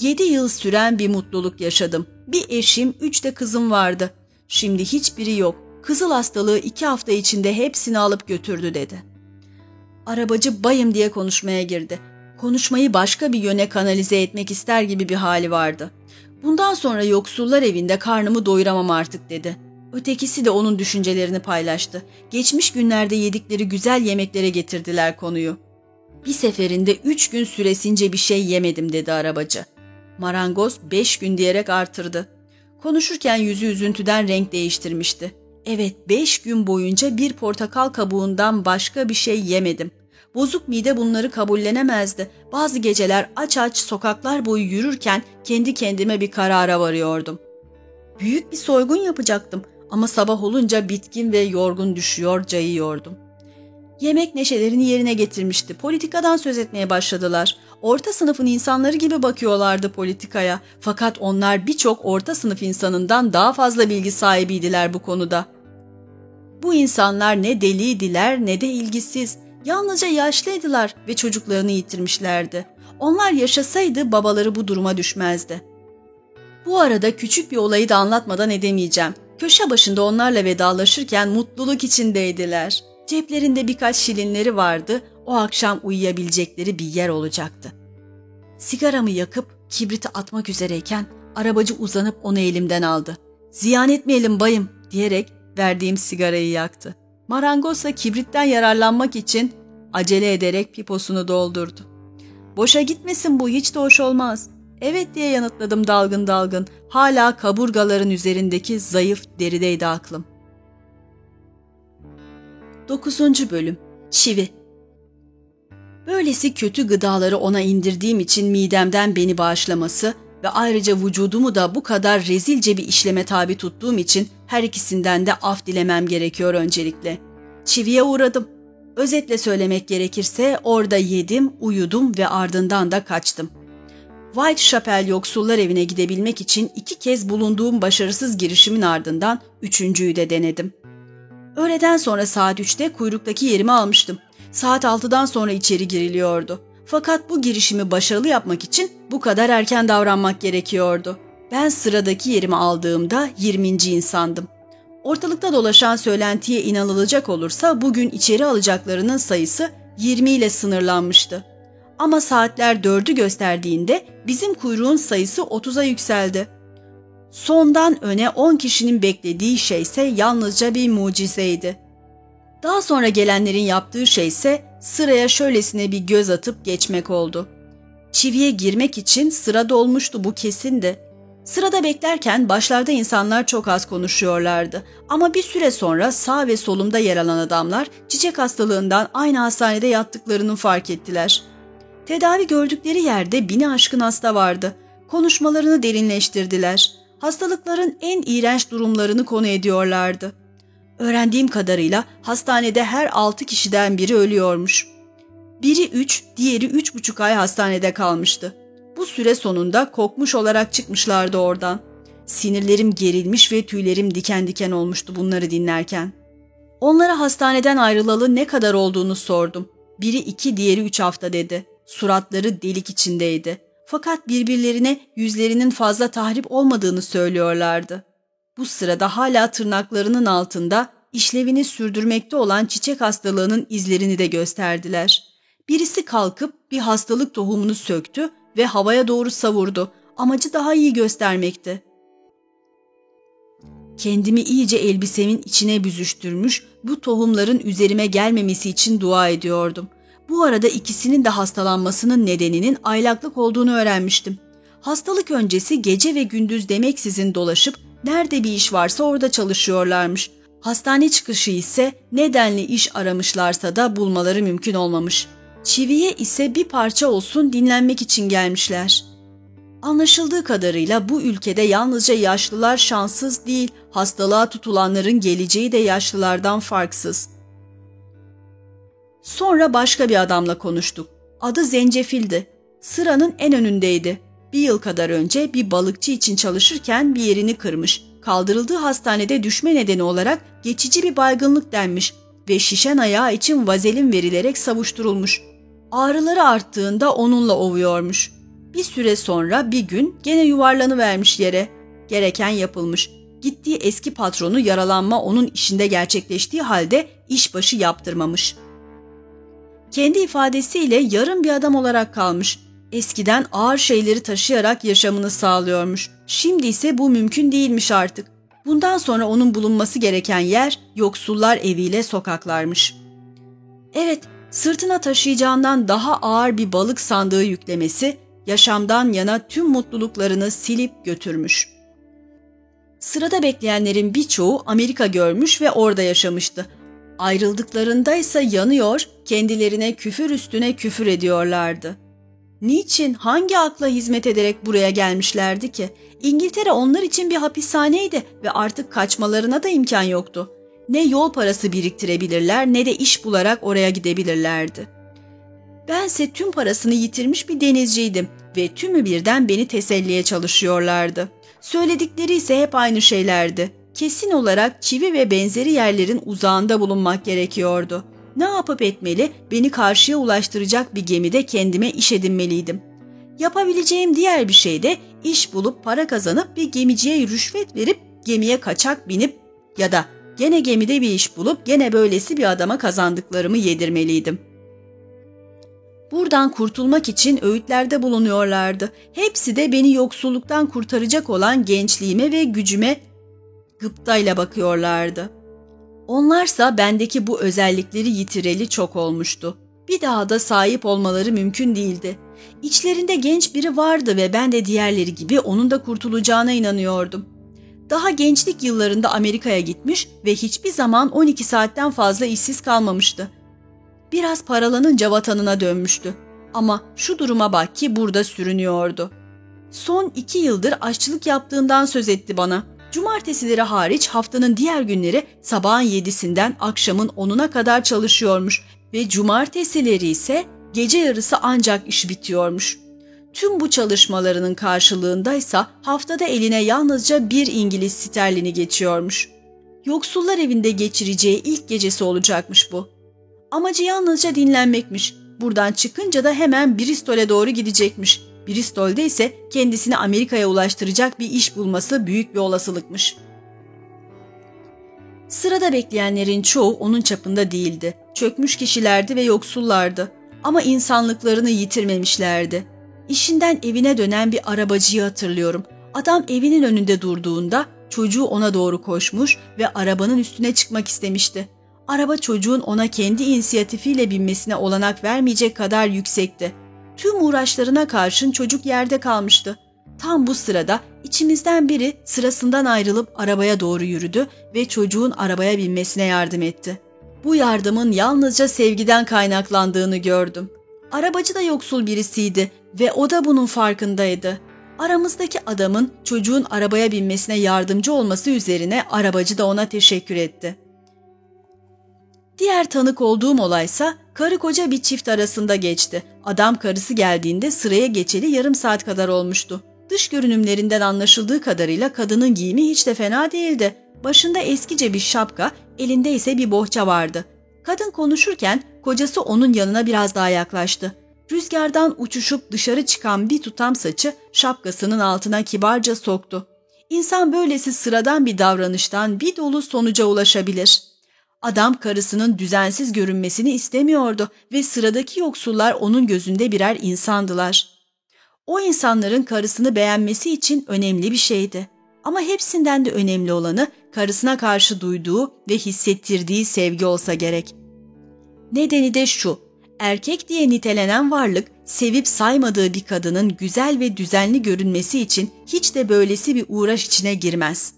Yedi yıl süren bir mutluluk yaşadım. Bir eşim, üç de kızım vardı. Şimdi hiçbiri yok. Kızıl hastalığı iki hafta içinde hepsini alıp götürdü dedi. Arabacı bayım diye konuşmaya girdi konuşmayı başka bir yöne kanalize etmek ister gibi bir hali vardı. Bundan sonra yoksullar evinde karnımı doyuramam artık dedi. Ötekisi de onun düşüncelerini paylaştı. Geçmiş günlerde yedikleri güzel yemeklere getirdiler konuyu. Bir seferinde üç gün süresince bir şey yemedim dedi arabacı. Marangoz beş gün diyerek artırdı. Konuşurken yüzü üzüntüden renk değiştirmişti. Evet beş gün boyunca bir portakal kabuğundan başka bir şey yemedim. Bozuk mide bunları kabullenemezdi. Bazı geceler aç aç sokaklar boyu yürürken kendi kendime bir karara varıyordum. Büyük bir soygun yapacaktım ama sabah olunca bitkin ve yorgun düşüyor, cayıyordum. Yemek neşelerini yerine getirmişti. Politikadan söz etmeye başladılar. Orta sınıfın insanları gibi bakıyorlardı politikaya. Fakat onlar birçok orta sınıf insanından daha fazla bilgi sahibiydiler bu konuda. Bu insanlar ne deliydiler ne de ilgisiz. Yalnızca yaşlıydılar ve çocuklarını yitirmişlerdi. Onlar yaşasaydı babaları bu duruma düşmezdi. Bu arada küçük bir olayı da anlatmadan edemeyeceğim. Köşe başında onlarla vedalaşırken mutluluk içindeydiler. Ceplerinde birkaç şilinleri vardı, o akşam uyuyabilecekleri bir yer olacaktı. Sigaramı yakıp kibriti atmak üzereyken arabacı uzanıp onu elimden aldı. ''Ziyan etmeyelim bayım'' diyerek verdiğim sigarayı yaktı. Marangozsa kibritten yararlanmak için acele ederek piposunu doldurdu. Boşa gitmesin bu hiç de hoş olmaz. Evet diye yanıtladım dalgın dalgın. Hala kaburgaların üzerindeki zayıf derideydi aklım. 9. Bölüm Çivi Böylesi kötü gıdaları ona indirdiğim için midemden beni bağışlaması ve ayrıca vücudumu da bu kadar rezilce bir işleme tabi tuttuğum için her ikisinden de af dilemem gerekiyor öncelikle. Çiviye uğradım. Özetle söylemek gerekirse orada yedim, uyudum ve ardından da kaçtım. Whitechapel yoksullar evine gidebilmek için iki kez bulunduğum başarısız girişimin ardından üçüncüyü de denedim. Öğleden sonra saat üçte kuyruktaki yerimi almıştım. Saat altıdan sonra içeri giriliyordu. Fakat bu girişimi başarılı yapmak için bu kadar erken davranmak gerekiyordu. Ben sıradaki yerimi aldığımda 20. insandım. Ortalıkta dolaşan söylentiye inanılacak olursa bugün içeri alacaklarının sayısı 20 ile sınırlanmıştı. Ama saatler 4'ü gösterdiğinde bizim kuyruğun sayısı 30'a yükseldi. Sondan öne 10 kişinin beklediği şey ise yalnızca bir mucizeydi. Daha sonra gelenlerin yaptığı şey ise sıraya şöylesine bir göz atıp geçmek oldu. Çiviye girmek için sıra dolmuştu bu kesindi. Sırada beklerken başlarda insanlar çok az konuşuyorlardı. Ama bir süre sonra sağ ve solumda yer alan adamlar çiçek hastalığından aynı hastanede yattıklarını fark ettiler. Tedavi gördükleri yerde bini aşkın hasta vardı. Konuşmalarını derinleştirdiler. Hastalıkların en iğrenç durumlarını konu ediyorlardı. Öğrendiğim kadarıyla hastanede her altı kişiden biri ölüyormuş. Biri üç, diğeri üç buçuk ay hastanede kalmıştı. Bu süre sonunda kokmuş olarak çıkmışlardı oradan. Sinirlerim gerilmiş ve tüylerim diken diken olmuştu bunları dinlerken. Onlara hastaneden ayrılalı ne kadar olduğunu sordum. Biri iki, diğeri üç hafta dedi. Suratları delik içindeydi. Fakat birbirlerine yüzlerinin fazla tahrip olmadığını söylüyorlardı. Bu sırada hala tırnaklarının altında işlevini sürdürmekte olan çiçek hastalığının izlerini de gösterdiler. Birisi kalkıp bir hastalık tohumunu söktü ve havaya doğru savurdu. Amacı daha iyi göstermekti. Kendimi iyice elbisemin içine büzüştürmüş, bu tohumların üzerime gelmemesi için dua ediyordum. Bu arada ikisinin de hastalanmasının nedeninin aylaklık olduğunu öğrenmiştim. Hastalık öncesi gece ve gündüz demeksizin dolaşıp nerede bir iş varsa orada çalışıyorlarmış. Hastane çıkışı ise nedenli iş aramışlarsa da bulmaları mümkün olmamış. Çiviye ise bir parça olsun dinlenmek için gelmişler. Anlaşıldığı kadarıyla bu ülkede yalnızca yaşlılar şanssız değil, hastalığa tutulanların geleceği de yaşlılardan farksız. Sonra başka bir adamla konuştuk. Adı Zencefil'di. Sıranın en önündeydi. Bir yıl kadar önce bir balıkçı için çalışırken bir yerini kırmış. Kaldırıldığı hastanede düşme nedeni olarak geçici bir baygınlık denmiş ve şişen ayağı için vazelin verilerek savuşturulmuş. Ağrıları arttığında onunla ovuyormuş. Bir süre sonra bir gün gene yuvarlanı vermiş yere. Gereken yapılmış. Gittiği eski patronu yaralanma onun işinde gerçekleştiği halde işbaşı yaptırmamış. Kendi ifadesiyle yarım bir adam olarak kalmış. Eskiden ağır şeyleri taşıyarak yaşamını sağlıyormuş. Şimdi ise bu mümkün değilmiş artık. Bundan sonra onun bulunması gereken yer yoksullar eviyle sokaklarmış. Evet, sırtına taşıyacağından daha ağır bir balık sandığı yüklemesi yaşamdan yana tüm mutluluklarını silip götürmüş. Sırada bekleyenlerin birçoğu Amerika görmüş ve orada yaşamıştı. Ayrıldıklarında ise yanıyor, kendilerine küfür üstüne küfür ediyorlardı. Niçin, hangi akla hizmet ederek buraya gelmişlerdi ki? İngiltere onlar için bir hapishaneydi ve artık kaçmalarına da imkan yoktu. Ne yol parası biriktirebilirler ne de iş bularak oraya gidebilirlerdi. Bense tüm parasını yitirmiş bir denizciydim ve tümü birden beni teselliye çalışıyorlardı. Söyledikleri ise hep aynı şeylerdi. Kesin olarak çivi ve benzeri yerlerin uzağında bulunmak gerekiyordu. Ne yapıp etmeli, beni karşıya ulaştıracak bir gemide kendime iş edinmeliydim. Yapabileceğim diğer bir şey de iş bulup para kazanıp bir gemiciye rüşvet verip gemiye kaçak binip ya da gene gemide bir iş bulup gene böylesi bir adama kazandıklarımı yedirmeliydim. Buradan kurtulmak için öğütlerde bulunuyorlardı. Hepsi de beni yoksulluktan kurtaracak olan gençliğime ve gücüme gıptayla bakıyorlardı. Onlarsa bendeki bu özellikleri yitireli çok olmuştu. Bir daha da sahip olmaları mümkün değildi. İçlerinde genç biri vardı ve ben de diğerleri gibi onun da kurtulacağına inanıyordum. Daha gençlik yıllarında Amerika'ya gitmiş ve hiçbir zaman 12 saatten fazla işsiz kalmamıştı. Biraz paralanınca vatanına dönmüştü. Ama şu duruma bak ki burada sürünüyordu. Son iki yıldır aşçılık yaptığından söz etti bana. Cumartesileri hariç haftanın diğer günleri sabahın yedisinden akşamın onuna kadar çalışıyormuş ve cumartesileri ise gece yarısı ancak iş bitiyormuş. Tüm bu çalışmalarının karşılığındaysa haftada eline yalnızca bir İngiliz sterlini geçiyormuş. Yoksullar evinde geçireceği ilk gecesi olacakmış bu. Amacı yalnızca dinlenmekmiş. Buradan çıkınca da hemen Bristol'e doğru gidecekmiş. Bristol'de ise kendisini Amerika'ya ulaştıracak bir iş bulması büyük bir olasılıkmış. Sırada bekleyenlerin çoğu onun çapında değildi. Çökmüş kişilerdi ve yoksullardı. Ama insanlıklarını yitirmemişlerdi. İşinden evine dönen bir arabacıyı hatırlıyorum. Adam evinin önünde durduğunda çocuğu ona doğru koşmuş ve arabanın üstüne çıkmak istemişti. Araba çocuğun ona kendi inisiyatifiyle binmesine olanak vermeyecek kadar yüksekti. Tüm uğraşlarına karşın çocuk yerde kalmıştı. Tam bu sırada içimizden biri sırasından ayrılıp arabaya doğru yürüdü ve çocuğun arabaya binmesine yardım etti. Bu yardımın yalnızca sevgiden kaynaklandığını gördüm. Arabacı da yoksul birisiydi ve o da bunun farkındaydı. Aramızdaki adamın çocuğun arabaya binmesine yardımcı olması üzerine arabacı da ona teşekkür etti. Diğer tanık olduğum olaysa karı koca bir çift arasında geçti. Adam karısı geldiğinde sıraya geçeli yarım saat kadar olmuştu. Dış görünümlerinden anlaşıldığı kadarıyla kadının giyimi hiç de fena değildi. Başında eskice bir şapka, elinde ise bir bohça vardı. Kadın konuşurken kocası onun yanına biraz daha yaklaştı. Rüzgardan uçuşup dışarı çıkan bir tutam saçı şapkasının altına kibarca soktu. İnsan böylesi sıradan bir davranıştan bir dolu sonuca ulaşabilir. Adam karısının düzensiz görünmesini istemiyordu ve sıradaki yoksullar onun gözünde birer insandılar. O insanların karısını beğenmesi için önemli bir şeydi. Ama hepsinden de önemli olanı karısına karşı duyduğu ve hissettirdiği sevgi olsa gerek. Nedeni de şu, erkek diye nitelenen varlık sevip saymadığı bir kadının güzel ve düzenli görünmesi için hiç de böylesi bir uğraş içine girmez.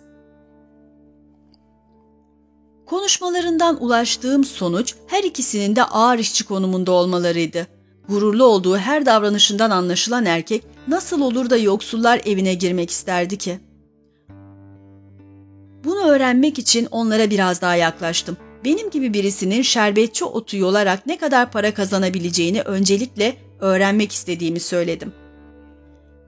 Konuşmalarından ulaştığım sonuç her ikisinin de ağır işçi konumunda olmalarıydı. Gururlu olduğu her davranışından anlaşılan erkek nasıl olur da yoksullar evine girmek isterdi ki? Bunu öğrenmek için onlara biraz daha yaklaştım. Benim gibi birisinin şerbetçi otu yolarak ne kadar para kazanabileceğini öncelikle öğrenmek istediğimi söyledim.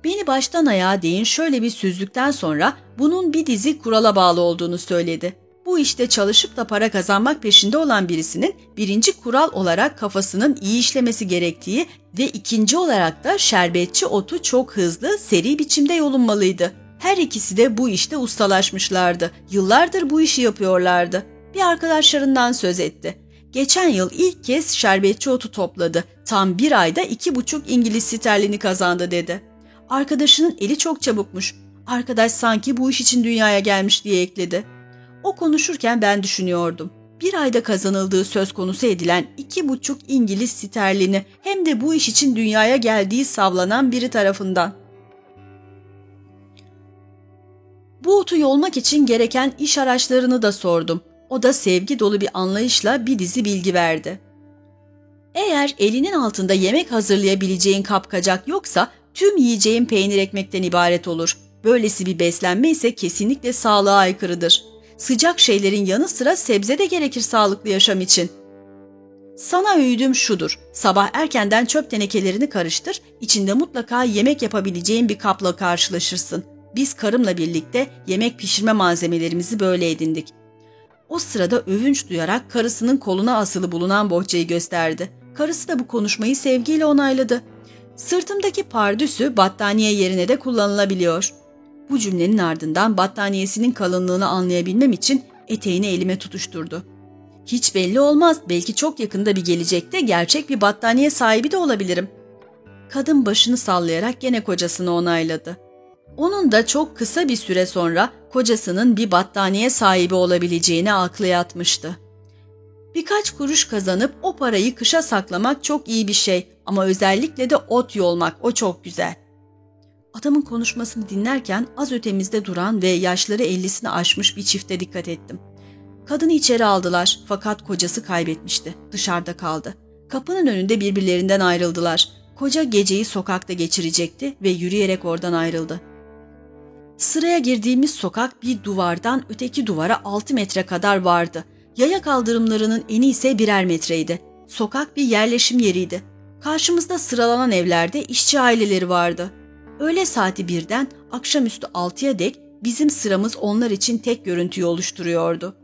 Beni baştan ayağa değin şöyle bir süzdükten sonra bunun bir dizi kurala bağlı olduğunu söyledi. Bu işte çalışıp da para kazanmak peşinde olan birisinin birinci kural olarak kafasının iyi işlemesi gerektiği ve ikinci olarak da şerbetçi otu çok hızlı, seri biçimde yolunmalıydı. Her ikisi de bu işte ustalaşmışlardı. Yıllardır bu işi yapıyorlardı. Bir arkadaşlarından söz etti. Geçen yıl ilk kez şerbetçi otu topladı. Tam bir ayda iki buçuk İngiliz sterlini kazandı dedi. Arkadaşının eli çok çabukmuş. Arkadaş sanki bu iş için dünyaya gelmiş diye ekledi. O konuşurken ben düşünüyordum. Bir ayda kazanıldığı söz konusu edilen iki buçuk İngiliz sterlini hem de bu iş için dünyaya geldiği savlanan biri tarafından. Bu otu yolmak için gereken iş araçlarını da sordum. O da sevgi dolu bir anlayışla bir dizi bilgi verdi. Eğer elinin altında yemek hazırlayabileceğin kapkacak yoksa tüm yiyeceğin peynir ekmekten ibaret olur. Böylesi bir beslenme ise kesinlikle sağlığa aykırıdır. Sıcak şeylerin yanı sıra sebze de gerekir sağlıklı yaşam için. Sana öğüdüm şudur. Sabah erkenden çöp tenekelerini karıştır, içinde mutlaka yemek yapabileceğin bir kapla karşılaşırsın. Biz karımla birlikte yemek pişirme malzemelerimizi böyle edindik. O sırada övünç duyarak karısının koluna asılı bulunan bohçayı gösterdi. Karısı da bu konuşmayı sevgiyle onayladı. Sırtımdaki pardüsü battaniye yerine de kullanılabiliyor. Bu cümlenin ardından battaniyesinin kalınlığını anlayabilmem için eteğini elime tutuşturdu. Hiç belli olmaz, belki çok yakında bir gelecekte gerçek bir battaniye sahibi de olabilirim. Kadın başını sallayarak gene kocasını onayladı. Onun da çok kısa bir süre sonra kocasının bir battaniye sahibi olabileceğine aklı yatmıştı. Birkaç kuruş kazanıp o parayı kışa saklamak çok iyi bir şey ama özellikle de ot yolmak o çok güzel. Adamın konuşmasını dinlerken az ötemizde duran ve yaşları ellisini aşmış bir çifte dikkat ettim. Kadını içeri aldılar fakat kocası kaybetmişti. Dışarıda kaldı. Kapının önünde birbirlerinden ayrıldılar. Koca geceyi sokakta geçirecekti ve yürüyerek oradan ayrıldı. Sıraya girdiğimiz sokak bir duvardan öteki duvara 6 metre kadar vardı. Yaya kaldırımlarının eni ise birer metreydi. Sokak bir yerleşim yeriydi. Karşımızda sıralanan evlerde işçi aileleri vardı. Öğle saati birden akşamüstü altıya dek bizim sıramız onlar için tek görüntüyü oluşturuyordu.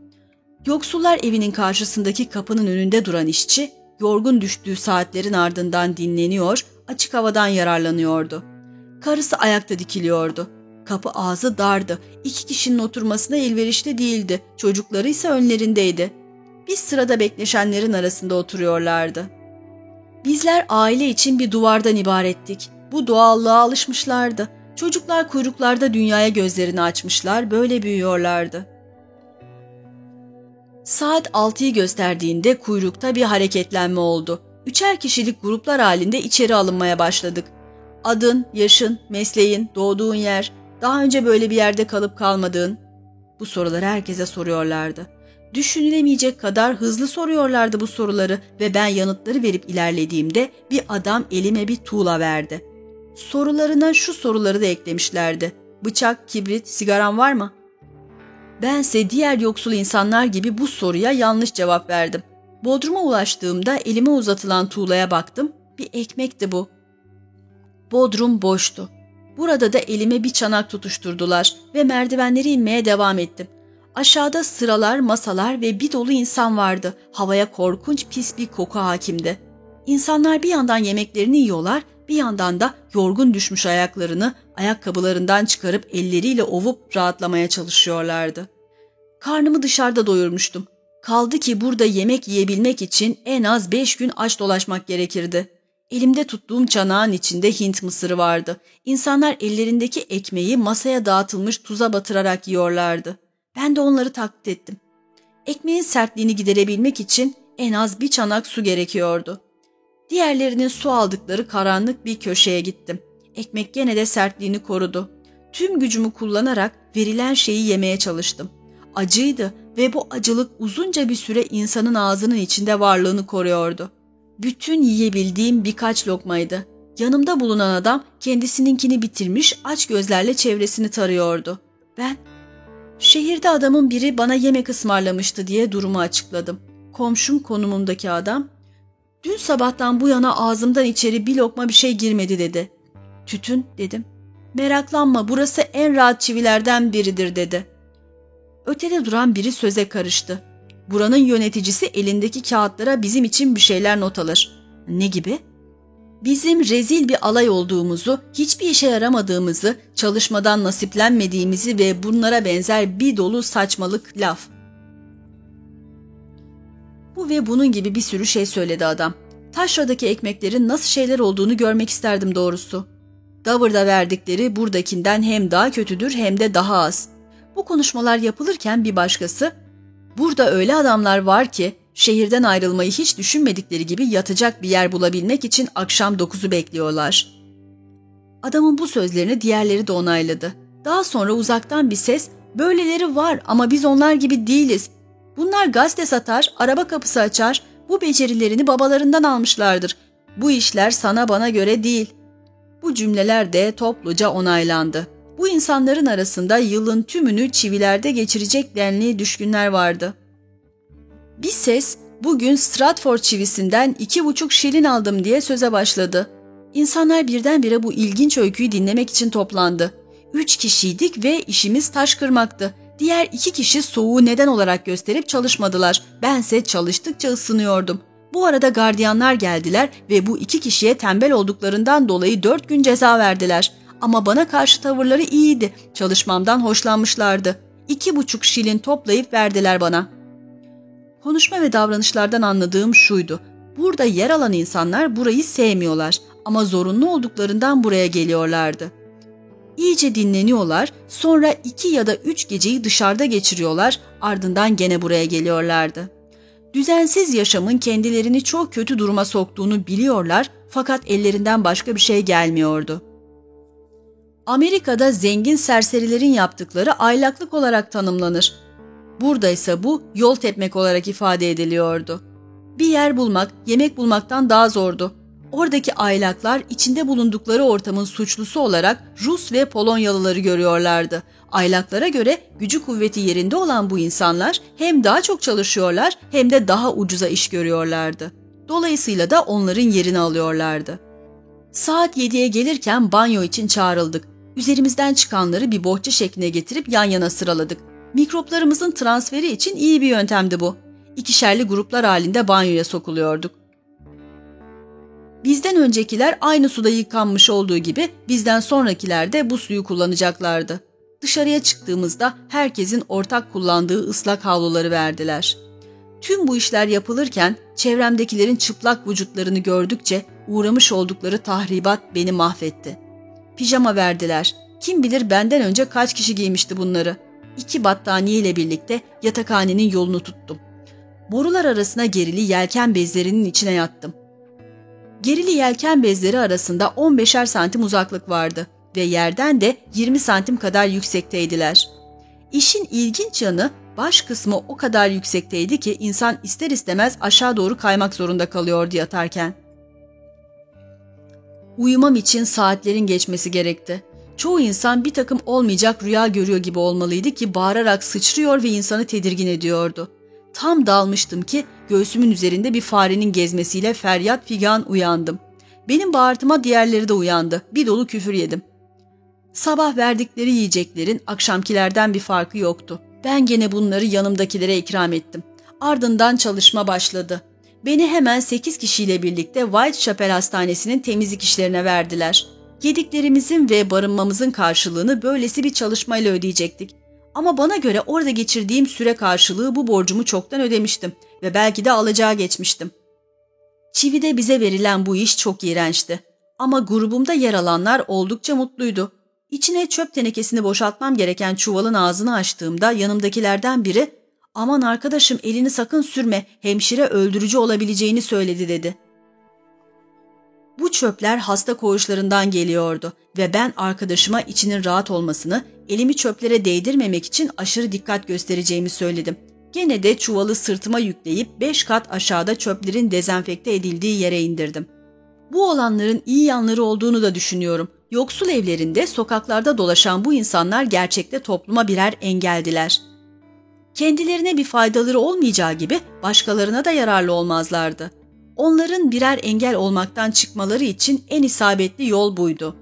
Yoksullar evinin karşısındaki kapının önünde duran işçi, yorgun düştüğü saatlerin ardından dinleniyor, açık havadan yararlanıyordu. Karısı ayakta dikiliyordu. Kapı ağzı dardı. İki kişinin oturmasına elverişli değildi. Çocukları ise önlerindeydi. Biz sırada bekleşenlerin arasında oturuyorlardı. Bizler aile için bir duvardan ibarettik. Bu doğallığa alışmışlardı. Çocuklar kuyruklarda dünyaya gözlerini açmışlar, böyle büyüyorlardı. Saat 6'yı gösterdiğinde kuyrukta bir hareketlenme oldu. Üçer kişilik gruplar halinde içeri alınmaya başladık. Adın, yaşın, mesleğin, doğduğun yer, daha önce böyle bir yerde kalıp kalmadığın? Bu soruları herkese soruyorlardı. Düşünülemeyecek kadar hızlı soruyorlardı bu soruları ve ben yanıtları verip ilerlediğimde bir adam elime bir tuğla verdi. Sorularına şu soruları da eklemişlerdi. Bıçak, kibrit, sigaran var mı? Bense diğer yoksul insanlar gibi bu soruya yanlış cevap verdim. Bodrum'a ulaştığımda elime uzatılan tuğlaya baktım. Bir ekmekti bu. Bodrum boştu. Burada da elime bir çanak tutuşturdular ve merdivenleri inmeye devam ettim. Aşağıda sıralar, masalar ve bir dolu insan vardı. Havaya korkunç pis bir koku hakimdi. İnsanlar bir yandan yemeklerini yiyorlar, bir yandan da yorgun düşmüş ayaklarını ayakkabılarından çıkarıp elleriyle ovup rahatlamaya çalışıyorlardı. Karnımı dışarıda doyurmuştum. Kaldı ki burada yemek yiyebilmek için en az beş gün aç dolaşmak gerekirdi. Elimde tuttuğum çanağın içinde Hint mısırı vardı. İnsanlar ellerindeki ekmeği masaya dağıtılmış tuza batırarak yiyorlardı. Ben de onları taklit ettim. Ekmeğin sertliğini giderebilmek için en az bir çanak su gerekiyordu. Diğerlerinin su aldıkları karanlık bir köşeye gittim. Ekmek gene de sertliğini korudu. Tüm gücümü kullanarak verilen şeyi yemeye çalıştım. Acıydı ve bu acılık uzunca bir süre insanın ağzının içinde varlığını koruyordu. Bütün yiyebildiğim birkaç lokmaydı. Yanımda bulunan adam kendisininkini bitirmiş aç gözlerle çevresini tarıyordu. Ben, şehirde adamın biri bana yemek ısmarlamıştı diye durumu açıkladım. Komşum konumundaki adam, dün sabahtan bu yana ağzımdan içeri bir lokma bir şey girmedi dedi. Tütün dedim. Meraklanma burası en rahat çivilerden biridir dedi. Ötede duran biri söze karıştı. Buranın yöneticisi elindeki kağıtlara bizim için bir şeyler not alır. Ne gibi? Bizim rezil bir alay olduğumuzu, hiçbir işe yaramadığımızı, çalışmadan nasiplenmediğimizi ve bunlara benzer bir dolu saçmalık laf. Bu ve bunun gibi bir sürü şey söyledi adam. Taşra'daki ekmeklerin nasıl şeyler olduğunu görmek isterdim doğrusu. Davır'da verdikleri buradakinden hem daha kötüdür hem de daha az. Bu konuşmalar yapılırken bir başkası, burada öyle adamlar var ki şehirden ayrılmayı hiç düşünmedikleri gibi yatacak bir yer bulabilmek için akşam dokuzu bekliyorlar. Adamın bu sözlerini diğerleri de onayladı. Daha sonra uzaktan bir ses, böyleleri var ama biz onlar gibi değiliz. Bunlar gazete satar, araba kapısı açar, bu becerilerini babalarından almışlardır. Bu işler sana bana göre değil. Bu cümleler de topluca onaylandı. Bu insanların arasında yılın tümünü çivilerde geçirecek denli düşkünler vardı. Bir ses bugün Stratford çivisinden iki buçuk şilin aldım diye söze başladı. İnsanlar birdenbire bu ilginç öyküyü dinlemek için toplandı. Üç kişiydik ve işimiz taş kırmaktı. Diğer iki kişi soğuğu neden olarak gösterip çalışmadılar. Bense çalıştıkça ısınıyordum. Bu arada gardiyanlar geldiler ve bu iki kişiye tembel olduklarından dolayı dört gün ceza verdiler. Ama bana karşı tavırları iyiydi. Çalışmamdan hoşlanmışlardı. İki buçuk şilin toplayıp verdiler bana. Konuşma ve davranışlardan anladığım şuydu. Burada yer alan insanlar burayı sevmiyorlar ama zorunlu olduklarından buraya geliyorlardı. İyice dinleniyorlar, sonra iki ya da üç geceyi dışarıda geçiriyorlar, ardından gene buraya geliyorlardı. Düzensiz yaşamın kendilerini çok kötü duruma soktuğunu biliyorlar fakat ellerinden başka bir şey gelmiyordu.'' Amerika'da zengin serserilerin yaptıkları aylaklık olarak tanımlanır. Burada ise bu yol tepmek olarak ifade ediliyordu. Bir yer bulmak, yemek bulmaktan daha zordu. Oradaki aylaklar içinde bulundukları ortamın suçlusu olarak Rus ve Polonyalıları görüyorlardı. Aylaklara göre gücü kuvveti yerinde olan bu insanlar hem daha çok çalışıyorlar hem de daha ucuza iş görüyorlardı. Dolayısıyla da onların yerini alıyorlardı. Saat 7'ye gelirken banyo için çağrıldık. Üzerimizden çıkanları bir bohça şekline getirip yan yana sıraladık. Mikroplarımızın transferi için iyi bir yöntemdi bu. İkişerli gruplar halinde banyoya sokuluyorduk. Bizden öncekiler aynı suda yıkanmış olduğu gibi bizden sonrakiler de bu suyu kullanacaklardı. Dışarıya çıktığımızda herkesin ortak kullandığı ıslak havluları verdiler. Tüm bu işler yapılırken çevremdekilerin çıplak vücutlarını gördükçe uğramış oldukları tahribat beni mahvetti. Pijama verdiler. Kim bilir benden önce kaç kişi giymişti bunları. İki battaniye ile birlikte yatakhanenin yolunu tuttum. Borular arasına gerili yelken bezlerinin içine yattım. Gerili yelken bezleri arasında 15'er santim uzaklık vardı ve yerden de 20 santim kadar yüksekteydiler. İşin ilginç yanı baş kısmı o kadar yüksekteydi ki insan ister istemez aşağı doğru kaymak zorunda kalıyordu yatarken. Uyumam için saatlerin geçmesi gerekti. Çoğu insan bir takım olmayacak rüya görüyor gibi olmalıydı ki bağırarak sıçrıyor ve insanı tedirgin ediyordu. Tam dalmıştım ki göğsümün üzerinde bir farenin gezmesiyle feryat figan uyandım. Benim bağırtıma diğerleri de uyandı. Bir dolu küfür yedim. Sabah verdikleri yiyeceklerin akşamkilerden bir farkı yoktu. Ben gene bunları yanımdakilere ikram ettim. Ardından çalışma başladı. Beni hemen 8 kişiyle birlikte Whitechapel Hastanesi'nin temizlik işlerine verdiler. Yediklerimizin ve barınmamızın karşılığını böylesi bir çalışmayla ödeyecektik. Ama bana göre orada geçirdiğim süre karşılığı bu borcumu çoktan ödemiştim ve belki de alacağı geçmiştim. Çivide bize verilen bu iş çok iğrençti. Ama grubumda yer alanlar oldukça mutluydu. İçine çöp tenekesini boşaltmam gereken çuvalın ağzını açtığımda yanımdakilerden biri ''Aman arkadaşım elini sakın sürme, hemşire öldürücü olabileceğini söyledi.'' dedi. Bu çöpler hasta koğuşlarından geliyordu ve ben arkadaşıma içinin rahat olmasını, elimi çöplere değdirmemek için aşırı dikkat göstereceğimi söyledim. Gene de çuvalı sırtıma yükleyip beş kat aşağıda çöplerin dezenfekte edildiği yere indirdim. Bu olanların iyi yanları olduğunu da düşünüyorum. Yoksul evlerinde, sokaklarda dolaşan bu insanlar gerçekte topluma birer engeldiler. Kendilerine bir faydaları olmayacağı gibi başkalarına da yararlı olmazlardı. Onların birer engel olmaktan çıkmaları için en isabetli yol buydu.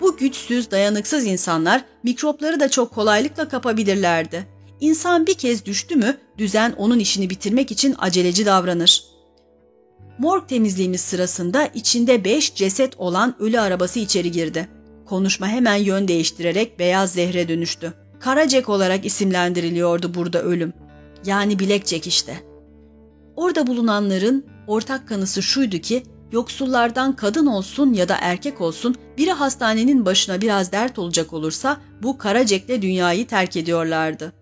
Bu güçsüz, dayanıksız insanlar mikropları da çok kolaylıkla kapabilirlerdi. İnsan bir kez düştü mü düzen onun işini bitirmek için aceleci davranır. Morg temizliğimiz sırasında içinde beş ceset olan ölü arabası içeri girdi. Konuşma hemen yön değiştirerek beyaz zehre dönüştü. Karacek olarak isimlendiriliyordu burada ölüm. Yani bilekcek işte. Orada bulunanların ortak kanısı şuydu ki yoksullardan kadın olsun ya da erkek olsun biri hastanenin başına biraz dert olacak olursa bu Karacek'le dünyayı terk ediyorlardı.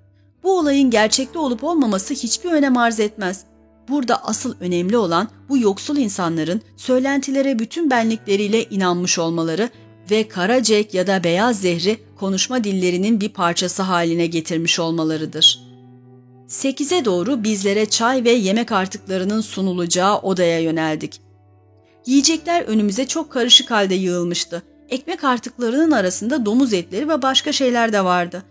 Bu olayın gerçekte olup olmaması hiçbir önem arz etmez. Burada asıl önemli olan bu yoksul insanların söylentilere bütün benlikleriyle inanmış olmaları ve Karacek ya da beyaz zehri konuşma dillerinin bir parçası haline getirmiş olmalarıdır. Sekize doğru bizlere çay ve yemek artıklarının sunulacağı odaya yöneldik. Yiyecekler önümüze çok karışık halde yığılmıştı. Ekmek artıklarının arasında domuz etleri ve başka şeyler de vardı.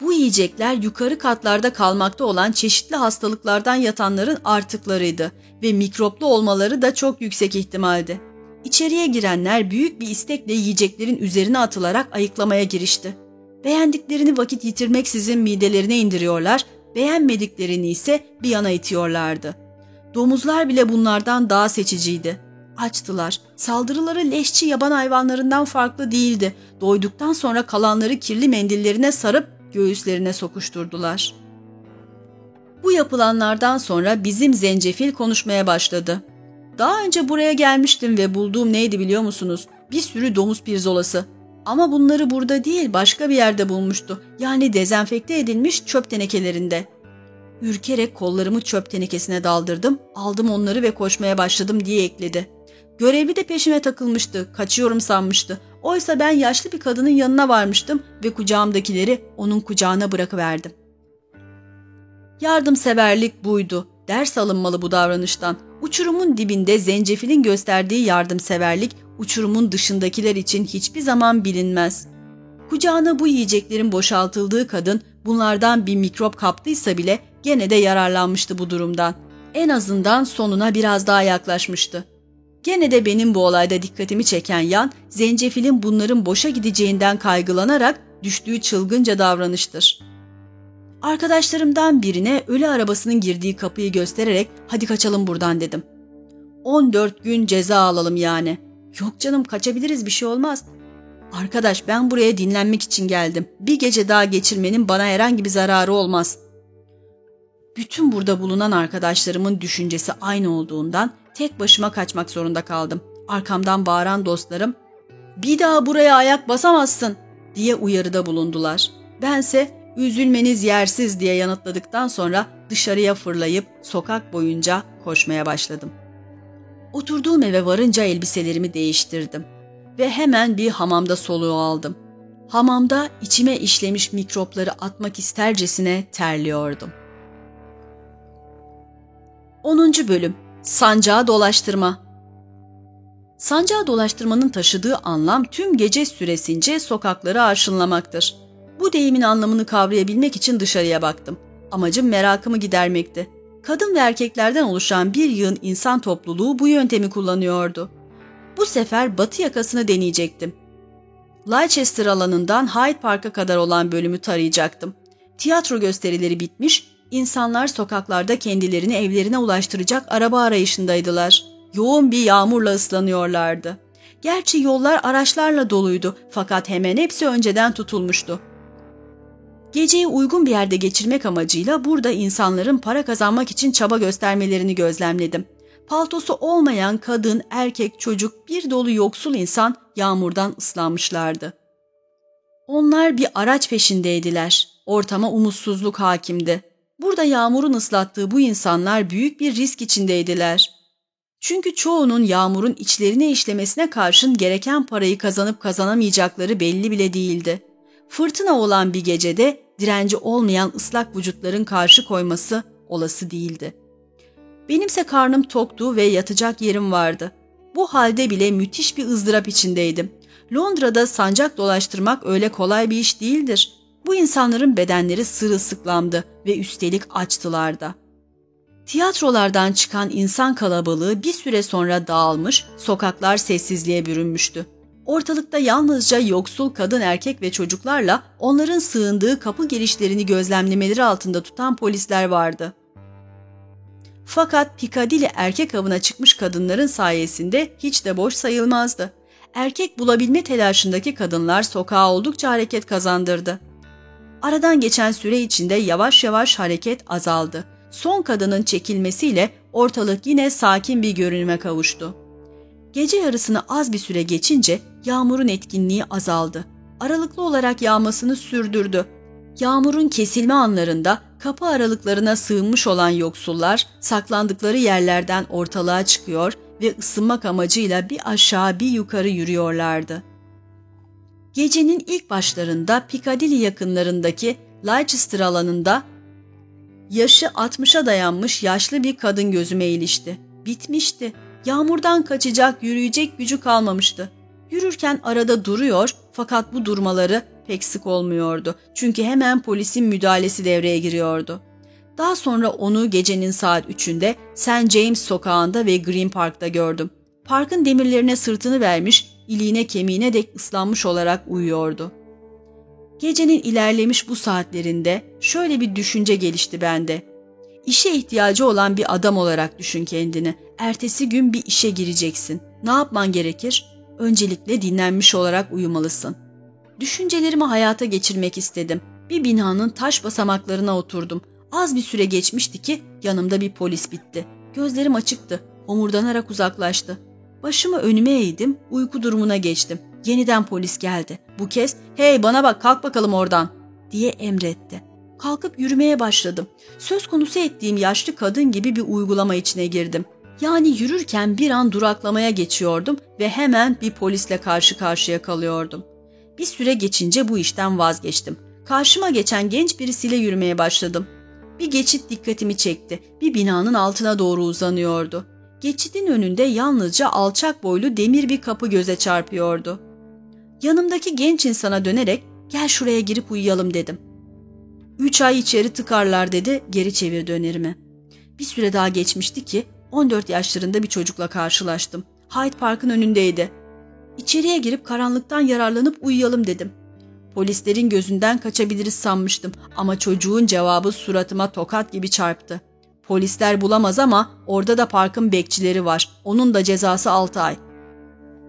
Bu yiyecekler yukarı katlarda kalmakta olan çeşitli hastalıklardan yatanların artıklarıydı ve mikroplu olmaları da çok yüksek ihtimaldi. İçeriye girenler büyük bir istekle yiyeceklerin üzerine atılarak ayıklamaya girişti. Beğendiklerini vakit yitirmeksizin midelerine indiriyorlar, beğenmediklerini ise bir yana itiyorlardı. Domuzlar bile bunlardan daha seçiciydi. Açtılar. Saldırıları leşçi yaban hayvanlarından farklı değildi. Doyduktan sonra kalanları kirli mendillerine sarıp göğüslerine sokuşturdular. Bu yapılanlardan sonra bizim zencefil konuşmaya başladı. Daha önce buraya gelmiştim ve bulduğum neydi biliyor musunuz? Bir sürü domuz pirzolası. Ama bunları burada değil başka bir yerde bulmuştu. Yani dezenfekte edilmiş çöp tenekelerinde. Ürkerek kollarımı çöp tenekesine daldırdım, aldım onları ve koşmaya başladım diye ekledi. Görevli de peşime takılmıştı, kaçıyorum sanmıştı. Oysa ben yaşlı bir kadının yanına varmıştım ve kucağımdakileri onun kucağına bırakıverdim. Yardımseverlik buydu. Ders alınmalı bu davranıştan. Uçurumun dibinde zencefilin gösterdiği yardımseverlik uçurumun dışındakiler için hiçbir zaman bilinmez. Kucağına bu yiyeceklerin boşaltıldığı kadın bunlardan bir mikrop kaptıysa bile gene de yararlanmıştı bu durumdan. En azından sonuna biraz daha yaklaşmıştı. Gene de benim bu olayda dikkatimi çeken yan, zencefilin bunların boşa gideceğinden kaygılanarak düştüğü çılgınca davranıştır. Arkadaşlarımdan birine ölü arabasının girdiği kapıyı göstererek hadi kaçalım buradan dedim. 14 gün ceza alalım yani. Yok canım kaçabiliriz bir şey olmaz. Arkadaş ben buraya dinlenmek için geldim. Bir gece daha geçirmenin bana herhangi bir zararı olmaz. Bütün burada bulunan arkadaşlarımın düşüncesi aynı olduğundan tek başıma kaçmak zorunda kaldım. Arkamdan bağıran dostlarım bir daha buraya ayak basamazsın diye uyarıda bulundular. Bense üzülmeniz yersiz diye yanıtladıktan sonra dışarıya fırlayıp sokak boyunca koşmaya başladım. Oturduğum eve varınca elbiselerimi değiştirdim ve hemen bir hamamda soluğu aldım. Hamamda içime işlemiş mikropları atmak istercesine terliyordum. 10. Bölüm Sancağı Dolaştırma Sancağı dolaştırmanın taşıdığı anlam tüm gece süresince sokakları arşınlamaktır. Bu deyimin anlamını kavrayabilmek için dışarıya baktım. Amacım merakımı gidermekti. Kadın ve erkeklerden oluşan bir yığın insan topluluğu bu yöntemi kullanıyordu. Bu sefer batı yakasını deneyecektim. Leicester alanından Hyde Park'a kadar olan bölümü tarayacaktım. Tiyatro gösterileri bitmiş, insanlar sokaklarda kendilerini evlerine ulaştıracak araba arayışındaydılar. Yoğun bir yağmurla ıslanıyorlardı. Gerçi yollar araçlarla doluydu fakat hemen hepsi önceden tutulmuştu. Geceyi uygun bir yerde geçirmek amacıyla burada insanların para kazanmak için çaba göstermelerini gözlemledim. Paltosu olmayan kadın, erkek, çocuk, bir dolu yoksul insan yağmurdan ıslanmışlardı. Onlar bir araç peşindeydiler. Ortama umutsuzluk hakimdi. Burada yağmurun ıslattığı bu insanlar büyük bir risk içindeydiler. Çünkü çoğunun yağmurun içlerine işlemesine karşın gereken parayı kazanıp kazanamayacakları belli bile değildi. Fırtına olan bir gecede direnci olmayan ıslak vücutların karşı koyması olası değildi. Benimse karnım toktu ve yatacak yerim vardı. Bu halde bile müthiş bir ızdırap içindeydim. Londra'da sancak dolaştırmak öyle kolay bir iş değildir. Bu insanların bedenleri sırılsıklamdı ve üstelik açtılar da. Tiyatrolardan çıkan insan kalabalığı bir süre sonra dağılmış, sokaklar sessizliğe bürünmüştü. Ortalıkta yalnızca yoksul kadın erkek ve çocuklarla onların sığındığı kapı girişlerini gözlemlemeleri altında tutan polisler vardı. Fakat Piccadilly erkek avına çıkmış kadınların sayesinde hiç de boş sayılmazdı. Erkek bulabilme telaşındaki kadınlar sokağa oldukça hareket kazandırdı. Aradan geçen süre içinde yavaş yavaş hareket azaldı. Son kadının çekilmesiyle ortalık yine sakin bir görünüme kavuştu. Gece yarısını az bir süre geçince yağmurun etkinliği azaldı. Aralıklı olarak yağmasını sürdürdü. Yağmurun kesilme anlarında kapı aralıklarına sığınmış olan yoksullar saklandıkları yerlerden ortalığa çıkıyor ve ısınmak amacıyla bir aşağı bir yukarı yürüyorlardı. Gecenin ilk başlarında Piccadilly yakınlarındaki Leicester alanında yaşı 60'a dayanmış yaşlı bir kadın gözüme ilişti. Bitmişti. Yağmurdan kaçacak, yürüyecek gücü kalmamıştı. Yürürken arada duruyor fakat bu durmaları pek sık olmuyordu. Çünkü hemen polisin müdahalesi devreye giriyordu. Daha sonra onu gecenin saat 3'ünde St. James sokağında ve Green Park'ta gördüm. Parkın demirlerine sırtını vermiş, iliğine kemiğine dek ıslanmış olarak uyuyordu. Gecenin ilerlemiş bu saatlerinde şöyle bir düşünce gelişti bende. İşe ihtiyacı olan bir adam olarak düşün kendini. Ertesi gün bir işe gireceksin. Ne yapman gerekir? Öncelikle dinlenmiş olarak uyumalısın. Düşüncelerimi hayata geçirmek istedim. Bir binanın taş basamaklarına oturdum. Az bir süre geçmişti ki yanımda bir polis bitti. Gözlerim açıktı. Homurdanarak uzaklaştı. Başımı önüme eğdim, uyku durumuna geçtim. Yeniden polis geldi. Bu kez hey bana bak kalk bakalım oradan diye emretti. Kalkıp yürümeye başladım. Söz konusu ettiğim yaşlı kadın gibi bir uygulama içine girdim. Yani yürürken bir an duraklamaya geçiyordum ve hemen bir polisle karşı karşıya kalıyordum. Bir süre geçince bu işten vazgeçtim. Karşıma geçen genç birisiyle yürümeye başladım. Bir geçit dikkatimi çekti. Bir binanın altına doğru uzanıyordu. Geçidin önünde yalnızca alçak boylu demir bir kapı göze çarpıyordu. Yanımdaki genç insana dönerek gel şuraya girip uyuyalım dedim. Üç ay içeri tıkarlar dedi geri çevir önerimi. Bir süre daha geçmişti ki 14 yaşlarında bir çocukla karşılaştım. Hyde Park'ın önündeydi. İçeriye girip karanlıktan yararlanıp uyuyalım dedim. Polislerin gözünden kaçabiliriz sanmıştım ama çocuğun cevabı suratıma tokat gibi çarptı. Polisler bulamaz ama orada da parkın bekçileri var. Onun da cezası 6 ay.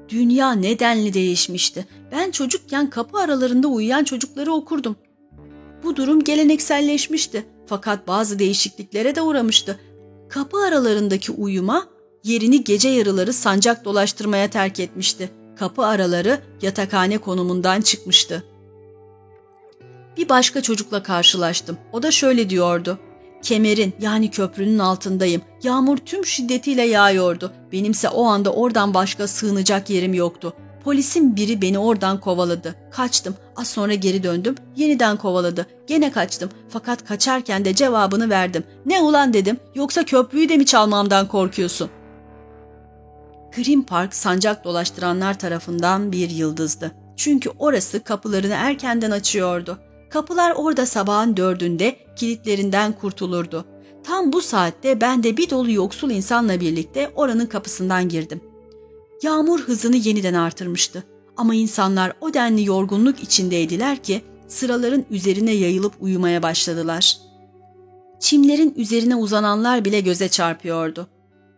Dünya nedenli değişmişti. Ben çocukken kapı aralarında uyuyan çocukları okurdum. Bu durum gelenekselleşmişti fakat bazı değişikliklere de uğramıştı. Kapı aralarındaki uyuma yerini gece yarıları sancak dolaştırmaya terk etmişti. Kapı araları yatakhane konumundan çıkmıştı. Bir başka çocukla karşılaştım. O da şöyle diyordu. Kemerin yani köprünün altındayım. Yağmur tüm şiddetiyle yağıyordu. Benimse o anda oradan başka sığınacak yerim yoktu. Polisin biri beni oradan kovaladı. Kaçtım. Az sonra geri döndüm. Yeniden kovaladı. Gene kaçtım. Fakat kaçarken de cevabını verdim. Ne ulan dedim. Yoksa köprüyü de mi çalmamdan korkuyorsun? Green Park sancak dolaştıranlar tarafından bir yıldızdı. Çünkü orası kapılarını erkenden açıyordu. Kapılar orada sabahın dördünde kilitlerinden kurtulurdu. Tam bu saatte ben de bir dolu yoksul insanla birlikte oranın kapısından girdim. Yağmur hızını yeniden artırmıştı. Ama insanlar o denli yorgunluk içindeydiler ki sıraların üzerine yayılıp uyumaya başladılar. Çimlerin üzerine uzananlar bile göze çarpıyordu.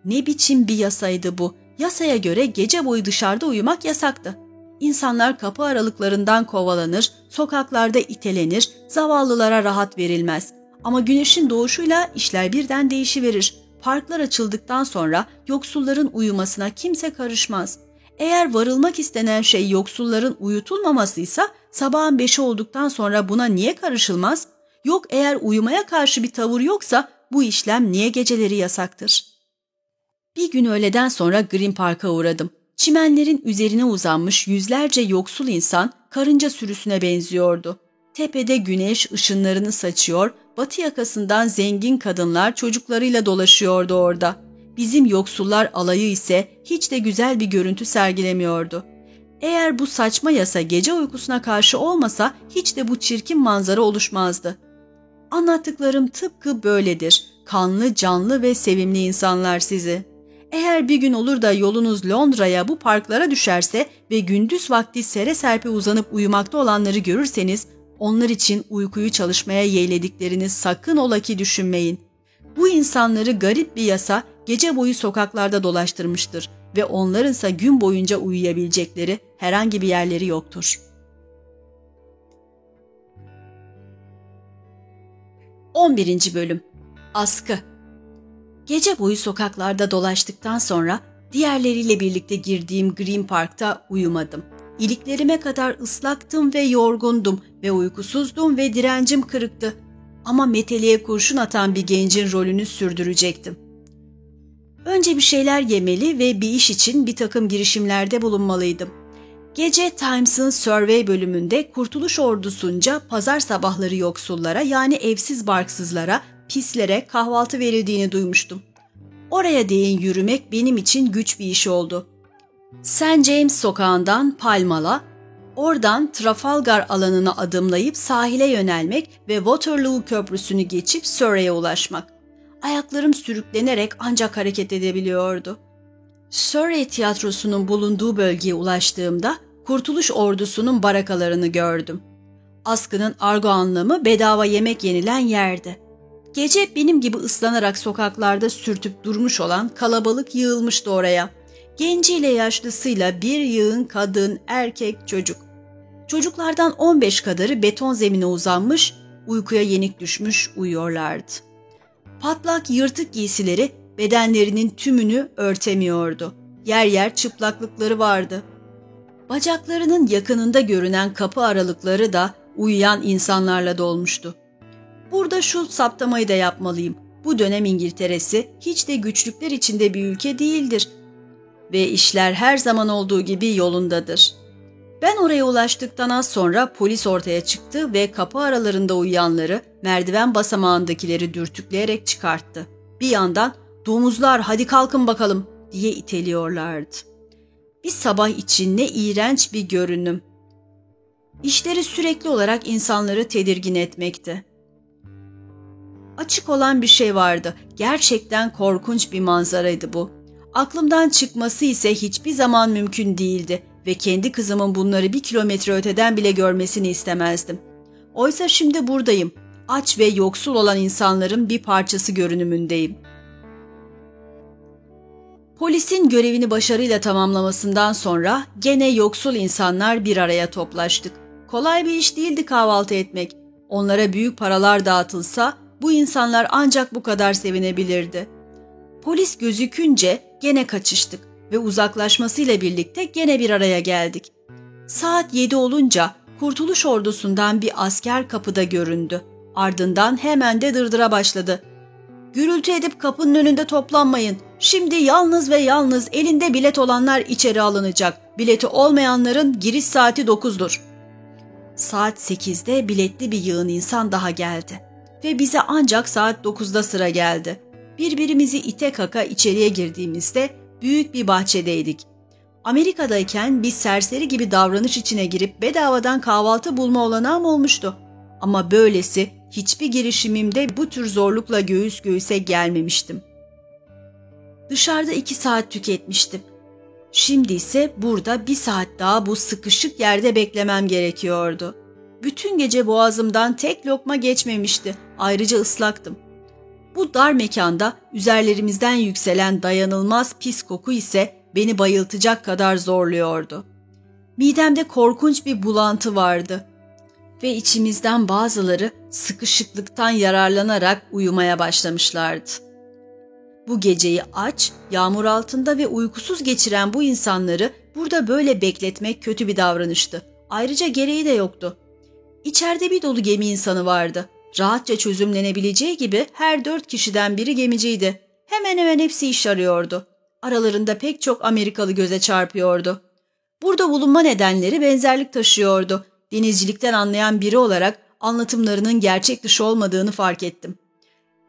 Ne biçim bir yasaydı bu? Yasaya göre gece boyu dışarıda uyumak yasaktı. İnsanlar kapı aralıklarından kovalanır, sokaklarda itelenir, zavallılara rahat verilmez. Ama güneşin doğuşuyla işler birden değişiverir. Parklar açıldıktan sonra yoksulların uyumasına kimse karışmaz. Eğer varılmak istenen şey yoksulların uyutulmamasıysa sabahın beşi olduktan sonra buna niye karışılmaz? Yok eğer uyumaya karşı bir tavır yoksa bu işlem niye geceleri yasaktır? Bir gün öğleden sonra Green Park'a uğradım. Çimenlerin üzerine uzanmış yüzlerce yoksul insan karınca sürüsüne benziyordu. Tepede güneş ışınlarını saçıyor, batı yakasından zengin kadınlar çocuklarıyla dolaşıyordu orada. Bizim yoksullar alayı ise hiç de güzel bir görüntü sergilemiyordu. Eğer bu saçma yasa gece uykusuna karşı olmasa hiç de bu çirkin manzara oluşmazdı. Anlattıklarım tıpkı böyledir. Kanlı, canlı ve sevimli insanlar sizi.'' Eğer bir gün olur da yolunuz Londra'ya bu parklara düşerse ve gündüz vakti sere serpe uzanıp uyumakta olanları görürseniz, onlar için uykuyu çalışmaya yeğlediklerini sakın ola ki düşünmeyin. Bu insanları garip bir yasa gece boyu sokaklarda dolaştırmıştır ve onlarınsa gün boyunca uyuyabilecekleri herhangi bir yerleri yoktur. 11. Bölüm Askı Gece boyu sokaklarda dolaştıktan sonra diğerleriyle birlikte girdiğim Green Park'ta uyumadım. İliklerime kadar ıslaktım ve yorgundum ve uykusuzdum ve direncim kırıktı. Ama meteliğe kurşun atan bir gencin rolünü sürdürecektim. Önce bir şeyler yemeli ve bir iş için bir takım girişimlerde bulunmalıydım. Gece Times'ın Survey bölümünde Kurtuluş Ordusu'nca pazar sabahları yoksullara yani evsiz barksızlara pislere kahvaltı verildiğini duymuştum. Oraya değin yürümek benim için güç bir iş oldu. St. James sokağından Palmala, oradan Trafalgar alanına adımlayıp sahile yönelmek ve Waterloo köprüsünü geçip Surrey'e ulaşmak. Ayaklarım sürüklenerek ancak hareket edebiliyordu. Surrey tiyatrosunun bulunduğu bölgeye ulaştığımda Kurtuluş Ordusu'nun barakalarını gördüm. Askının argo anlamı bedava yemek yenilen yerdi. Gece benim gibi ıslanarak sokaklarda sürtüp durmuş olan kalabalık yığılmıştı oraya. Genciyle yaşlısıyla bir yığın kadın, erkek, çocuk. Çocuklardan 15 kadarı beton zemine uzanmış, uykuya yenik düşmüş uyuyorlardı. Patlak yırtık giysileri bedenlerinin tümünü örtemiyordu. Yer yer çıplaklıkları vardı. Bacaklarının yakınında görünen kapı aralıkları da uyuyan insanlarla dolmuştu. Burada şu saptamayı da yapmalıyım. Bu dönem İngiltere'si hiç de güçlükler içinde bir ülke değildir. Ve işler her zaman olduğu gibi yolundadır. Ben oraya ulaştıktan az sonra polis ortaya çıktı ve kapı aralarında uyuyanları merdiven basamağındakileri dürtükleyerek çıkarttı. Bir yandan domuzlar hadi kalkın bakalım diye iteliyorlardı. Bir sabah için ne iğrenç bir görünüm. İşleri sürekli olarak insanları tedirgin etmekti. Açık olan bir şey vardı. Gerçekten korkunç bir manzaraydı bu. Aklımdan çıkması ise hiçbir zaman mümkün değildi ve kendi kızımın bunları bir kilometre öteden bile görmesini istemezdim. Oysa şimdi buradayım. Aç ve yoksul olan insanların bir parçası görünümündeyim. Polisin görevini başarıyla tamamlamasından sonra gene yoksul insanlar bir araya toplaştık. Kolay bir iş değildi kahvaltı etmek. Onlara büyük paralar dağıtılsa bu insanlar ancak bu kadar sevinebilirdi. Polis gözükünce gene kaçıştık ve uzaklaşmasıyla birlikte gene bir araya geldik. Saat yedi olunca Kurtuluş Ordusu'ndan bir asker kapıda göründü. Ardından hemen de dırdıra başladı. Gürültü edip kapının önünde toplanmayın. Şimdi yalnız ve yalnız elinde bilet olanlar içeri alınacak. Bileti olmayanların giriş saati 9'dur. Saat 8'de biletli bir yığın insan daha geldi. Ve bize ancak saat 9'da sıra geldi. Birbirimizi ite kaka içeriye girdiğimizde büyük bir bahçedeydik. Amerika'dayken bir serseri gibi davranış içine girip bedavadan kahvaltı bulma olanağım olmuştu. Ama böylesi hiçbir girişimimde bu tür zorlukla göğüs göğüse gelmemiştim. Dışarıda iki saat tüketmiştim. Şimdi ise burada bir saat daha bu sıkışık yerde beklemem gerekiyordu. Bütün gece boğazımdan tek lokma geçmemişti. Ayrıca ıslaktım. Bu dar mekanda üzerlerimizden yükselen dayanılmaz pis koku ise beni bayıltacak kadar zorluyordu. Midemde korkunç bir bulantı vardı ve içimizden bazıları sıkışıklıktan yararlanarak uyumaya başlamışlardı. Bu geceyi aç, yağmur altında ve uykusuz geçiren bu insanları burada böyle bekletmek kötü bir davranıştı. Ayrıca gereği de yoktu. İçeride bir dolu gemi insanı vardı. Rahatça çözümlenebileceği gibi her dört kişiden biri gemiciydi. Hemen hemen hepsi iş arıyordu. Aralarında pek çok Amerikalı göze çarpıyordu. Burada bulunma nedenleri benzerlik taşıyordu. Denizcilikten anlayan biri olarak anlatımlarının gerçek dışı olmadığını fark ettim.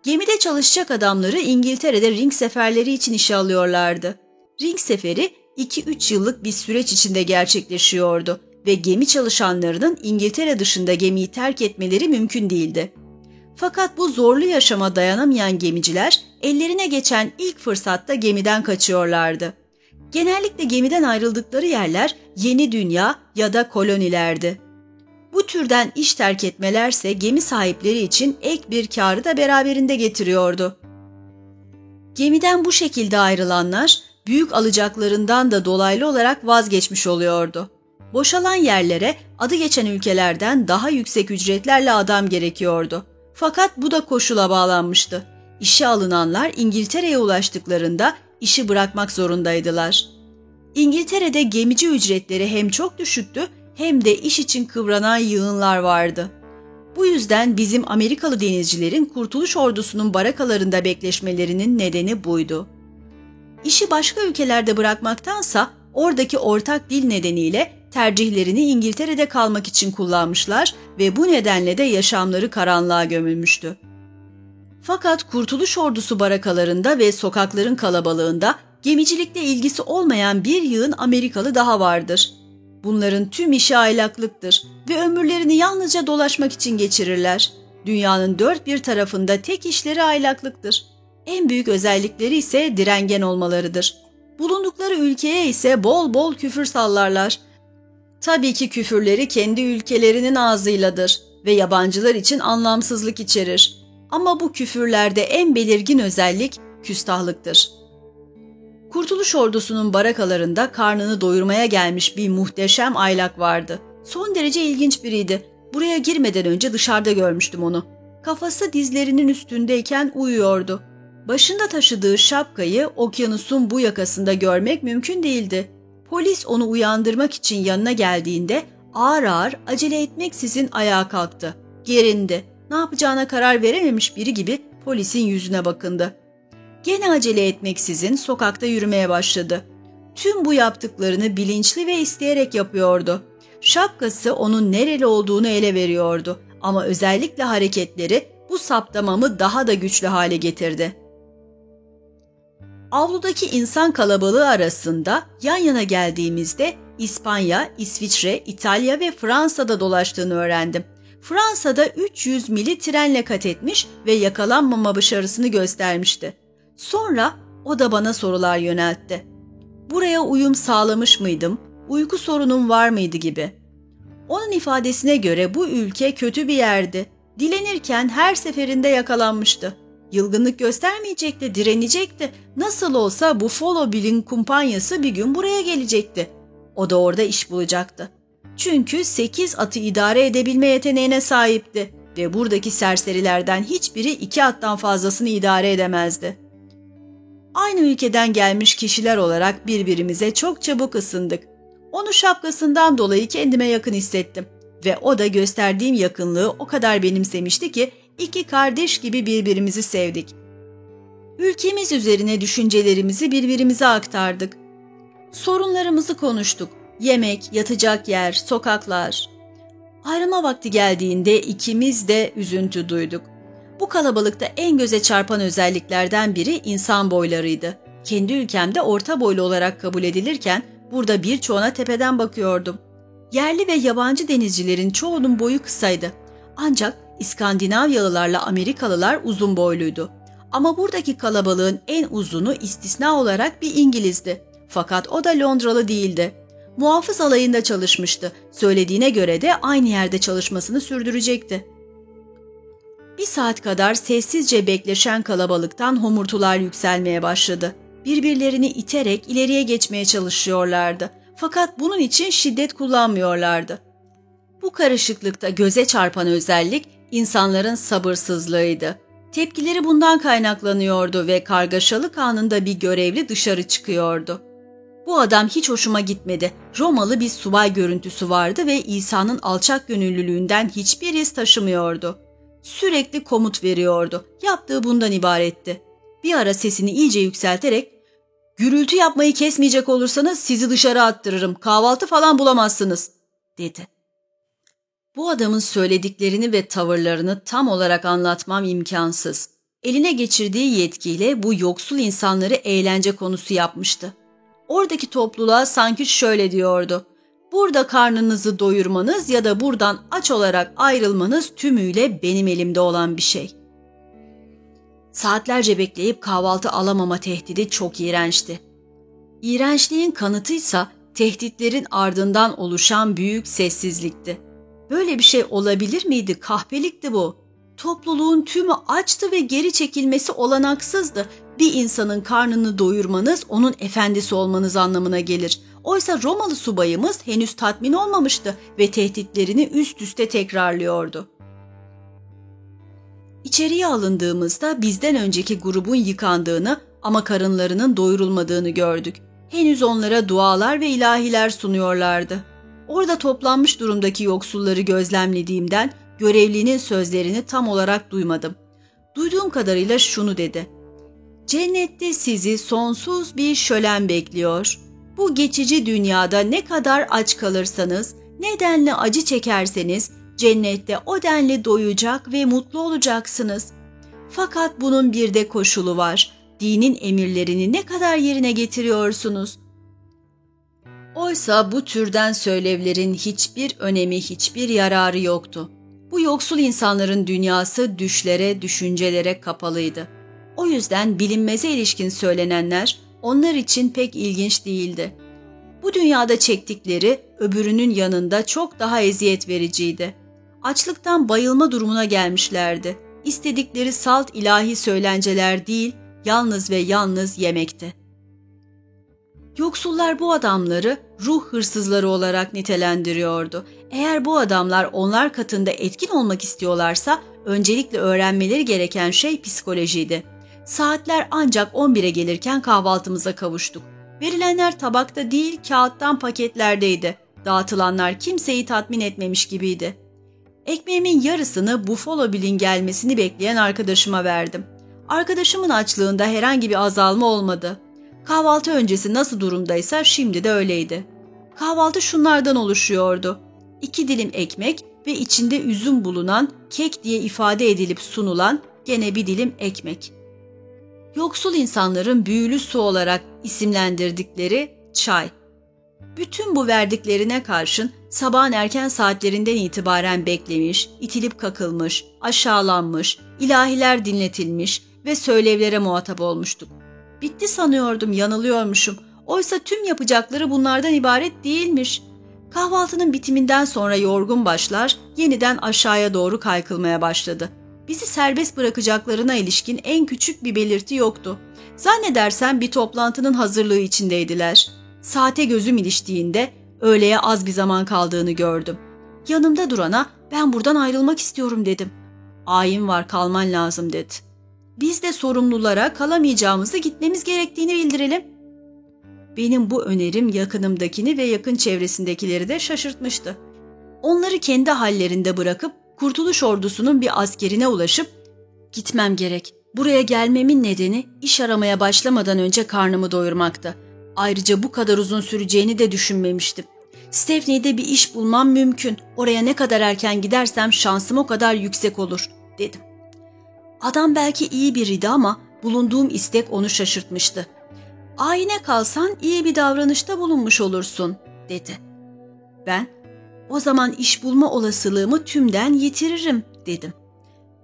Gemide çalışacak adamları İngiltere'de ring seferleri için işe alıyorlardı. Ring seferi 2-3 yıllık bir süreç içinde gerçekleşiyordu ve gemi çalışanlarının İngiltere dışında gemiyi terk etmeleri mümkün değildi. Fakat bu zorlu yaşama dayanamayan gemiciler ellerine geçen ilk fırsatta gemiden kaçıyorlardı. Genellikle gemiden ayrıldıkları yerler yeni dünya ya da kolonilerdi. Bu türden iş terk etmelerse gemi sahipleri için ek bir karı da beraberinde getiriyordu. Gemiden bu şekilde ayrılanlar büyük alacaklarından da dolaylı olarak vazgeçmiş oluyordu. Boşalan yerlere adı geçen ülkelerden daha yüksek ücretlerle adam gerekiyordu. Fakat bu da koşula bağlanmıştı. İşe alınanlar İngiltere'ye ulaştıklarında işi bırakmak zorundaydılar. İngiltere'de gemici ücretleri hem çok düşüktü hem de iş için kıvranan yığınlar vardı. Bu yüzden bizim Amerikalı denizcilerin Kurtuluş Ordusu'nun barakalarında bekleşmelerinin nedeni buydu. İşi başka ülkelerde bırakmaktansa oradaki ortak dil nedeniyle tercihlerini İngiltere'de kalmak için kullanmışlar ve bu nedenle de yaşamları karanlığa gömülmüştü. Fakat Kurtuluş Ordusu barakalarında ve sokakların kalabalığında gemicilikle ilgisi olmayan bir yığın Amerikalı daha vardır. Bunların tüm işi aylaklıktır ve ömürlerini yalnızca dolaşmak için geçirirler. Dünyanın dört bir tarafında tek işleri aylaklıktır. En büyük özellikleri ise direngen olmalarıdır. Bulundukları ülkeye ise bol bol küfür sallarlar. Tabii ki küfürleri kendi ülkelerinin ağzıyladır ve yabancılar için anlamsızlık içerir. Ama bu küfürlerde en belirgin özellik küstahlıktır. Kurtuluş ordusunun barakalarında karnını doyurmaya gelmiş bir muhteşem aylak vardı. Son derece ilginç biriydi. Buraya girmeden önce dışarıda görmüştüm onu. Kafası dizlerinin üstündeyken uyuyordu. Başında taşıdığı şapkayı okyanusun bu yakasında görmek mümkün değildi. Polis onu uyandırmak için yanına geldiğinde ağır ağır acele etmeksizin ayağa kalktı. Gerindi. Ne yapacağına karar verememiş biri gibi polisin yüzüne bakındı. Gene acele etmeksizin sokakta yürümeye başladı. Tüm bu yaptıklarını bilinçli ve isteyerek yapıyordu. Şapkası onun nereli olduğunu ele veriyordu. ama özellikle hareketleri bu saptamamı daha da güçlü hale getirdi. Avludaki insan kalabalığı arasında yan yana geldiğimizde İspanya, İsviçre, İtalya ve Fransa'da dolaştığını öğrendim. Fransa'da 300 mili trenle kat etmiş ve yakalanmama başarısını göstermişti. Sonra o da bana sorular yöneltti. Buraya uyum sağlamış mıydım? Uyku sorunum var mıydı gibi. Onun ifadesine göre bu ülke kötü bir yerdi. Dilenirken her seferinde yakalanmıştı. Yılgınlık göstermeyecekti, direnecekti. Nasıl olsa bu Follow Bill'in kumpanyası bir gün buraya gelecekti. O da orada iş bulacaktı. Çünkü 8 atı idare edebilme yeteneğine sahipti ve buradaki serserilerden hiçbiri iki attan fazlasını idare edemezdi. Aynı ülkeden gelmiş kişiler olarak birbirimize çok çabuk ısındık. Onu şapkasından dolayı kendime yakın hissettim ve o da gösterdiğim yakınlığı o kadar benimsemişti ki iki kardeş gibi birbirimizi sevdik. Ülkemiz üzerine düşüncelerimizi birbirimize aktardık. Sorunlarımızı konuştuk. Yemek, yatacak yer, sokaklar. Ayrılma vakti geldiğinde ikimiz de üzüntü duyduk. Bu kalabalıkta en göze çarpan özelliklerden biri insan boylarıydı. Kendi ülkemde orta boylu olarak kabul edilirken burada birçoğuna tepeden bakıyordum. Yerli ve yabancı denizcilerin çoğunun boyu kısaydı. Ancak İskandinavyalılarla Amerikalılar uzun boyluydu. Ama buradaki kalabalığın en uzunu istisna olarak bir İngilizdi. Fakat o da Londralı değildi. Muhafız alayında çalışmıştı. Söylediğine göre de aynı yerde çalışmasını sürdürecekti. Bir saat kadar sessizce bekleşen kalabalıktan homurtular yükselmeye başladı. Birbirlerini iterek ileriye geçmeye çalışıyorlardı. Fakat bunun için şiddet kullanmıyorlardı. Bu karışıklıkta göze çarpan özellik insanların sabırsızlığıydı. Tepkileri bundan kaynaklanıyordu ve kargaşalık anında bir görevli dışarı çıkıyordu. Bu adam hiç hoşuma gitmedi. Romalı bir subay görüntüsü vardı ve İsa'nın alçak gönüllülüğünden hiçbir iz taşımıyordu. Sürekli komut veriyordu. Yaptığı bundan ibaretti. Bir ara sesini iyice yükselterek ''Gürültü yapmayı kesmeyecek olursanız sizi dışarı attırırım. Kahvaltı falan bulamazsınız.'' dedi. Bu adamın söylediklerini ve tavırlarını tam olarak anlatmam imkansız. Eline geçirdiği yetkiyle bu yoksul insanları eğlence konusu yapmıştı. Oradaki topluluğa sanki şöyle diyordu. Burada karnınızı doyurmanız ya da buradan aç olarak ayrılmanız tümüyle benim elimde olan bir şey. Saatlerce bekleyip kahvaltı alamama tehdidi çok iğrençti. İğrençliğin kanıtıysa tehditlerin ardından oluşan büyük sessizlikti. Böyle bir şey olabilir miydi? Kahpelikti bu. Topluluğun tümü açtı ve geri çekilmesi olanaksızdı. Bir insanın karnını doyurmanız onun efendisi olmanız anlamına gelir. Oysa Romalı subayımız henüz tatmin olmamıştı ve tehditlerini üst üste tekrarlıyordu. İçeriye alındığımızda bizden önceki grubun yıkandığını ama karınlarının doyurulmadığını gördük. Henüz onlara dualar ve ilahiler sunuyorlardı. Orada toplanmış durumdaki yoksulları gözlemlediğimden görevlinin sözlerini tam olarak duymadım. Duyduğum kadarıyla şunu dedi. Cennette sizi sonsuz bir şölen bekliyor. Bu geçici dünyada ne kadar aç kalırsanız, nedenle acı çekerseniz cennette o denli doyacak ve mutlu olacaksınız. Fakat bunun bir de koşulu var. Dinin emirlerini ne kadar yerine getiriyorsunuz? Oysa bu türden söylevlerin hiçbir önemi, hiçbir yararı yoktu. Bu yoksul insanların dünyası düşlere, düşüncelere kapalıydı. O yüzden bilinmeze ilişkin söylenenler onlar için pek ilginç değildi. Bu dünyada çektikleri öbürünün yanında çok daha eziyet vericiydi. Açlıktan bayılma durumuna gelmişlerdi. İstedikleri salt ilahi söylenceler değil, yalnız ve yalnız yemekti. Yoksullar bu adamları ruh hırsızları olarak nitelendiriyordu. Eğer bu adamlar onlar katında etkin olmak istiyorlarsa öncelikle öğrenmeleri gereken şey psikolojiydi. Saatler ancak 11'e gelirken kahvaltımıza kavuştuk. Verilenler tabakta değil kağıttan paketlerdeydi. Dağıtılanlar kimseyi tatmin etmemiş gibiydi. Ekmeğimin yarısını Buffalo Bill'in gelmesini bekleyen arkadaşıma verdim. Arkadaşımın açlığında herhangi bir azalma olmadı. Kahvaltı öncesi nasıl durumdaysa şimdi de öyleydi. Kahvaltı şunlardan oluşuyordu. İki dilim ekmek, ve içinde üzüm bulunan kek diye ifade edilip sunulan gene bir dilim ekmek. Yoksul insanların büyülü su olarak isimlendirdikleri çay. Bütün bu verdiklerine karşın sabahın erken saatlerinden itibaren beklemiş, itilip kakılmış, aşağılanmış, ilahiler dinletilmiş ve söylevlere muhatap olmuştuk. Bitti sanıyordum, yanılıyormuşum. Oysa tüm yapacakları bunlardan ibaret değilmiş. Kahvaltının bitiminden sonra yorgun başlar, yeniden aşağıya doğru kaykılmaya başladı. Bizi serbest bırakacaklarına ilişkin en küçük bir belirti yoktu. Zannedersem bir toplantının hazırlığı içindeydiler. Saate gözüm iliştiğinde öğleye az bir zaman kaldığını gördüm. Yanımda durana ben buradan ayrılmak istiyorum dedim. Ayin var kalman lazım dedi. Biz de sorumlulara kalamayacağımızı gitmemiz gerektiğini bildirelim. Benim bu önerim yakınımdakini ve yakın çevresindekileri de şaşırtmıştı. Onları kendi hallerinde bırakıp Kurtuluş Ordusu'nun bir askerine ulaşıp gitmem gerek. Buraya gelmemin nedeni iş aramaya başlamadan önce karnımı doyurmaktı. Ayrıca bu kadar uzun süreceğini de düşünmemiştim. Stepney'de bir iş bulmam mümkün. Oraya ne kadar erken gidersem şansım o kadar yüksek olur, dedim. Adam belki iyi biriydi ama bulunduğum istek onu şaşırtmıştı. Ayine kalsan iyi bir davranışta bulunmuş olursun, dedi. Ben, o zaman iş bulma olasılığımı tümden yitiririm, dedim.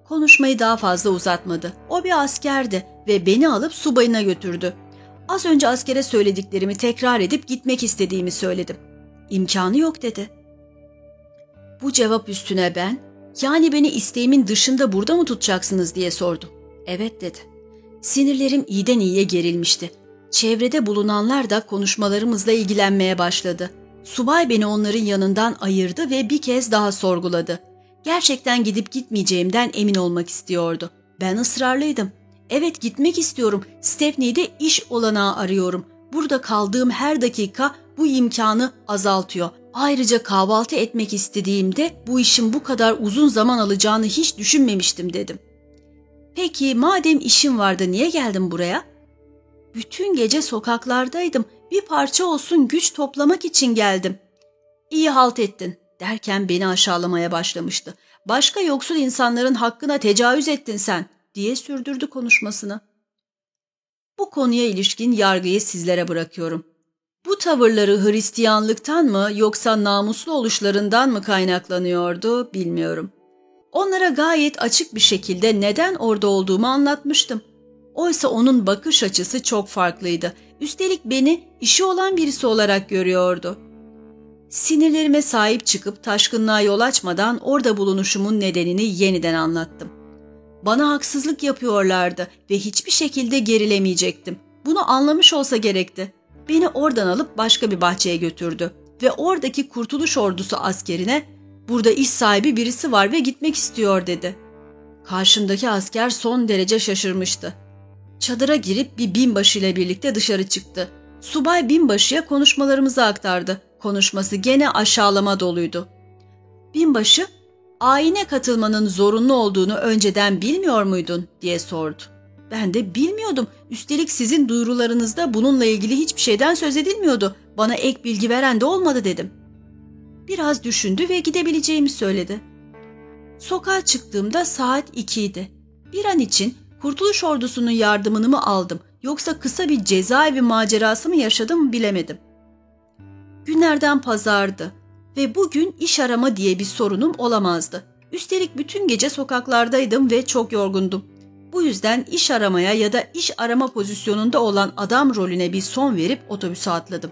Konuşmayı daha fazla uzatmadı. O bir askerdi ve beni alıp subayına götürdü. Az önce askere söylediklerimi tekrar edip gitmek istediğimi söyledim. İmkanı yok dedi. Bu cevap üstüne ben, yani beni isteğimin dışında burada mı tutacaksınız diye sordum. Evet dedi. Sinirlerim iyiden iyiye gerilmişti. Çevrede bulunanlar da konuşmalarımızla ilgilenmeye başladı. Subay beni onların yanından ayırdı ve bir kez daha sorguladı. Gerçekten gidip gitmeyeceğimden emin olmak istiyordu. Ben ısrarlıydım. Evet gitmek istiyorum. Stepney'de iş olanağı arıyorum. Burada kaldığım her dakika bu imkanı azaltıyor. Ayrıca kahvaltı etmek istediğimde bu işin bu kadar uzun zaman alacağını hiç düşünmemiştim dedim. Peki madem işim vardı niye geldin buraya? Bütün gece sokaklardaydım. Bir parça olsun güç toplamak için geldim. İyi halt ettin derken beni aşağılamaya başlamıştı. Başka yoksul insanların hakkına tecavüz ettin sen diye sürdürdü konuşmasını. Bu konuya ilişkin yargıyı sizlere bırakıyorum. Bu tavırları Hristiyanlıktan mı yoksa namuslu oluşlarından mı kaynaklanıyordu bilmiyorum. Onlara gayet açık bir şekilde neden orada olduğumu anlatmıştım. Oysa onun bakış açısı çok farklıydı. Üstelik beni işi olan birisi olarak görüyordu. Sinirlerime sahip çıkıp taşkınlığa yol açmadan orada bulunuşumun nedenini yeniden anlattım. Bana haksızlık yapıyorlardı ve hiçbir şekilde gerilemeyecektim. Bunu anlamış olsa gerekti. Beni oradan alıp başka bir bahçeye götürdü ve oradaki kurtuluş ordusu askerine burada iş sahibi birisi var ve gitmek istiyor dedi. Karşımdaki asker son derece şaşırmıştı. Çadıra girip bir binbaşı ile birlikte dışarı çıktı. Subay binbaşıya konuşmalarımızı aktardı. Konuşması gene aşağılama doluydu. Binbaşı, ayine katılmanın zorunlu olduğunu önceden bilmiyor muydun diye sordu. Ben de bilmiyordum. Üstelik sizin duyurularınızda bununla ilgili hiçbir şeyden söz edilmiyordu. Bana ek bilgi veren de olmadı dedim. Biraz düşündü ve gidebileceğimi söyledi. Sokağa çıktığımda saat 2 idi. Bir an için Kurtuluş Ordusu'nun yardımını mı aldım yoksa kısa bir cezaevi macerası mı yaşadım bilemedim. Günlerden pazardı ve bugün iş arama diye bir sorunum olamazdı. Üstelik bütün gece sokaklardaydım ve çok yorgundum. Bu yüzden iş aramaya ya da iş arama pozisyonunda olan adam rolüne bir son verip otobüse atladım.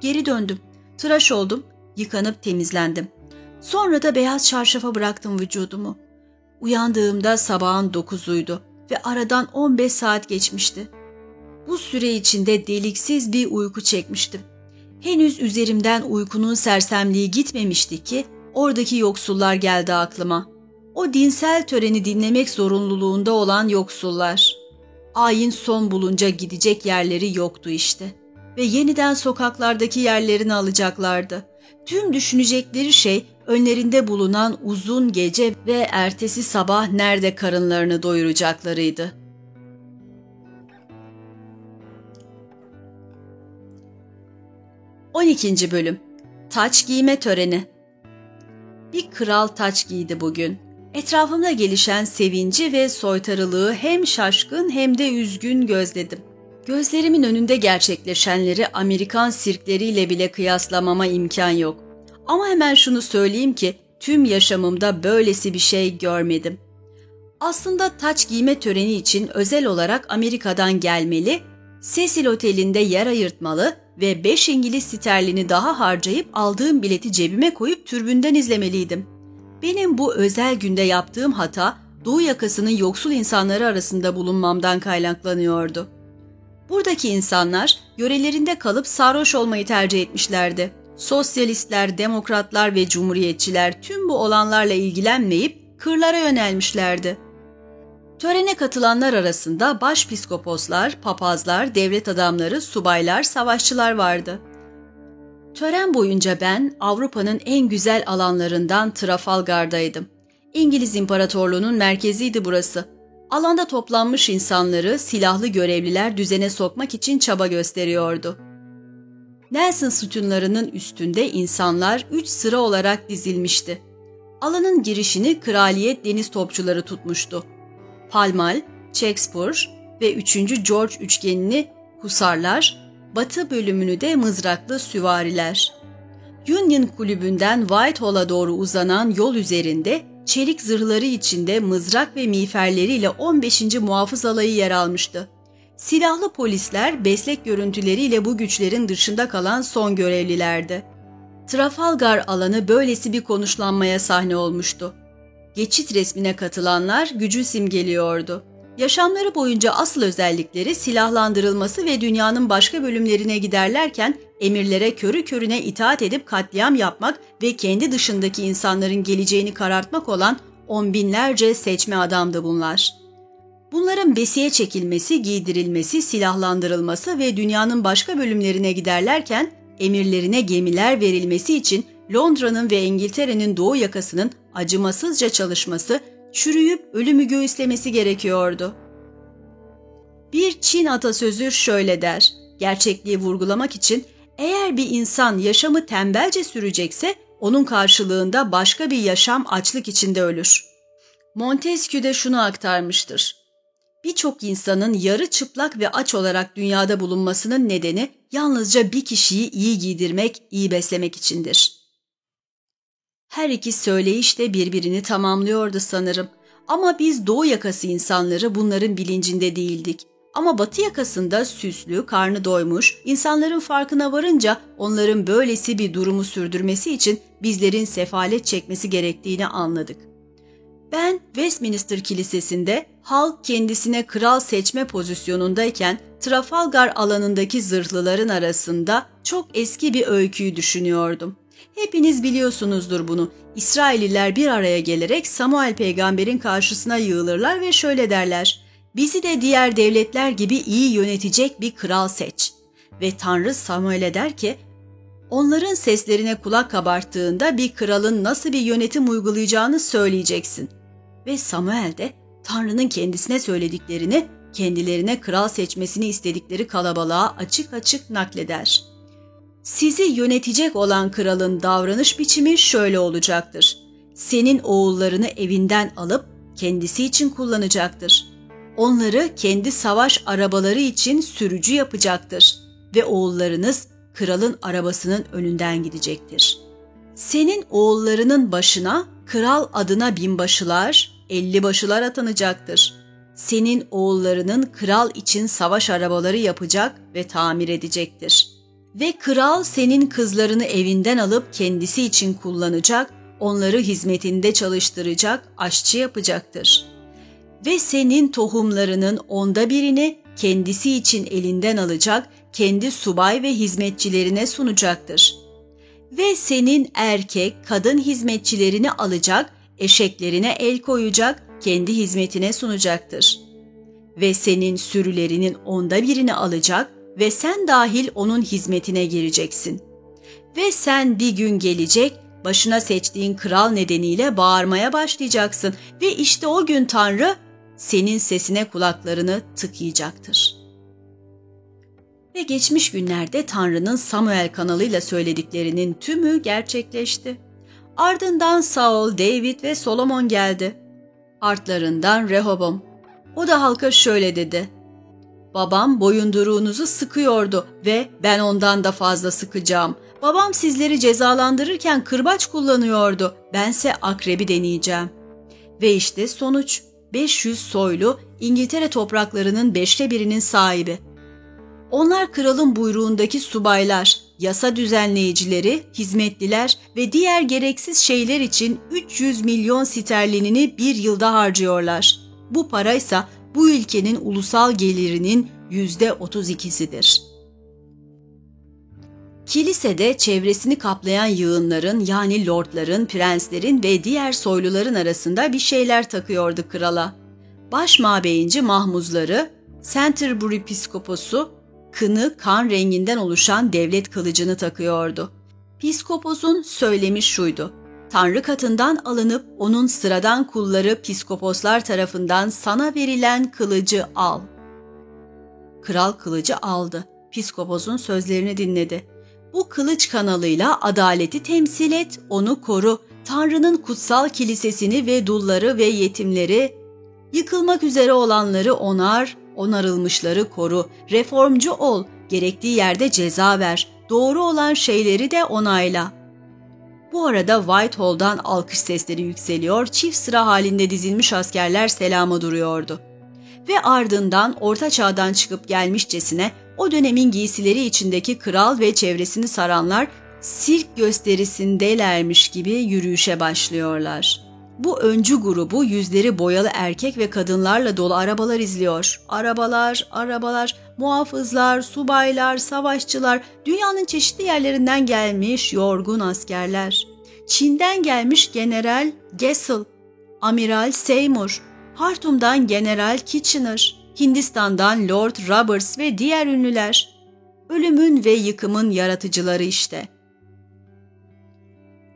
Geri döndüm. Tıraş oldum, yıkanıp temizlendim. Sonra da beyaz çarşafa bıraktım vücudumu. Uyandığımda sabahın dokuzuydu ve aradan 15 saat geçmişti. Bu süre içinde deliksiz bir uyku çekmiştim. Henüz üzerimden uykunun sersemliği gitmemişti ki oradaki yoksullar geldi aklıma. O dinsel töreni dinlemek zorunluluğunda olan yoksullar. Ayin son bulunca gidecek yerleri yoktu işte. Ve yeniden sokaklardaki yerlerini alacaklardı. Tüm düşünecekleri şey önlerinde bulunan uzun gece ve ertesi sabah nerede karınlarını doyuracaklarıydı. On ikinci Bölüm Taç Giyme Töreni Bir kral taç giydi bugün. Etrafımda gelişen sevinci ve soytarılığı hem şaşkın hem de üzgün gözledim. Gözlerimin önünde gerçekleşenleri Amerikan sirkleriyle bile kıyaslamama imkan yok. Ama hemen şunu söyleyeyim ki tüm yaşamımda böylesi bir şey görmedim. Aslında taç giyme töreni için özel olarak Amerika'dan gelmeli, Cecil Oteli'nde yer ayırtmalı ve 5 İngiliz sterlini daha harcayıp aldığım bileti cebime koyup türbünden izlemeliydim. Benim bu özel günde yaptığım hata Doğu yakasının yoksul insanları arasında bulunmamdan kaynaklanıyordu. Buradaki insanlar yörelerinde kalıp sarhoş olmayı tercih etmişlerdi. Sosyalistler, demokratlar ve cumhuriyetçiler tüm bu olanlarla ilgilenmeyip kırlara yönelmişlerdi. Törene katılanlar arasında başpiskoposlar, papazlar, devlet adamları, subaylar, savaşçılar vardı. Tören boyunca ben Avrupa'nın en güzel alanlarından Trafalgar'daydım. İngiliz İmparatorluğu'nun merkeziydi burası. Alanda toplanmış insanları silahlı görevliler düzene sokmak için çaba gösteriyordu. Nelson sütunlarının üstünde insanlar üç sıra olarak dizilmişti. Alanın girişini kraliyet deniz topçuları tutmuştu. Palmal, Shakespeare ve 3. George üçgenini husarlar, batı bölümünü de mızraklı süvariler. Union kulübünden Whitehall'a doğru uzanan yol üzerinde çelik zırhları içinde mızrak ve miğferleriyle 15. muhafız alayı yer almıştı. Silahlı polisler beslek görüntüleriyle bu güçlerin dışında kalan son görevlilerdi. Trafalgar alanı böylesi bir konuşlanmaya sahne olmuştu. Geçit resmine katılanlar gücü simgeliyordu. Yaşamları boyunca asıl özellikleri silahlandırılması ve dünyanın başka bölümlerine giderlerken emirlere körü körüne itaat edip katliam yapmak ve kendi dışındaki insanların geleceğini karartmak olan on binlerce seçme adamdı bunlar. Bunların besiye çekilmesi, giydirilmesi, silahlandırılması ve dünyanın başka bölümlerine giderlerken emirlerine gemiler verilmesi için Londra'nın ve İngiltere'nin doğu yakasının acımasızca çalışması, çürüyüp ölümü göğüslemesi gerekiyordu. Bir Çin atasözü şöyle der, gerçekliği vurgulamak için eğer bir insan yaşamı tembelce sürecekse onun karşılığında başka bir yaşam açlık içinde ölür. Montesquieu de şunu aktarmıştır. Birçok insanın yarı çıplak ve aç olarak dünyada bulunmasının nedeni yalnızca bir kişiyi iyi giydirmek, iyi beslemek içindir. Her iki söyleyiş de birbirini tamamlıyordu sanırım. Ama biz doğu yakası insanları bunların bilincinde değildik. Ama batı yakasında süslü, karnı doymuş, insanların farkına varınca onların böylesi bir durumu sürdürmesi için bizlerin sefalet çekmesi gerektiğini anladık. Ben Westminster Kilisesi'nde halk kendisine kral seçme pozisyonundayken Trafalgar alanındaki zırhlıların arasında çok eski bir öyküyü düşünüyordum. Hepiniz biliyorsunuzdur bunu. İsrailliler bir araya gelerek Samuel peygamberin karşısına yığılırlar ve şöyle derler. Bizi de diğer devletler gibi iyi yönetecek bir kral seç. Ve Tanrı Samuel'e der ki, onların seslerine kulak kabarttığında bir kralın nasıl bir yönetim uygulayacağını söyleyeceksin. Ve Samuel de Tanrı'nın kendisine söylediklerini kendilerine kral seçmesini istedikleri kalabalığa açık açık nakleder. Sizi yönetecek olan kralın davranış biçimi şöyle olacaktır. Senin oğullarını evinden alıp kendisi için kullanacaktır. Onları kendi savaş arabaları için sürücü yapacaktır ve oğullarınız kralın arabasının önünden gidecektir. Senin oğullarının başına kral adına binbaşılar, elli başılar atanacaktır. Senin oğullarının kral için savaş arabaları yapacak ve tamir edecektir. Ve kral senin kızlarını evinden alıp kendisi için kullanacak, onları hizmetinde çalıştıracak, aşçı yapacaktır. Ve senin tohumlarının onda birini kendisi için elinden alacak, kendi subay ve hizmetçilerine sunacaktır. Ve senin erkek, kadın hizmetçilerini alacak, eşeklerine el koyacak, kendi hizmetine sunacaktır. Ve senin sürülerinin onda birini alacak ve sen dahil onun hizmetine gireceksin. Ve sen bir gün gelecek, başına seçtiğin kral nedeniyle bağırmaya başlayacaksın ve işte o gün Tanrı senin sesine kulaklarını tıkayacaktır. Ve geçmiş günlerde Tanrı'nın Samuel kanalıyla söylediklerinin tümü gerçekleşti. Ardından Saul, David ve Solomon geldi. Artlarından Rehobam. O da halka şöyle dedi. Babam boyunduruğunuzu sıkıyordu ve ben ondan da fazla sıkacağım. Babam sizleri cezalandırırken kırbaç kullanıyordu. Bense akrebi deneyeceğim. Ve işte sonuç. 500 soylu İngiltere topraklarının beşte birinin sahibi. Onlar kralın buyruğundaki subaylar, yasa düzenleyicileri, hizmetliler ve diğer gereksiz şeyler için 300 milyon sterlinini bir yılda harcıyorlar. Bu paraysa bu ülkenin ulusal gelirinin yüzde 32'sidir. Kilisede çevresini kaplayan yığınların yani lordların, prenslerin ve diğer soyluların arasında bir şeyler takıyordu krala. Baş mabeyinci mahmuzları, Canterbury piskoposu, kını kan renginden oluşan devlet kılıcını takıyordu. Piskoposun söylemi şuydu. Tanrı katından alınıp onun sıradan kulları piskoposlar tarafından sana verilen kılıcı al. Kral kılıcı aldı. Piskoposun sözlerini dinledi. Bu kılıç kanalıyla adaleti temsil et, onu koru. Tanrı'nın kutsal kilisesini ve dulları ve yetimleri, yıkılmak üzere olanları onar, onarılmışları koru. Reformcu ol, gerektiği yerde ceza ver. Doğru olan şeyleri de onayla.'' Bu arada Whitehall'dan alkış sesleri yükseliyor, çift sıra halinde dizilmiş askerler selama duruyordu. Ve ardından orta çağdan çıkıp gelmişçesine o dönemin giysileri içindeki kral ve çevresini saranlar sirk gösterisindelermiş gibi yürüyüşe başlıyorlar. Bu öncü grubu yüzleri boyalı erkek ve kadınlarla dolu arabalar izliyor. Arabalar, arabalar, muhafızlar, subaylar, savaşçılar, dünyanın çeşitli yerlerinden gelmiş yorgun askerler. Çin'den gelmiş General Gessel, Amiral Seymour, Hartum'dan General Kitchener, Hindistan'dan Lord Roberts ve diğer ünlüler. Ölümün ve yıkımın yaratıcıları işte.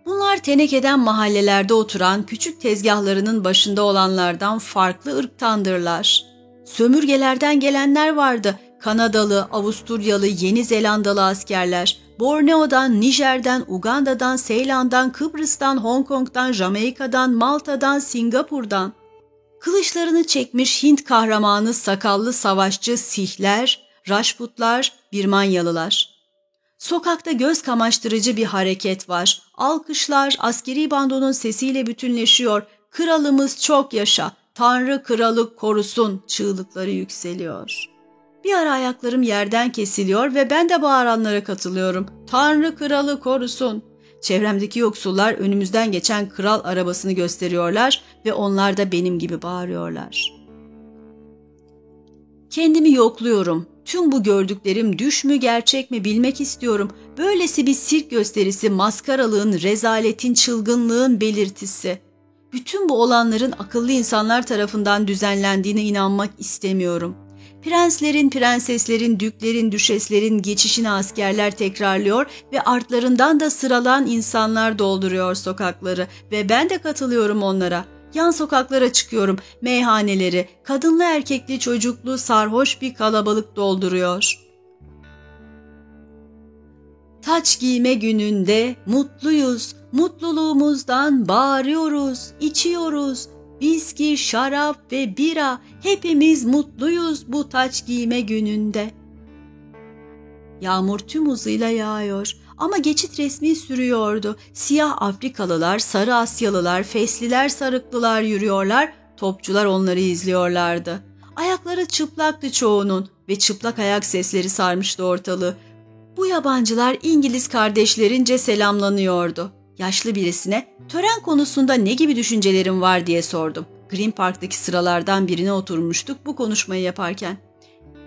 Bunlar tenekeden mahallelerde oturan küçük tezgahlarının başında olanlardan farklı ırktandırlar. Sömürgelerden gelenler vardı. Kanadalı, Avusturyalı, Yeni Zelandalı askerler. Borneo'dan, Nijer'den, Uganda'dan, Seylan'dan, Kıbrıs'tan, Hong Kong'dan, Jamaika'dan, Malta'dan, Singapur'dan. Kılıçlarını çekmiş Hint kahramanı sakallı savaşçı Sihler, Raşputlar, Birmanyalılar. Sokakta göz kamaştırıcı bir hareket var. Alkışlar askeri bandonun sesiyle bütünleşiyor. Kralımız çok yaşa, Tanrı kralı korusun çığlıkları yükseliyor. Bir ara ayaklarım yerden kesiliyor ve ben de bağıranlara katılıyorum. Tanrı kralı korusun. Çevremdeki yoksullar önümüzden geçen kral arabasını gösteriyorlar ve onlar da benim gibi bağırıyorlar. Kendimi yokluyorum. Tüm bu gördüklerim düş mü gerçek mi bilmek istiyorum. Böylesi bir sirk gösterisi maskaralığın, rezaletin, çılgınlığın belirtisi. Bütün bu olanların akıllı insanlar tarafından düzenlendiğine inanmak istemiyorum. Prenslerin, prenseslerin, düklerin, düşeslerin geçişini askerler tekrarlıyor ve artlarından da sıralan insanlar dolduruyor sokakları ve ben de katılıyorum onlara. Yan sokaklara çıkıyorum, meyhaneleri, kadınlı erkekli çocuklu sarhoş bir kalabalık dolduruyor. Taç giyme gününde mutluyuz, mutluluğumuzdan bağırıyoruz, içiyoruz. Viski, şarap ve bira hepimiz mutluyuz bu taç giyme gününde. Yağmur tüm hızıyla yağıyor ama geçit resmi sürüyordu. Siyah Afrikalılar, sarı Asyalılar, fesliler, sarıklılar yürüyorlar, topçular onları izliyorlardı. Ayakları çıplaktı çoğunun ve çıplak ayak sesleri sarmıştı ortalığı. Bu yabancılar İngiliz kardeşlerince selamlanıyordu. Yaşlı birisine tören konusunda ne gibi düşüncelerin var diye sordum. Green Park'taki sıralardan birine oturmuştuk bu konuşmayı yaparken.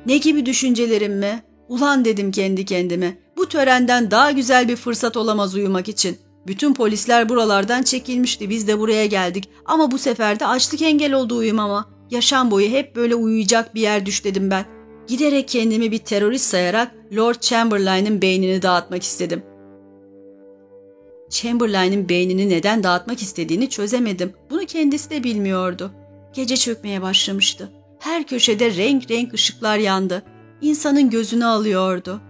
Ne gibi düşüncelerim mi? Ulan dedim kendi kendime. Bu törenden daha güzel bir fırsat olamaz uyumak için. Bütün polisler buralardan çekilmişti. Biz de buraya geldik. Ama bu sefer de açlık engel oldu uyumama. Yaşam boyu hep böyle uyuyacak bir yer düş dedim ben. Giderek kendimi bir terörist sayarak Lord Chamberlain'in beynini dağıtmak istedim. Chamberlain'in beynini neden dağıtmak istediğini çözemedim. Bunu kendisi de bilmiyordu. Gece çökmeye başlamıştı. Her köşede renk renk ışıklar yandı. İnsanın gözünü alıyordu.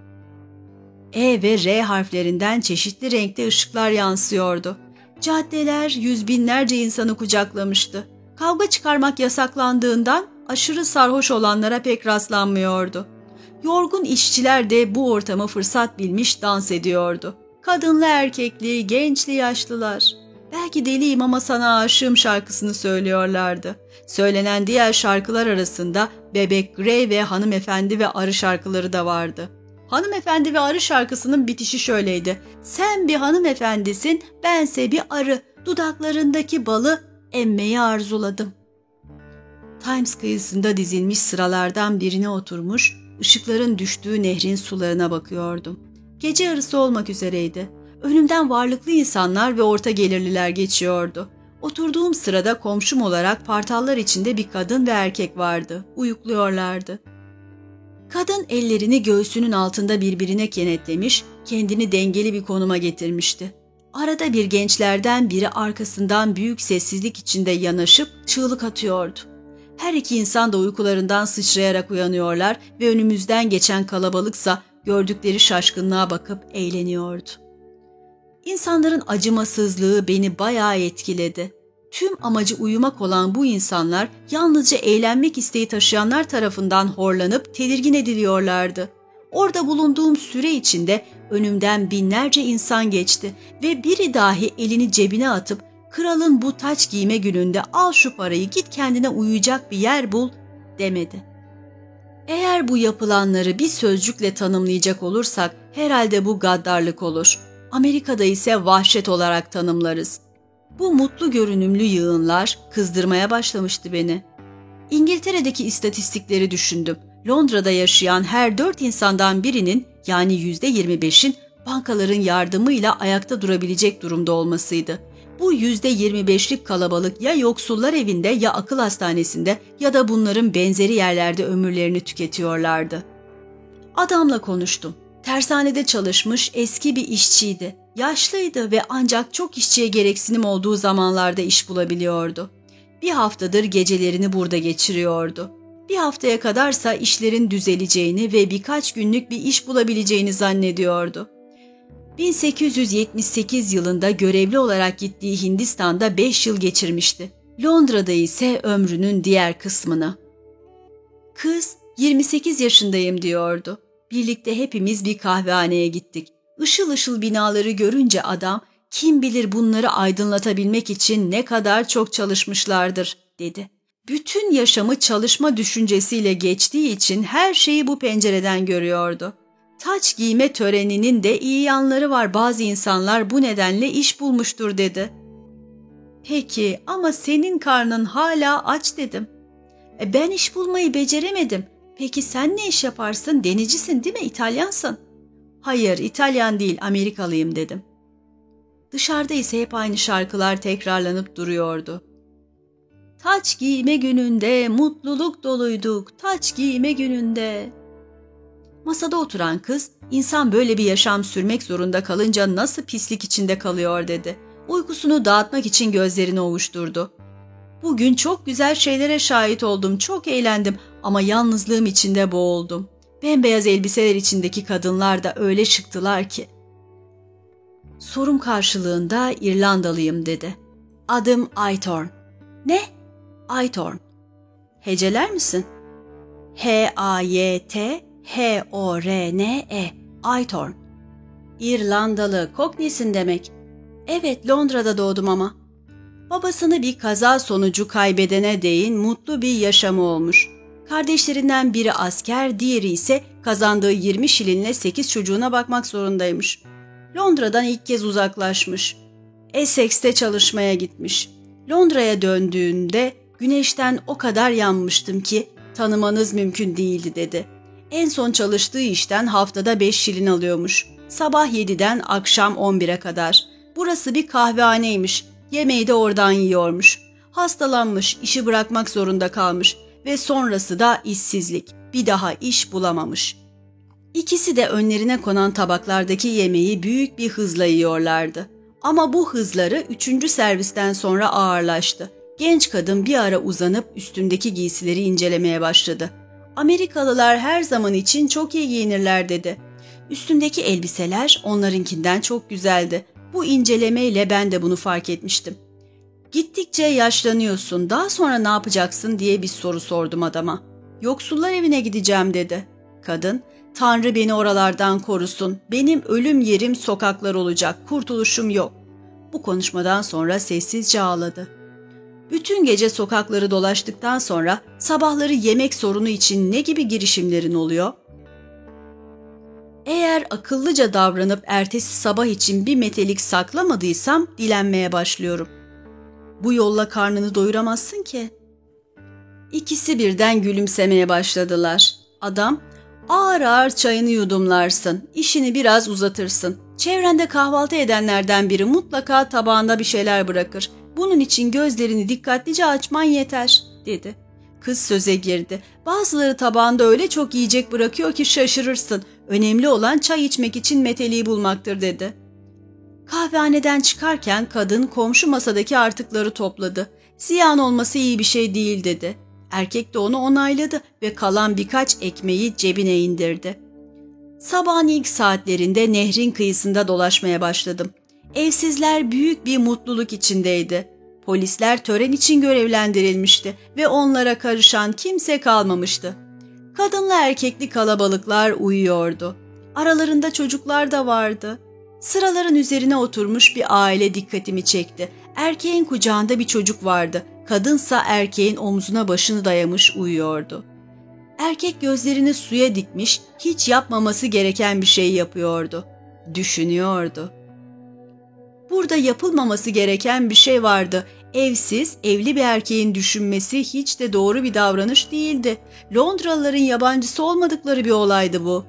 E ve R harflerinden çeşitli renkte ışıklar yansıyordu. Caddeler yüz binlerce insanı kucaklamıştı. Kavga çıkarmak yasaklandığından aşırı sarhoş olanlara pek rastlanmıyordu. Yorgun işçiler de bu ortamı fırsat bilmiş dans ediyordu. Kadınlı erkekli, gençli yaşlılar. Belki deliyim ama sana aşığım şarkısını söylüyorlardı. Söylenen diğer şarkılar arasında Bebek Grey ve Hanımefendi ve Arı şarkıları da vardı. Hanımefendi ve Arı şarkısının bitişi şöyleydi. Sen bir hanımefendisin, bense bir arı. Dudaklarındaki balı emmeyi arzuladım. Times kıyısında dizilmiş sıralardan birine oturmuş, ışıkların düştüğü nehrin sularına bakıyordum. Gece yarısı olmak üzereydi. Önümden varlıklı insanlar ve orta gelirliler geçiyordu. Oturduğum sırada komşum olarak partallar içinde bir kadın ve erkek vardı. Uyukluyorlardı. Kadın ellerini göğsünün altında birbirine kenetlemiş, kendini dengeli bir konuma getirmişti. Arada bir gençlerden biri arkasından büyük sessizlik içinde yanaşıp çığlık atıyordu. Her iki insan da uykularından sıçrayarak uyanıyorlar ve önümüzden geçen kalabalıksa gördükleri şaşkınlığa bakıp eğleniyordu. İnsanların acımasızlığı beni bayağı etkiledi. Tüm amacı uyumak olan bu insanlar yalnızca eğlenmek isteği taşıyanlar tarafından horlanıp tedirgin ediliyorlardı. Orada bulunduğum süre içinde önümden binlerce insan geçti ve biri dahi elini cebine atıp kralın bu taç giyme gününde al şu parayı git kendine uyuyacak bir yer bul demedi. Eğer bu yapılanları bir sözcükle tanımlayacak olursak herhalde bu gaddarlık olur. Amerika'da ise vahşet olarak tanımlarız. Bu mutlu görünümlü yığınlar kızdırmaya başlamıştı beni. İngiltere'deki istatistikleri düşündüm. Londra'da yaşayan her dört insandan birinin yani yüzde yirmi beşin bankaların yardımıyla ayakta durabilecek durumda olmasıydı. Bu yüzde yirmi beşlik kalabalık ya yoksullar evinde ya akıl hastanesinde ya da bunların benzeri yerlerde ömürlerini tüketiyorlardı. Adamla konuştum. Tersanede çalışmış eski bir işçiydi. Yaşlıydı ve ancak çok işçiye gereksinim olduğu zamanlarda iş bulabiliyordu. Bir haftadır gecelerini burada geçiriyordu. Bir haftaya kadarsa işlerin düzeleceğini ve birkaç günlük bir iş bulabileceğini zannediyordu. 1878 yılında görevli olarak gittiği Hindistan'da 5 yıl geçirmişti. Londra'da ise ömrünün diğer kısmını. Kız 28 yaşındayım diyordu. Birlikte hepimiz bir kahvehaneye gittik. Işıl ışıl binaları görünce adam kim bilir bunları aydınlatabilmek için ne kadar çok çalışmışlardır dedi. Bütün yaşamı çalışma düşüncesiyle geçtiği için her şeyi bu pencereden görüyordu. Taç giyme töreninin de iyi yanları var bazı insanlar bu nedenle iş bulmuştur dedi. Peki ama senin karnın hala aç dedim. E ben iş bulmayı beceremedim. Peki sen ne iş yaparsın? Denicisin değil mi? İtalyansın. Hayır, İtalyan değil, Amerikalıyım dedim. Dışarıda ise hep aynı şarkılar tekrarlanıp duruyordu. Taç giyme gününde mutluluk doluyduk, taç giyme gününde. Masada oturan kız, insan böyle bir yaşam sürmek zorunda kalınca nasıl pislik içinde kalıyor dedi. Uykusunu dağıtmak için gözlerini ovuşturdu. Bugün çok güzel şeylere şahit oldum, çok eğlendim ama yalnızlığım içinde boğuldum. Bembeyaz elbiseler içindeki kadınlar da öyle şıktılar ki. Sorum karşılığında İrlandalıyım dedi. Adım Aytorn. Ne? Aytorn. Heceler misin? H-A-Y-T H-O-R-N-E. Aytorn. İrlandalı, Cockney'sin demek. Evet, Londra'da doğdum ama. Babasını bir kaza sonucu kaybedene değin mutlu bir yaşamı olmuş. Kardeşlerinden biri asker, diğeri ise kazandığı 20 şilinle 8 çocuğuna bakmak zorundaymış. Londra'dan ilk kez uzaklaşmış. Essex'te çalışmaya gitmiş. Londra'ya döndüğünde güneşten o kadar yanmıştım ki tanımanız mümkün değildi dedi. En son çalıştığı işten haftada 5 şilin alıyormuş. Sabah 7'den akşam 11'e kadar. Burası bir kahvehaneymiş. Yemeği de oradan yiyormuş. Hastalanmış, işi bırakmak zorunda kalmış ve sonrası da işsizlik. Bir daha iş bulamamış. İkisi de önlerine konan tabaklardaki yemeği büyük bir hızla yiyorlardı. Ama bu hızları üçüncü servisten sonra ağırlaştı. Genç kadın bir ara uzanıp üstündeki giysileri incelemeye başladı. Amerikalılar her zaman için çok iyi giyinirler dedi. Üstündeki elbiseler onlarınkinden çok güzeldi. Bu incelemeyle ben de bunu fark etmiştim. Gittikçe yaşlanıyorsun, daha sonra ne yapacaksın diye bir soru sordum adama. Yoksullar evine gideceğim dedi. Kadın, Tanrı beni oralardan korusun, benim ölüm yerim sokaklar olacak, kurtuluşum yok. Bu konuşmadan sonra sessizce ağladı. Bütün gece sokakları dolaştıktan sonra sabahları yemek sorunu için ne gibi girişimlerin oluyor? Eğer akıllıca davranıp ertesi sabah için bir metelik saklamadıysam dilenmeye başlıyorum. Bu yolla karnını doyuramazsın ki. İkisi birden gülümsemeye başladılar. Adam, ağır ağır çayını yudumlarsın, işini biraz uzatırsın. Çevrende kahvaltı edenlerden biri mutlaka tabağında bir şeyler bırakır. Bunun için gözlerini dikkatlice açman yeter, dedi. Kız söze girdi. Bazıları tabağında öyle çok yiyecek bırakıyor ki şaşırırsın. Önemli olan çay içmek için meteliği bulmaktır, dedi. Kahvehaneden çıkarken kadın komşu masadaki artıkları topladı. Ziyan olması iyi bir şey değil, dedi. Erkek de onu onayladı ve kalan birkaç ekmeği cebine indirdi. Sabahın ilk saatlerinde nehrin kıyısında dolaşmaya başladım. Evsizler büyük bir mutluluk içindeydi. Polisler tören için görevlendirilmişti ve onlara karışan kimse kalmamıştı. Kadınla erkekli kalabalıklar uyuyordu. Aralarında çocuklar da vardı. Sıraların üzerine oturmuş bir aile dikkatimi çekti. Erkeğin kucağında bir çocuk vardı. Kadınsa erkeğin omzuna başını dayamış uyuyordu. Erkek gözlerini suya dikmiş, hiç yapmaması gereken bir şey yapıyordu. Düşünüyordu. Burada yapılmaması gereken bir şey vardı. Evsiz, evli bir erkeğin düşünmesi hiç de doğru bir davranış değildi. Londralıların yabancısı olmadıkları bir olaydı bu.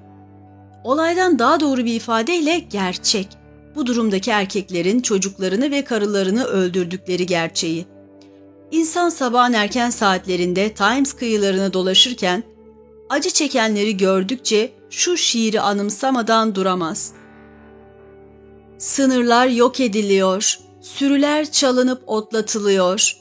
Olaydan daha doğru bir ifadeyle gerçek. Bu durumdaki erkeklerin çocuklarını ve karılarını öldürdükleri gerçeği. İnsan sabahın erken saatlerinde Times kıyılarını dolaşırken acı çekenleri gördükçe şu şiiri anımsamadan duramaz. Sınırlar yok ediliyor, sürüler çalınıp otlatılıyor,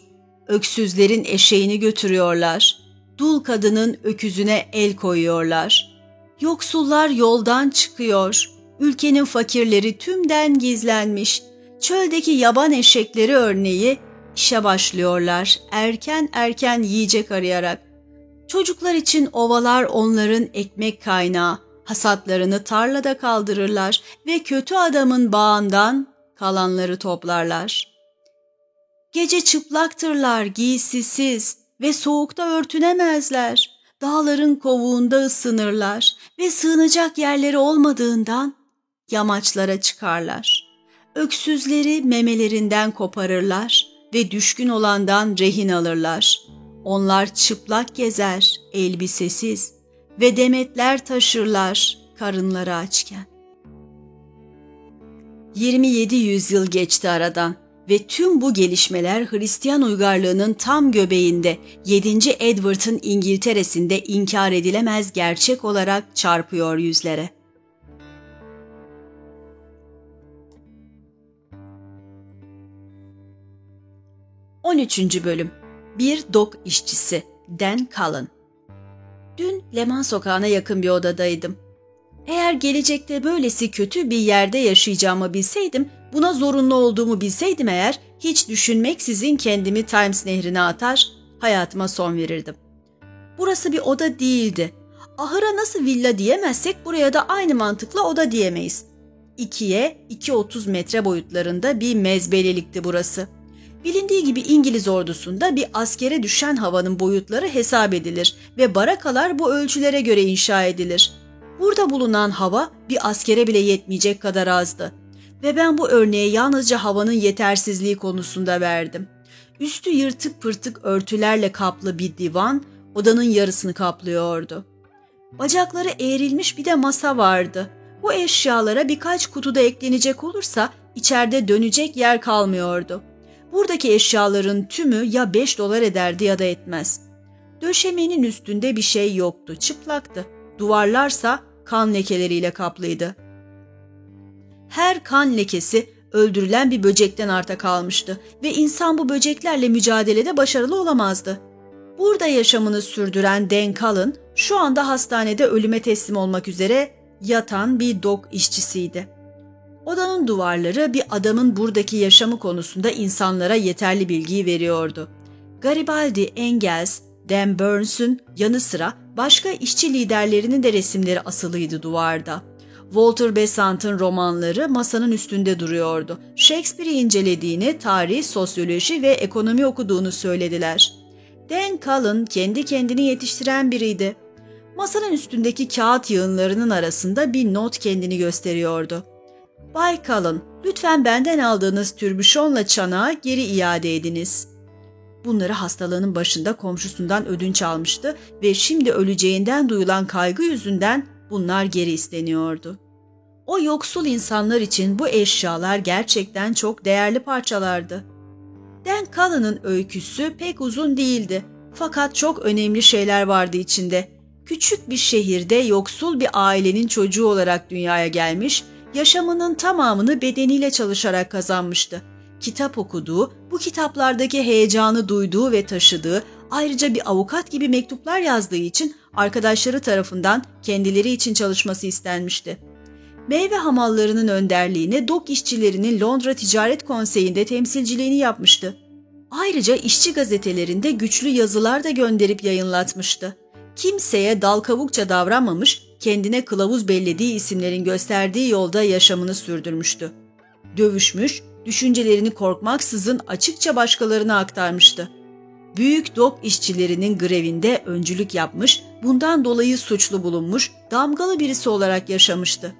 öksüzlerin eşeğini götürüyorlar, dul kadının öküzüne el koyuyorlar. Yoksullar yoldan çıkıyor, ülkenin fakirleri tümden gizlenmiş, çöldeki yaban eşekleri örneği işe başlıyorlar erken erken yiyecek arayarak. Çocuklar için ovalar onların ekmek kaynağı, hasatlarını tarlada kaldırırlar ve kötü adamın bağından kalanları toplarlar. Gece çıplaktırlar, giysisiz ve soğukta örtünemezler. Dağların kovuğunda ısınırlar ve sığınacak yerleri olmadığından yamaçlara çıkarlar. Öksüzleri memelerinden koparırlar ve düşkün olandan rehin alırlar. Onlar çıplak gezer, elbisesiz ve demetler taşırlar karınları açken. 27 yüzyıl geçti aradan ve tüm bu gelişmeler Hristiyan uygarlığının tam göbeğinde 7. Edward'ın İngiltere'sinde inkar edilemez gerçek olarak çarpıyor yüzlere. 13. Bölüm Bir dok işçisi Dan Cullen Dün Leman Sokağı'na yakın bir odadaydım. Eğer gelecekte böylesi kötü bir yerde yaşayacağımı bilseydim, buna zorunlu olduğumu bilseydim eğer, hiç düşünmeksizin kendimi Times nehrine atar, hayatıma son verirdim. Burası bir oda değildi. Ahıra nasıl villa diyemezsek buraya da aynı mantıkla oda diyemeyiz. İkiye 2.30 metre boyutlarında bir mezbelelikti burası. Bilindiği gibi İngiliz ordusunda bir askere düşen havanın boyutları hesap edilir ve barakalar bu ölçülere göre inşa edilir. Burada bulunan hava bir askere bile yetmeyecek kadar azdı. Ve ben bu örneği yalnızca havanın yetersizliği konusunda verdim. Üstü yırtık pırtık örtülerle kaplı bir divan odanın yarısını kaplıyordu. Bacakları eğrilmiş bir de masa vardı. Bu eşyalara birkaç kutuda eklenecek olursa içeride dönecek yer kalmıyordu. Buradaki eşyaların tümü ya 5 dolar ederdi ya da etmez. Döşemenin üstünde bir şey yoktu, çıplaktı. Duvarlarsa kan lekeleriyle kaplıydı. Her kan lekesi öldürülen bir böcekten arta kalmıştı ve insan bu böceklerle mücadelede başarılı olamazdı. Burada yaşamını sürdüren Dan Cullen şu anda hastanede ölüme teslim olmak üzere yatan bir dok işçisiydi. Odanın duvarları bir adamın buradaki yaşamı konusunda insanlara yeterli bilgiyi veriyordu. Garibaldi, Engels, Dan Burns'ün yanı sıra başka işçi liderlerinin de resimleri asılıydı duvarda. Walter Besant'ın romanları masanın üstünde duruyordu. Shakespeare'i incelediğini, tarih, sosyoloji ve ekonomi okuduğunu söylediler. Dan Cullen kendi kendini yetiştiren biriydi. Masanın üstündeki kağıt yığınlarının arasında bir not kendini gösteriyordu. Bay Cullen, lütfen benden aldığınız türbüşonla çanağı geri iade ediniz. Bunları hastalığının başında komşusundan ödünç almıştı ve şimdi öleceğinden duyulan kaygı yüzünden bunlar geri isteniyordu. O yoksul insanlar için bu eşyalar gerçekten çok değerli parçalardı. Dan Cullen'ın öyküsü pek uzun değildi fakat çok önemli şeyler vardı içinde. Küçük bir şehirde yoksul bir ailenin çocuğu olarak dünyaya gelmiş, yaşamının tamamını bedeniyle çalışarak kazanmıştı. Kitap okuduğu, bu kitaplardaki heyecanı duyduğu ve taşıdığı, ayrıca bir avukat gibi mektuplar yazdığı için arkadaşları tarafından kendileri için çalışması istenmişti. Meyve hamallarının önderliğine dok işçilerinin Londra Ticaret Konseyi'nde temsilciliğini yapmıştı. Ayrıca işçi gazetelerinde güçlü yazılar da gönderip yayınlatmıştı. Kimseye dal kavukça davranmamış, kendine kılavuz bellediği isimlerin gösterdiği yolda yaşamını sürdürmüştü. Dövüşmüş, düşüncelerini korkmaksızın açıkça başkalarına aktarmıştı. Büyük dok işçilerinin grevinde öncülük yapmış, bundan dolayı suçlu bulunmuş, damgalı birisi olarak yaşamıştı.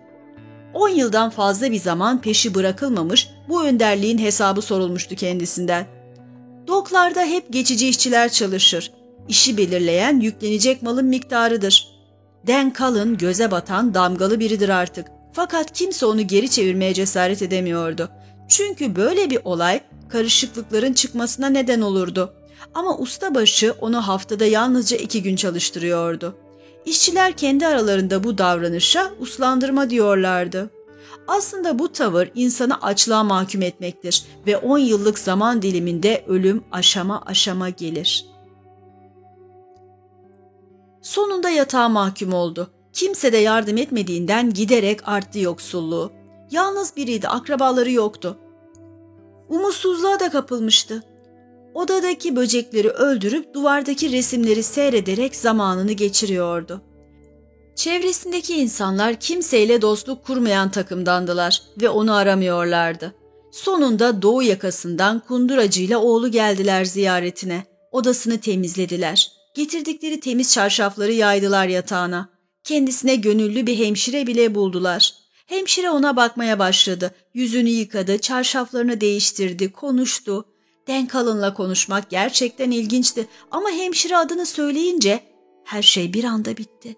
10 yıldan fazla bir zaman peşi bırakılmamış, bu önderliğin hesabı sorulmuştu kendisinden. Doklarda hep geçici işçiler çalışır. İşi belirleyen yüklenecek malın miktarıdır. Dan Cullen göze batan damgalı biridir artık. Fakat kimse onu geri çevirmeye cesaret edemiyordu. Çünkü böyle bir olay karışıklıkların çıkmasına neden olurdu. Ama ustabaşı onu haftada yalnızca iki gün çalıştırıyordu. İşçiler kendi aralarında bu davranışa uslandırma diyorlardı. Aslında bu tavır insanı açlığa mahkum etmektir ve 10 yıllık zaman diliminde ölüm aşama aşama gelir. Sonunda yatağa mahkum oldu. Kimse de yardım etmediğinden giderek arttı yoksulluğu. Yalnız biriydi, akrabaları yoktu. Umutsuzluğa da kapılmıştı. Odadaki böcekleri öldürüp duvardaki resimleri seyrederek zamanını geçiriyordu. Çevresindeki insanlar kimseyle dostluk kurmayan takımdandılar ve onu aramıyorlardı. Sonunda doğu yakasından kunduracıyla oğlu geldiler ziyaretine. Odasını temizlediler. Getirdikleri temiz çarşafları yaydılar yatağına. Kendisine gönüllü bir hemşire bile buldular. Hemşire ona bakmaya başladı. Yüzünü yıkadı, çarşaflarını değiştirdi, konuştu. Denkalın'la konuşmak gerçekten ilginçti ama hemşire adını söyleyince her şey bir anda bitti.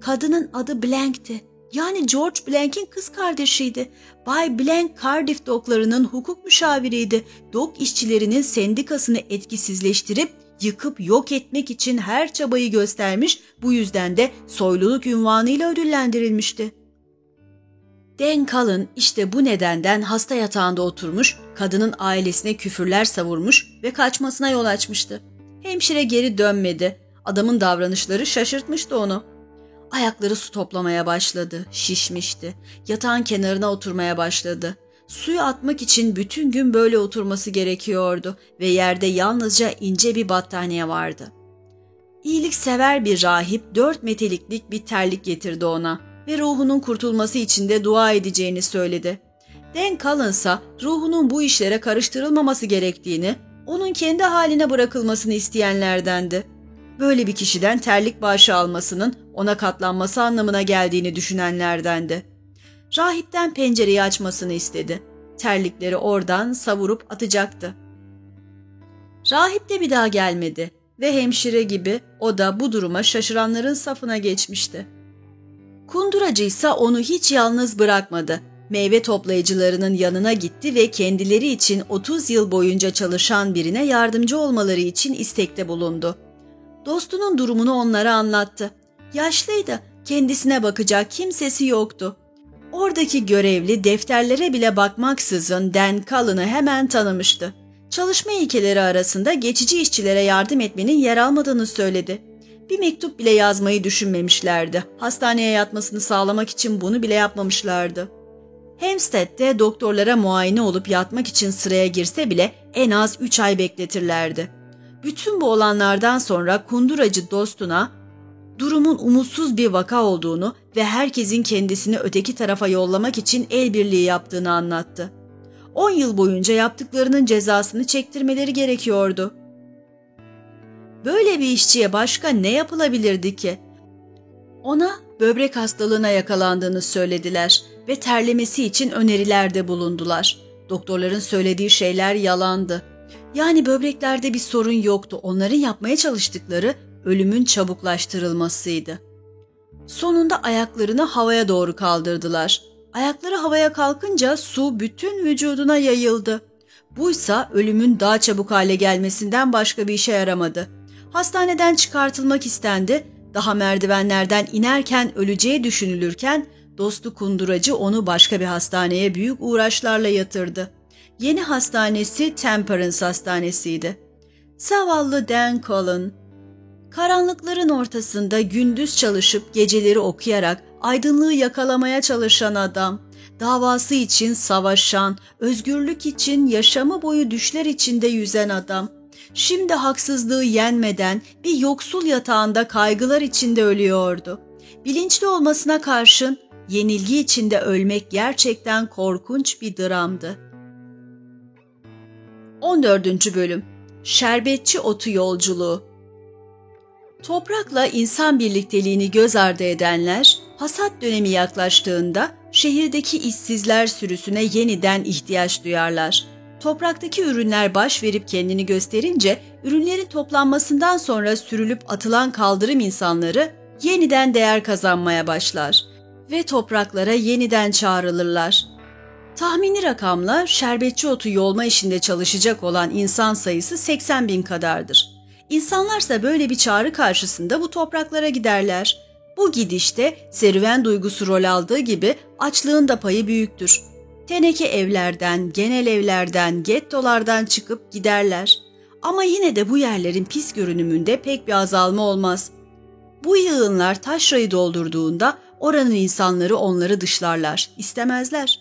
Kadının adı Blank'ti. Yani George Blank'in kız kardeşiydi. Bay Blank Cardiff doklarının hukuk müşaviriydi. Dok işçilerinin sendikasını etkisizleştirip yıkıp yok etmek için her çabayı göstermiş, bu yüzden de soyluluk ünvanıyla ödüllendirilmişti. Dan Cullen işte bu nedenden hasta yatağında oturmuş, kadının ailesine küfürler savurmuş ve kaçmasına yol açmıştı. Hemşire geri dönmedi. Adamın davranışları şaşırtmıştı onu. Ayakları su toplamaya başladı, şişmişti. Yatağın kenarına oturmaya başladı. Suyu atmak için bütün gün böyle oturması gerekiyordu ve yerde yalnızca ince bir battaniye vardı. İyilik sever bir rahip dört meteliklik bir terlik getirdi ona ve ruhunun kurtulması için de dua edeceğini söyledi. Den kalınsa ruhunun bu işlere karıştırılmaması gerektiğini, onun kendi haline bırakılmasını isteyenlerdendi. Böyle bir kişiden terlik bağışı almasının ona katlanması anlamına geldiğini düşünenlerdendi. Rahipten pencereyi açmasını istedi. Terlikleri oradan savurup atacaktı. Rahip de bir daha gelmedi ve hemşire gibi o da bu duruma şaşıranların safına geçmişti. Kunduracı ise onu hiç yalnız bırakmadı. Meyve toplayıcılarının yanına gitti ve kendileri için 30 yıl boyunca çalışan birine yardımcı olmaları için istekte bulundu. Dostunun durumunu onlara anlattı. Yaşlıydı, kendisine bakacak kimsesi yoktu. Oradaki görevli defterlere bile bakmaksızın Dan Cullen'ı hemen tanımıştı. Çalışma ilkeleri arasında geçici işçilere yardım etmenin yer almadığını söyledi. Bir mektup bile yazmayı düşünmemişlerdi. Hastaneye yatmasını sağlamak için bunu bile yapmamışlardı. Hempstead'de doktorlara muayene olup yatmak için sıraya girse bile en az 3 ay bekletirlerdi. Bütün bu olanlardan sonra kunduracı dostuna durumun umutsuz bir vaka olduğunu ve herkesin kendisini öteki tarafa yollamak için el birliği yaptığını anlattı. 10 yıl boyunca yaptıklarının cezasını çektirmeleri gerekiyordu. Böyle bir işçiye başka ne yapılabilirdi ki? Ona böbrek hastalığına yakalandığını söylediler ve terlemesi için önerilerde bulundular. Doktorların söylediği şeyler yalandı. Yani böbreklerde bir sorun yoktu. Onların yapmaya çalıştıkları ölümün çabuklaştırılmasıydı. Sonunda ayaklarını havaya doğru kaldırdılar. Ayakları havaya kalkınca su bütün vücuduna yayıldı. Buysa ölümün daha çabuk hale gelmesinden başka bir işe yaramadı. Hastaneden çıkartılmak istendi. Daha merdivenlerden inerken öleceği düşünülürken dostu kunduracı onu başka bir hastaneye büyük uğraşlarla yatırdı. Yeni hastanesi Temperance Hastanesi'ydi. Zavallı Dan Cullen, karanlıkların ortasında gündüz çalışıp geceleri okuyarak aydınlığı yakalamaya çalışan adam, davası için savaşan, özgürlük için yaşamı boyu düşler içinde yüzen adam, şimdi haksızlığı yenmeden bir yoksul yatağında kaygılar içinde ölüyordu. Bilinçli olmasına karşın yenilgi içinde ölmek gerçekten korkunç bir dramdı. 14. Bölüm Şerbetçi Otu Yolculuğu Toprakla insan birlikteliğini göz ardı edenler, hasat dönemi yaklaştığında şehirdeki işsizler sürüsüne yeniden ihtiyaç duyarlar. Topraktaki ürünler baş verip kendini gösterince, ürünlerin toplanmasından sonra sürülüp atılan kaldırım insanları yeniden değer kazanmaya başlar ve topraklara yeniden çağrılırlar. Tahmini rakamla şerbetçi otu yolma işinde çalışacak olan insan sayısı 80 bin kadardır. İnsanlarsa böyle bir çağrı karşısında bu topraklara giderler. Bu gidişte serüven duygusu rol aldığı gibi açlığın da payı büyüktür. Teneke evlerden, genel evlerden, gettolardan çıkıp giderler. Ama yine de bu yerlerin pis görünümünde pek bir azalma olmaz. Bu yığınlar taşrayı doldurduğunda oranın insanları onları dışlarlar, istemezler.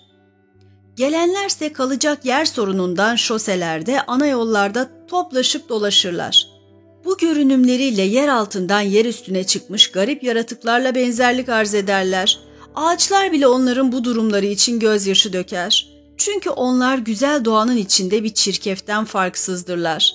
Gelenlerse kalacak yer sorunundan şoselerde, ana yollarda toplaşıp dolaşırlar. Bu görünümleriyle yer altından yer üstüne çıkmış garip yaratıklarla benzerlik arz ederler. Ağaçlar bile onların bu durumları için gözyaşı döker. Çünkü onlar güzel doğanın içinde bir çirkeften farksızdırlar.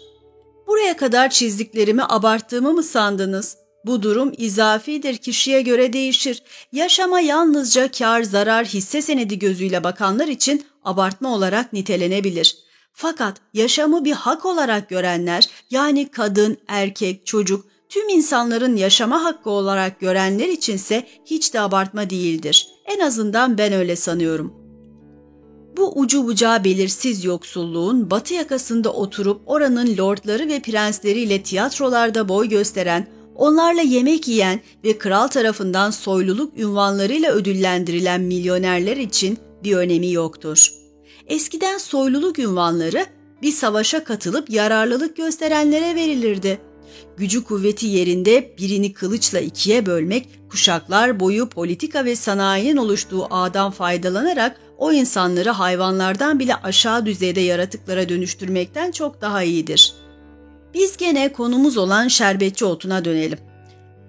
Buraya kadar çizdiklerimi abarttığımı mı sandınız? Bu durum izafidir, kişiye göre değişir. Yaşama yalnızca kar, zarar, hisse senedi gözüyle bakanlar için abartma olarak nitelenebilir. Fakat yaşamı bir hak olarak görenler, yani kadın, erkek, çocuk, tüm insanların yaşama hakkı olarak görenler içinse hiç de abartma değildir. En azından ben öyle sanıyorum. Bu ucu bucağı belirsiz yoksulluğun batı yakasında oturup oranın lordları ve prensleriyle tiyatrolarda boy gösteren, onlarla yemek yiyen ve kral tarafından soyluluk ünvanlarıyla ödüllendirilen milyonerler için bir önemi yoktur. Eskiden soyluluk ünvanları bir savaşa katılıp yararlılık gösterenlere verilirdi. Gücü kuvveti yerinde birini kılıçla ikiye bölmek, kuşaklar boyu politika ve sanayinin oluştuğu ağdan faydalanarak o insanları hayvanlardan bile aşağı düzeyde yaratıklara dönüştürmekten çok daha iyidir. Biz gene konumuz olan şerbetçi otuna dönelim.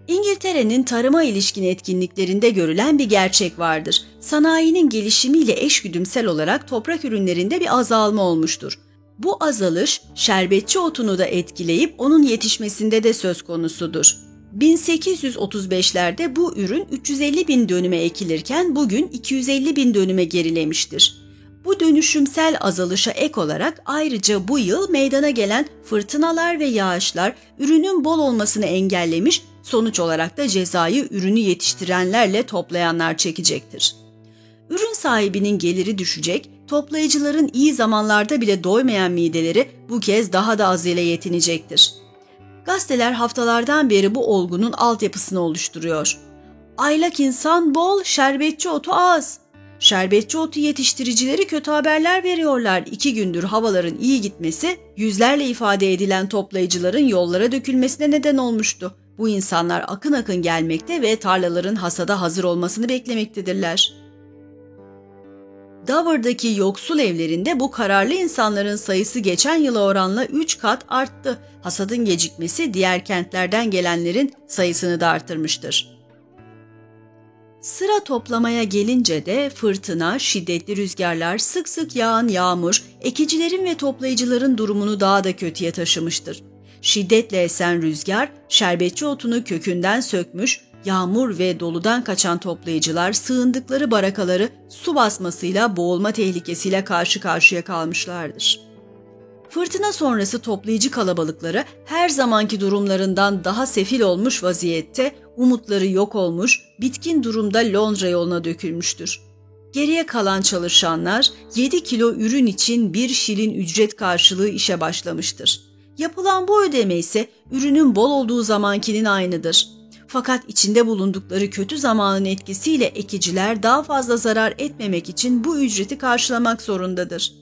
İngiltere'nin tarıma ilişkin etkinliklerinde görülen bir gerçek vardır. Sanayinin gelişimiyle eşgüdümsel olarak toprak ürünlerinde bir azalma olmuştur. Bu azalış şerbetçi otunu da etkileyip onun yetişmesinde de söz konusudur. 1835'lerde bu ürün 350 bin dönüme ekilirken bugün 250 bin dönüme gerilemiştir. Bu dönüşümsel azalışa ek olarak ayrıca bu yıl meydana gelen fırtınalar ve yağışlar ürünün bol olmasını engellemiş, sonuç olarak da cezayı ürünü yetiştirenlerle toplayanlar çekecektir. Ürün sahibinin geliri düşecek, toplayıcıların iyi zamanlarda bile doymayan mideleri bu kez daha da az ile yetinecektir. Gazeteler haftalardan beri bu olgunun altyapısını oluşturuyor. Aylak insan bol, şerbetçi otu az. Şerbetçi otu yetiştiricileri kötü haberler veriyorlar. İki gündür havaların iyi gitmesi, yüzlerle ifade edilen toplayıcıların yollara dökülmesine neden olmuştu. Bu insanlar akın akın gelmekte ve tarlaların hasada hazır olmasını beklemektedirler. Dover'daki yoksul evlerinde bu kararlı insanların sayısı geçen yıla oranla 3 kat arttı. Hasadın gecikmesi diğer kentlerden gelenlerin sayısını da artırmıştır. Sıra toplamaya gelince de fırtına, şiddetli rüzgarlar, sık sık yağan yağmur, ekicilerin ve toplayıcıların durumunu daha da kötüye taşımıştır. Şiddetle esen rüzgar, şerbetçi otunu kökünden sökmüş, yağmur ve doludan kaçan toplayıcılar sığındıkları barakaları su basmasıyla boğulma tehlikesiyle karşı karşıya kalmışlardır. Fırtına sonrası toplayıcı kalabalıkları her zamanki durumlarından daha sefil olmuş vaziyette, umutları yok olmuş, bitkin durumda Londra yoluna dökülmüştür. Geriye kalan çalışanlar 7 kilo ürün için bir şilin ücret karşılığı işe başlamıştır. Yapılan bu ödeme ise ürünün bol olduğu zamankinin aynıdır. Fakat içinde bulundukları kötü zamanın etkisiyle ekiciler daha fazla zarar etmemek için bu ücreti karşılamak zorundadır.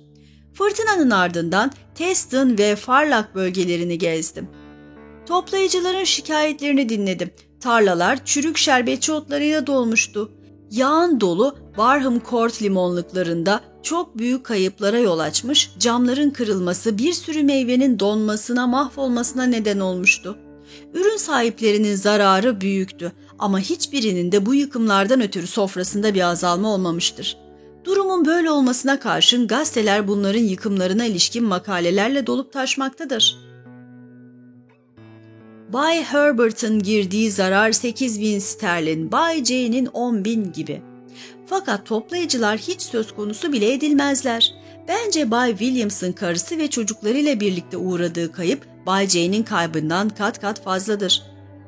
Fırtınanın ardından Teston ve Farlak bölgelerini gezdim. Toplayıcıların şikayetlerini dinledim. Tarlalar çürük şerbetçi otlarıyla dolmuştu. Yağın dolu Barham Court limonluklarında çok büyük kayıplara yol açmış, camların kırılması bir sürü meyvenin donmasına, mahvolmasına neden olmuştu. Ürün sahiplerinin zararı büyüktü ama hiçbirinin de bu yıkımlardan ötürü sofrasında bir azalma olmamıştır. Durumun böyle olmasına karşın gazeteler bunların yıkımlarına ilişkin makalelerle dolup taşmaktadır. Bay Herbert'ın girdiği zarar 8 bin sterlin, Bay J'nin 10 bin gibi. Fakat toplayıcılar hiç söz konusu bile edilmezler. Bence Bay Williams'ın karısı ve çocuklarıyla birlikte uğradığı kayıp Bay J'nin kaybından kat kat fazladır.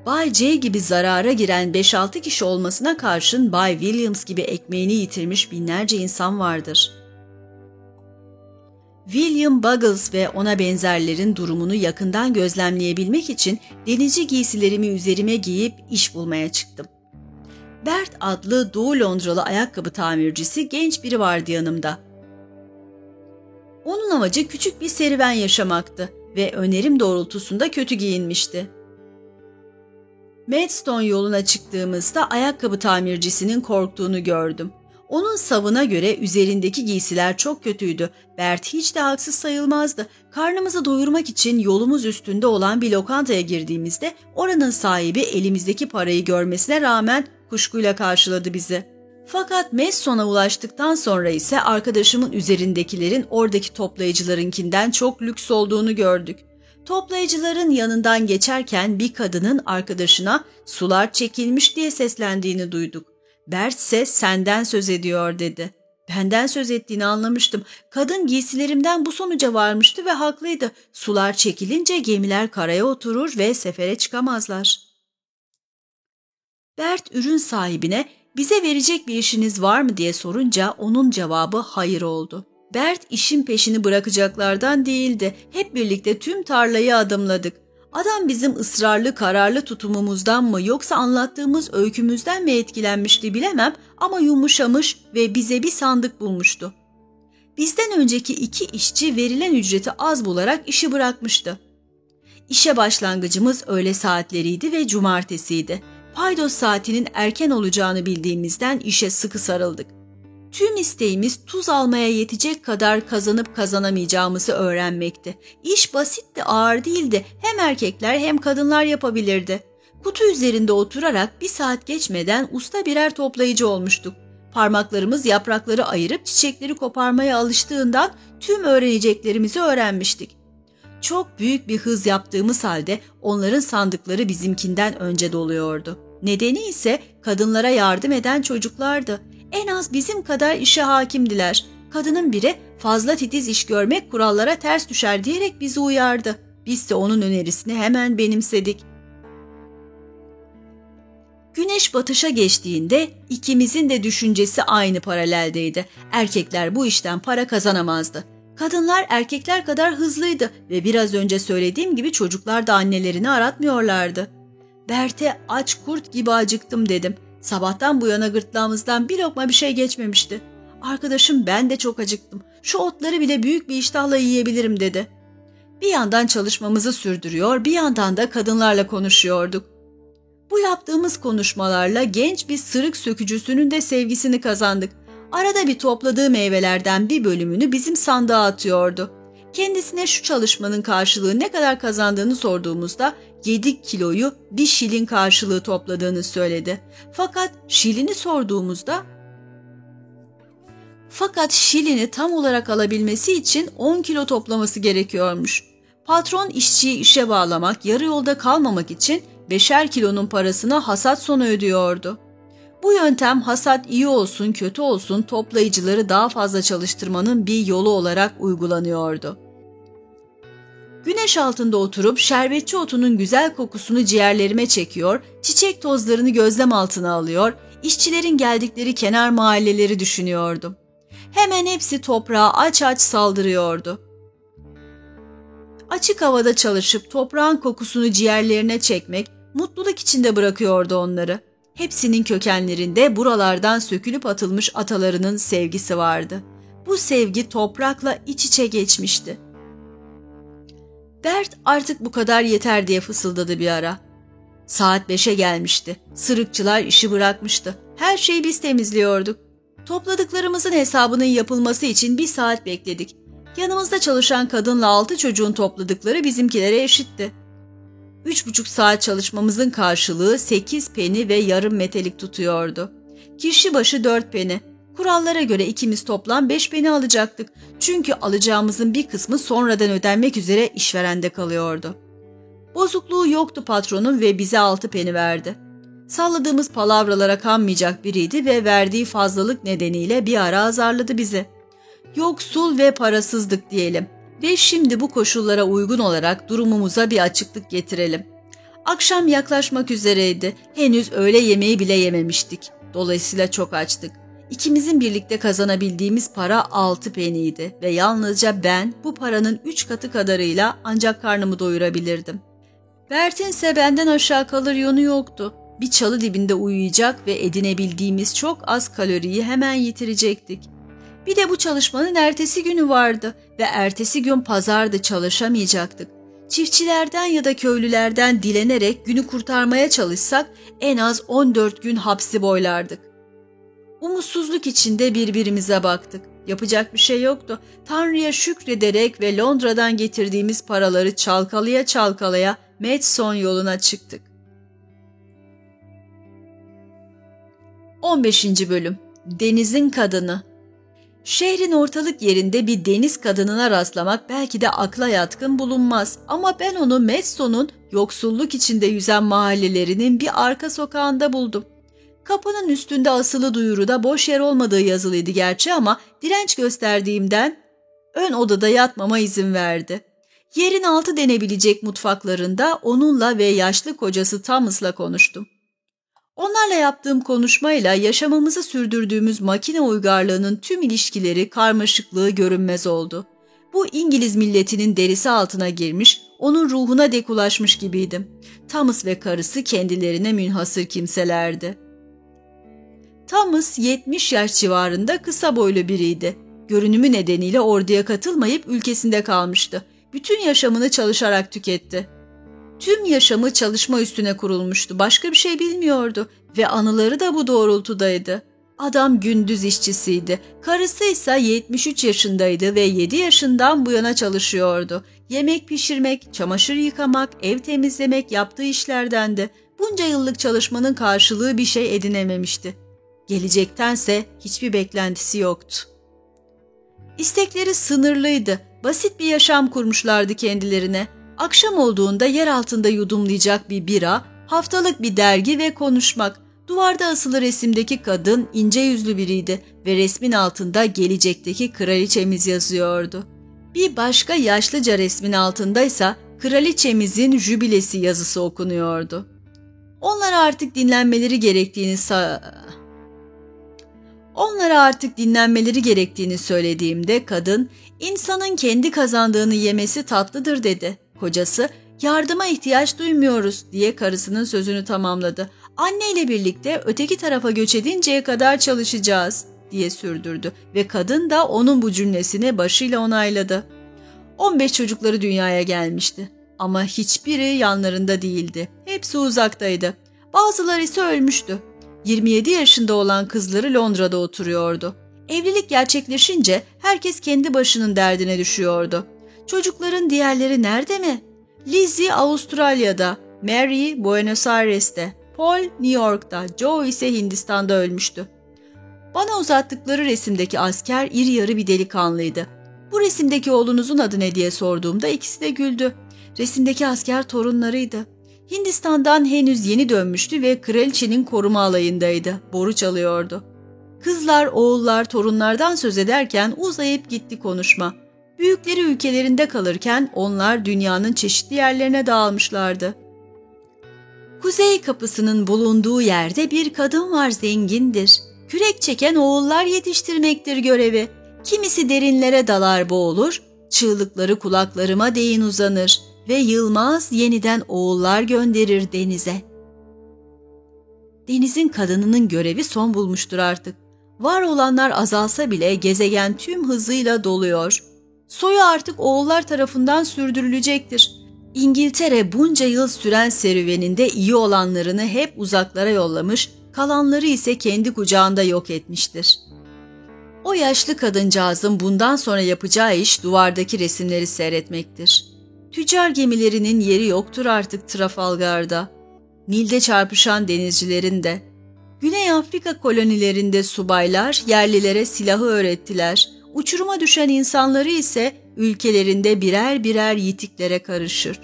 Bay J gibi zarara giren 5-6 kişi olmasına karşın Bay Williams gibi ekmeğini yitirmiş binlerce insan vardır. William Buggles ve ona benzerlerin durumunu yakından gözlemleyebilmek için denizci giysilerimi üzerime giyip iş bulmaya çıktım. Bert adlı Doğu Londralı ayakkabı tamircisi genç biri vardı yanımda. Onun amacı küçük bir serüven yaşamaktı ve önerim doğrultusunda kötü giyinmişti. Maidstone yoluna çıktığımızda ayakkabı tamircisinin korktuğunu gördüm. Onun savına göre üzerindeki giysiler çok kötüydü. Bert hiç de haksız sayılmazdı. Karnımızı doyurmak için yolumuz üstünde olan bir lokantaya girdiğimizde oranın sahibi elimizdeki parayı görmesine rağmen kuşkuyla karşıladı bizi. Fakat Messon'a ulaştıktan sonra ise arkadaşımın üzerindekilerin oradaki toplayıcılarınkinden çok lüks olduğunu gördük. Toplayıcıların yanından geçerken bir kadının arkadaşına sular çekilmiş diye seslendiğini duyduk. Bert ise senden söz ediyor dedi. Benden söz ettiğini anlamıştım. Kadın giysilerimden bu sonuca varmıştı ve haklıydı. Sular çekilince gemiler karaya oturur ve sefere çıkamazlar. Bert ürün sahibine bize verecek bir işiniz var mı diye sorunca onun cevabı hayır oldu. Bert işin peşini bırakacaklardan değildi. Hep birlikte tüm tarlayı adımladık. Adam bizim ısrarlı kararlı tutumumuzdan mı yoksa anlattığımız öykümüzden mi etkilenmişti bilemem ama yumuşamış ve bize bir sandık bulmuştu. Bizden önceki iki işçi verilen ücreti az bularak işi bırakmıştı. İşe başlangıcımız öğle saatleriydi ve cumartesiydi. Paydos saatinin erken olacağını bildiğimizden işe sıkı sarıldık. Tüm isteğimiz tuz almaya yetecek kadar kazanıp kazanamayacağımızı öğrenmekti. İş basitti, ağır değildi. Hem erkekler hem kadınlar yapabilirdi. Kutu üzerinde oturarak bir saat geçmeden usta birer toplayıcı olmuştuk. Parmaklarımız yaprakları ayırıp çiçekleri koparmaya alıştığından tüm öğreneceklerimizi öğrenmiştik. Çok büyük bir hız yaptığımız halde onların sandıkları bizimkinden önce doluyordu. Nedeni ise kadınlara yardım eden çocuklardı en az bizim kadar işe hakimdiler. Kadının biri fazla titiz iş görmek kurallara ters düşer diyerek bizi uyardı. Biz de onun önerisini hemen benimsedik. Güneş batışa geçtiğinde ikimizin de düşüncesi aynı paraleldeydi. Erkekler bu işten para kazanamazdı. Kadınlar erkekler kadar hızlıydı ve biraz önce söylediğim gibi çocuklar da annelerini aratmıyorlardı. Bert'e aç kurt gibi acıktım dedim. Sabahtan bu yana gırtlağımızdan bir lokma bir şey geçmemişti. Arkadaşım ben de çok acıktım. Şu otları bile büyük bir iştahla yiyebilirim dedi. Bir yandan çalışmamızı sürdürüyor, bir yandan da kadınlarla konuşuyorduk. Bu yaptığımız konuşmalarla genç bir sırık sökücüsünün de sevgisini kazandık. Arada bir topladığı meyvelerden bir bölümünü bizim sandığa atıyordu. Kendisine şu çalışmanın karşılığı ne kadar kazandığını sorduğumuzda 7 kiloyu bir şilin karşılığı topladığını söyledi. Fakat şilini sorduğumuzda fakat şilini tam olarak alabilmesi için 10 kilo toplaması gerekiyormuş. Patron işçiyi işe bağlamak, yarı yolda kalmamak için beşer kilonun parasını hasat sonu ödüyordu. Bu yöntem hasat iyi olsun kötü olsun toplayıcıları daha fazla çalıştırmanın bir yolu olarak uygulanıyordu. Güneş altında oturup şerbetçi otunun güzel kokusunu ciğerlerime çekiyor, çiçek tozlarını gözlem altına alıyor, işçilerin geldikleri kenar mahalleleri düşünüyordum. Hemen hepsi toprağa aç aç saldırıyordu. Açık havada çalışıp toprağın kokusunu ciğerlerine çekmek mutluluk içinde bırakıyordu onları. Hepsinin kökenlerinde buralardan sökülüp atılmış atalarının sevgisi vardı. Bu sevgi toprakla iç içe geçmişti. Dert artık bu kadar yeter diye fısıldadı bir ara. Saat beşe gelmişti. Sırıkçılar işi bırakmıştı. Her şeyi biz temizliyorduk. Topladıklarımızın hesabının yapılması için bir saat bekledik. Yanımızda çalışan kadınla altı çocuğun topladıkları bizimkilere eşitti. Üç buçuk saat çalışmamızın karşılığı sekiz peni ve yarım metelik tutuyordu. Kişi başı dört peni. Kurallara göre ikimiz toplam beş peni alacaktık. Çünkü alacağımızın bir kısmı sonradan ödenmek üzere işverende kalıyordu. Bozukluğu yoktu patronun ve bize altı peni verdi. Salladığımız palavralara kanmayacak biriydi ve verdiği fazlalık nedeniyle bir ara azarladı bizi. Yoksul ve parasızdık diyelim ve şimdi bu koşullara uygun olarak durumumuza bir açıklık getirelim. Akşam yaklaşmak üzereydi. Henüz öğle yemeği bile yememiştik. Dolayısıyla çok açtık. İkimizin birlikte kazanabildiğimiz para altı peniydi ve yalnızca ben bu paranın üç katı kadarıyla ancak karnımı doyurabilirdim. Bert'in ise benden aşağı kalır yonu yoktu. Bir çalı dibinde uyuyacak ve edinebildiğimiz çok az kaloriyi hemen yitirecektik. Bir de bu çalışmanın ertesi günü vardı ve ertesi gün pazardı çalışamayacaktık. Çiftçilerden ya da köylülerden dilenerek günü kurtarmaya çalışsak en az 14 gün hapsi boylardık. Umutsuzluk içinde birbirimize baktık. Yapacak bir şey yoktu. Tanrı'ya şükrederek ve Londra'dan getirdiğimiz paraları çalkalaya çalkalaya Madison yoluna çıktık. 15. Bölüm Denizin Kadını Şehrin ortalık yerinde bir deniz kadınına rastlamak belki de akla yatkın bulunmaz ama ben onu Medson'un yoksulluk içinde yüzen mahallelerinin bir arka sokağında buldum. Kapının üstünde asılı duyuruda boş yer olmadığı yazılıydı gerçi ama direnç gösterdiğimden ön odada yatmama izin verdi. Yerin altı denebilecek mutfaklarında onunla ve yaşlı kocası Thomas'la konuştum. Onlarla yaptığım konuşmayla yaşamımızı sürdürdüğümüz makine uygarlığının tüm ilişkileri, karmaşıklığı görünmez oldu. Bu İngiliz milletinin derisi altına girmiş, onun ruhuna dek ulaşmış gibiydim. Thomas ve karısı kendilerine münhasır kimselerdi. Thomas 70 yaş civarında kısa boylu biriydi. Görünümü nedeniyle orduya katılmayıp ülkesinde kalmıştı. Bütün yaşamını çalışarak tüketti. Tüm yaşamı çalışma üstüne kurulmuştu. Başka bir şey bilmiyordu ve anıları da bu doğrultudaydı. Adam gündüz işçisiydi. Karısı ise 73 yaşındaydı ve 7 yaşından bu yana çalışıyordu. Yemek pişirmek, çamaşır yıkamak, ev temizlemek yaptığı işlerdendi. Bunca yıllık çalışmanın karşılığı bir şey edinememişti. Gelecektense hiçbir beklentisi yoktu. İstekleri sınırlıydı. Basit bir yaşam kurmuşlardı kendilerine. Akşam olduğunda yer altında yudumlayacak bir bira, haftalık bir dergi ve konuşmak. Duvarda asılı resimdeki kadın ince yüzlü biriydi ve resmin altında gelecekteki kraliçemiz yazıyordu. Bir başka yaşlıca resmin altındaysa kraliçemizin jübilesi yazısı okunuyordu. Onlara artık dinlenmeleri gerektiğini sa Onlara artık dinlenmeleri gerektiğini söylediğimde kadın, insanın kendi kazandığını yemesi tatlıdır dedi. Kocası yardıma ihtiyaç duymuyoruz diye karısının sözünü tamamladı. Anneyle birlikte öteki tarafa göç edinceye kadar çalışacağız diye sürdürdü ve kadın da onun bu cümlesini başıyla onayladı. 15 çocukları dünyaya gelmişti ama hiçbiri yanlarında değildi. Hepsi uzaktaydı. Bazıları ise ölmüştü. 27 yaşında olan kızları Londra'da oturuyordu. Evlilik gerçekleşince herkes kendi başının derdine düşüyordu. Çocukların diğerleri nerede mi? Lizzie Avustralya'da, Mary Buenos Aires'te, Paul New York'ta, Joe ise Hindistan'da ölmüştü. Bana uzattıkları resimdeki asker iri yarı bir delikanlıydı. Bu resimdeki oğlunuzun adı ne diye sorduğumda ikisi de güldü. Resimdeki asker torunlarıydı. Hindistan'dan henüz yeni dönmüştü ve kraliçenin koruma alayındaydı. Boru çalıyordu. Kızlar, oğullar, torunlardan söz ederken uzayıp gitti konuşma. Büyükleri ülkelerinde kalırken onlar dünyanın çeşitli yerlerine dağılmışlardı. Kuzey kapısının bulunduğu yerde bir kadın var zengindir. Kürek çeken oğullar yetiştirmektir görevi. Kimisi derinlere dalar boğulur, çığlıkları kulaklarıma değin uzanır ve Yılmaz yeniden oğullar gönderir denize. Denizin kadınının görevi son bulmuştur artık. Var olanlar azalsa bile gezegen tüm hızıyla doluyor. Soyu artık oğullar tarafından sürdürülecektir. İngiltere bunca yıl süren serüveninde iyi olanlarını hep uzaklara yollamış, kalanları ise kendi kucağında yok etmiştir. O yaşlı kadıncağızın bundan sonra yapacağı iş duvardaki resimleri seyretmektir. Tüccar gemilerinin yeri yoktur artık Trafalgar'da. Nil'de çarpışan denizcilerin de. Güney Afrika kolonilerinde subaylar yerlilere silahı öğrettiler. Uçuruma düşen insanları ise ülkelerinde birer birer yitiklere karışır.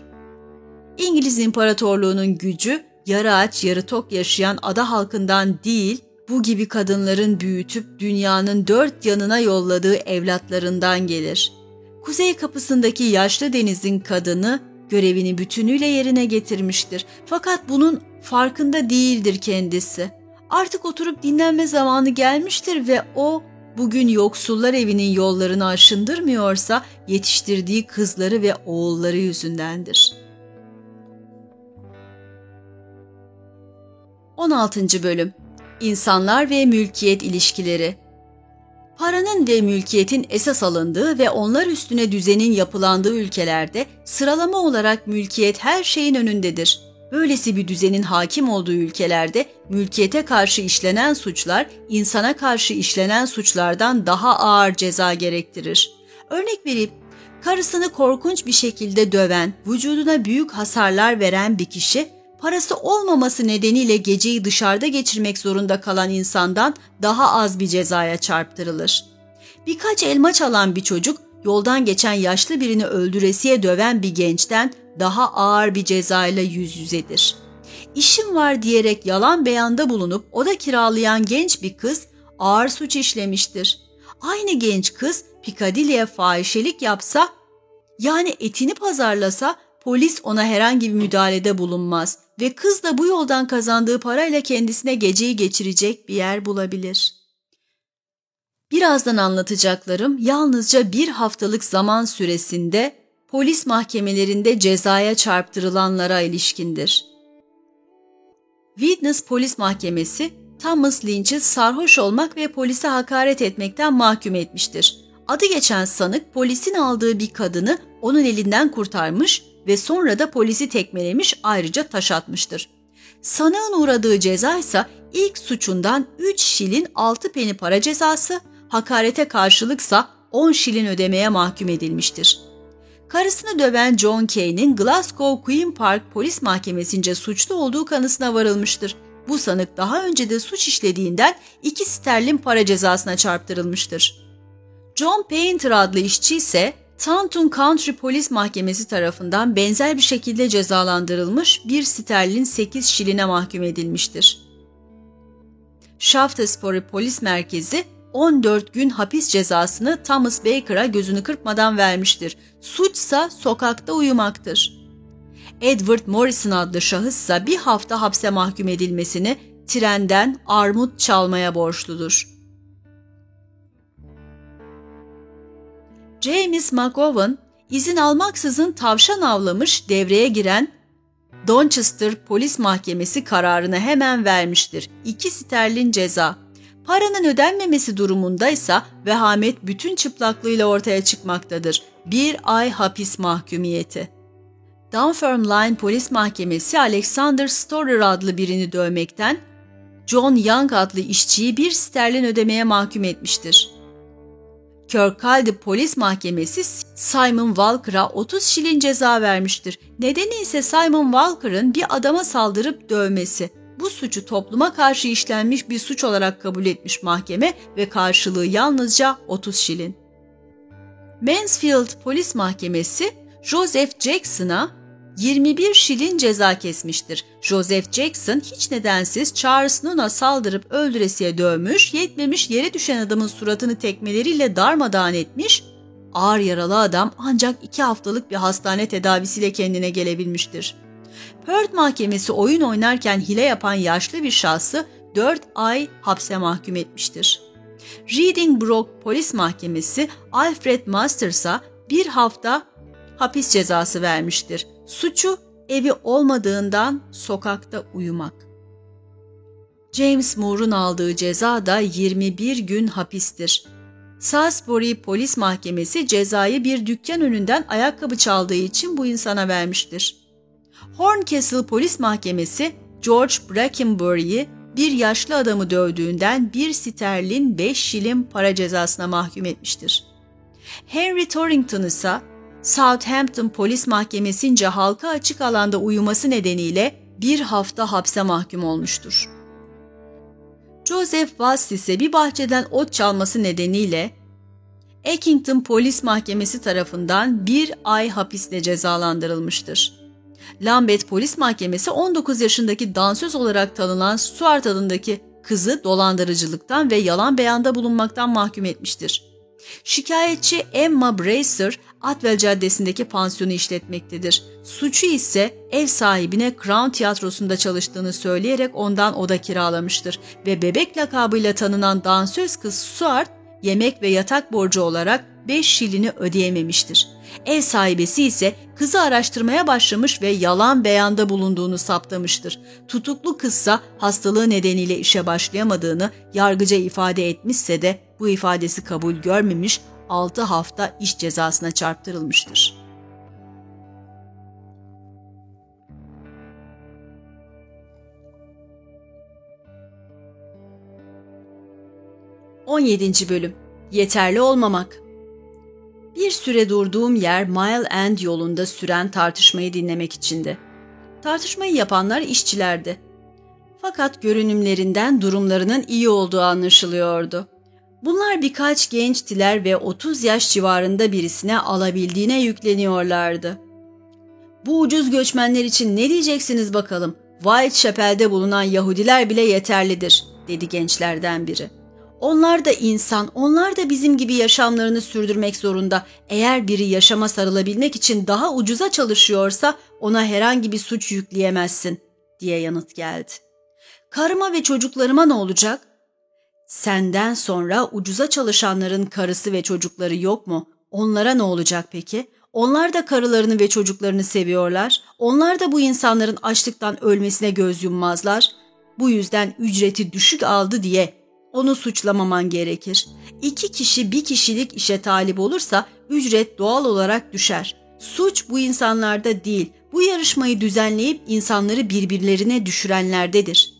İngiliz İmparatorluğu'nun gücü yarı aç yarı tok yaşayan ada halkından değil, bu gibi kadınların büyütüp dünyanın dört yanına yolladığı evlatlarından gelir. Kuzey kapısındaki yaşlı denizin kadını görevini bütünüyle yerine getirmiştir. Fakat bunun farkında değildir kendisi. Artık oturup dinlenme zamanı gelmiştir ve o bugün yoksullar evinin yollarını aşındırmıyorsa yetiştirdiği kızları ve oğulları yüzündendir. 16. Bölüm İnsanlar ve Mülkiyet İlişkileri Paranın ve mülkiyetin esas alındığı ve onlar üstüne düzenin yapılandığı ülkelerde sıralama olarak mülkiyet her şeyin önündedir. Böylesi bir düzenin hakim olduğu ülkelerde mülkiyete karşı işlenen suçlar insana karşı işlenen suçlardan daha ağır ceza gerektirir. Örnek verip karısını korkunç bir şekilde döven, vücuduna büyük hasarlar veren bir kişi parası olmaması nedeniyle geceyi dışarıda geçirmek zorunda kalan insandan daha az bir cezaya çarptırılır. Birkaç elma çalan bir çocuk yoldan geçen yaşlı birini öldüresiye döven bir gençten daha ağır bir cezayla yüz yüzedir. İşim var diyerek yalan beyanda bulunup o da kiralayan genç bir kız ağır suç işlemiştir. Aynı genç kız Pikadilly'e fahişelik yapsa yani etini pazarlasa polis ona herhangi bir müdahalede bulunmaz ve kız da bu yoldan kazandığı parayla kendisine geceyi geçirecek bir yer bulabilir. Birazdan anlatacaklarım yalnızca bir haftalık zaman süresinde polis mahkemelerinde cezaya çarptırılanlara ilişkindir. Witness Polis Mahkemesi, Thomas Lynch'i sarhoş olmak ve polise hakaret etmekten mahkum etmiştir. Adı geçen sanık polisin aldığı bir kadını onun elinden kurtarmış ve sonra da polisi tekmelemiş ayrıca taş atmıştır. Sanığın uğradığı ceza ise ilk suçundan 3 şilin 6 peni para cezası, hakarete karşılıksa 10 şilin ödemeye mahkum edilmiştir. Karısını döven John Kay'nin Glasgow Queen Park Polis Mahkemesi'nce suçlu olduğu kanısına varılmıştır. Bu sanık daha önce de suç işlediğinden 2 sterlin para cezasına çarptırılmıştır. John Painter adlı işçi ise Taunton Country Polis Mahkemesi tarafından benzer bir şekilde cezalandırılmış bir sterlin 8 şiline mahkum edilmiştir. Shaftesbury Polis Merkezi 14 gün hapis cezasını Thomas Baker'a gözünü kırpmadan vermiştir. Suçsa sokakta uyumaktır. Edward Morrison adlı şahıssa bir hafta hapse mahkum edilmesini trenden armut çalmaya borçludur. James McGowan izin almaksızın tavşan avlamış devreye giren Donchester Polis Mahkemesi kararını hemen vermiştir. 2 sterlin ceza. Paranın ödenmemesi durumunda ise vehamet bütün çıplaklığıyla ortaya çıkmaktadır. Bir ay hapis mahkumiyeti. Dunfermline Polis Mahkemesi Alexander Storer adlı birini dövmekten, John Young adlı işçiyi bir sterlin ödemeye mahkum etmiştir. Kirkcaldy Polis Mahkemesi Simon Walker'a 30 şilin ceza vermiştir. Nedeni ise Simon Walker'ın bir adama saldırıp dövmesi. Bu suçu topluma karşı işlenmiş bir suç olarak kabul etmiş mahkeme ve karşılığı yalnızca 30 şilin. Mansfield Polis Mahkemesi Joseph Jackson'a 21 şilin ceza kesmiştir. Joseph Jackson hiç nedensiz Charles Nun'a saldırıp öldüresiye dövmüş, yetmemiş yere düşen adamın suratını tekmeleriyle darmadağın etmiş, ağır yaralı adam ancak iki haftalık bir hastane tedavisiyle kendine gelebilmiştir. Perth Mahkemesi oyun oynarken hile yapan yaşlı bir şahsı 4 ay hapse mahkum etmiştir. Reading Brook Polis Mahkemesi Alfred Masters'a bir hafta hapis cezası vermiştir. Suçu evi olmadığından sokakta uyumak. James Moore'un aldığı ceza da 21 gün hapistir. Salisbury Polis Mahkemesi cezayı bir dükkan önünden ayakkabı çaldığı için bu insana vermiştir. Horncastle Polis Mahkemesi George Brackenbury'i bir yaşlı adamı dövdüğünden bir sterlin 5 şilin para cezasına mahkum etmiştir. Henry Torrington ise Southampton Polis Mahkemesi'nce halka açık alanda uyuması nedeniyle bir hafta hapse mahkum olmuştur. Joseph Watts ise bir bahçeden ot çalması nedeniyle Eckington Polis Mahkemesi tarafından bir ay hapisle cezalandırılmıştır. Lambeth Polis Mahkemesi 19 yaşındaki dansöz olarak tanınan Stuart adındaki kızı dolandırıcılıktan ve yalan beyanda bulunmaktan mahkum etmiştir. Şikayetçi Emma Bracer, Atwell Caddesi'ndeki pansiyonu işletmektedir. Suçu ise ev sahibine Crown Tiyatrosu'nda çalıştığını söyleyerek ondan oda kiralamıştır ve bebek lakabıyla tanınan dansöz kız Stuart, yemek ve yatak borcu olarak 5 şilini ödeyememiştir. Ev sahibesi ise kızı araştırmaya başlamış ve yalan beyanda bulunduğunu saptamıştır. Tutuklu kızsa hastalığı nedeniyle işe başlayamadığını yargıca ifade etmişse de bu ifadesi kabul görmemiş 6 hafta iş cezasına çarptırılmıştır. On Bölüm Yeterli olmamak Bir süre durduğum yer Mile End yolunda süren tartışmayı dinlemek içindi. Tartışmayı yapanlar işçilerdi. Fakat görünümlerinden durumlarının iyi olduğu anlaşılıyordu. Bunlar birkaç gençtiler ve 30 yaş civarında birisine alabildiğine yükleniyorlardı. Bu ucuz göçmenler için ne diyeceksiniz bakalım? Whitechapel'de bulunan Yahudiler bile yeterlidir, dedi gençlerden biri. Onlar da insan, onlar da bizim gibi yaşamlarını sürdürmek zorunda. Eğer biri yaşama sarılabilmek için daha ucuza çalışıyorsa ona herhangi bir suç yükleyemezsin, diye yanıt geldi. Karıma ve çocuklarıma ne olacak? Senden sonra ucuza çalışanların karısı ve çocukları yok mu? Onlara ne olacak peki? Onlar da karılarını ve çocuklarını seviyorlar. Onlar da bu insanların açlıktan ölmesine göz yummazlar. Bu yüzden ücreti düşük aldı diye onu suçlamaman gerekir. İki kişi bir kişilik işe talip olursa ücret doğal olarak düşer. Suç bu insanlarda değil, bu yarışmayı düzenleyip insanları birbirlerine düşürenlerdedir.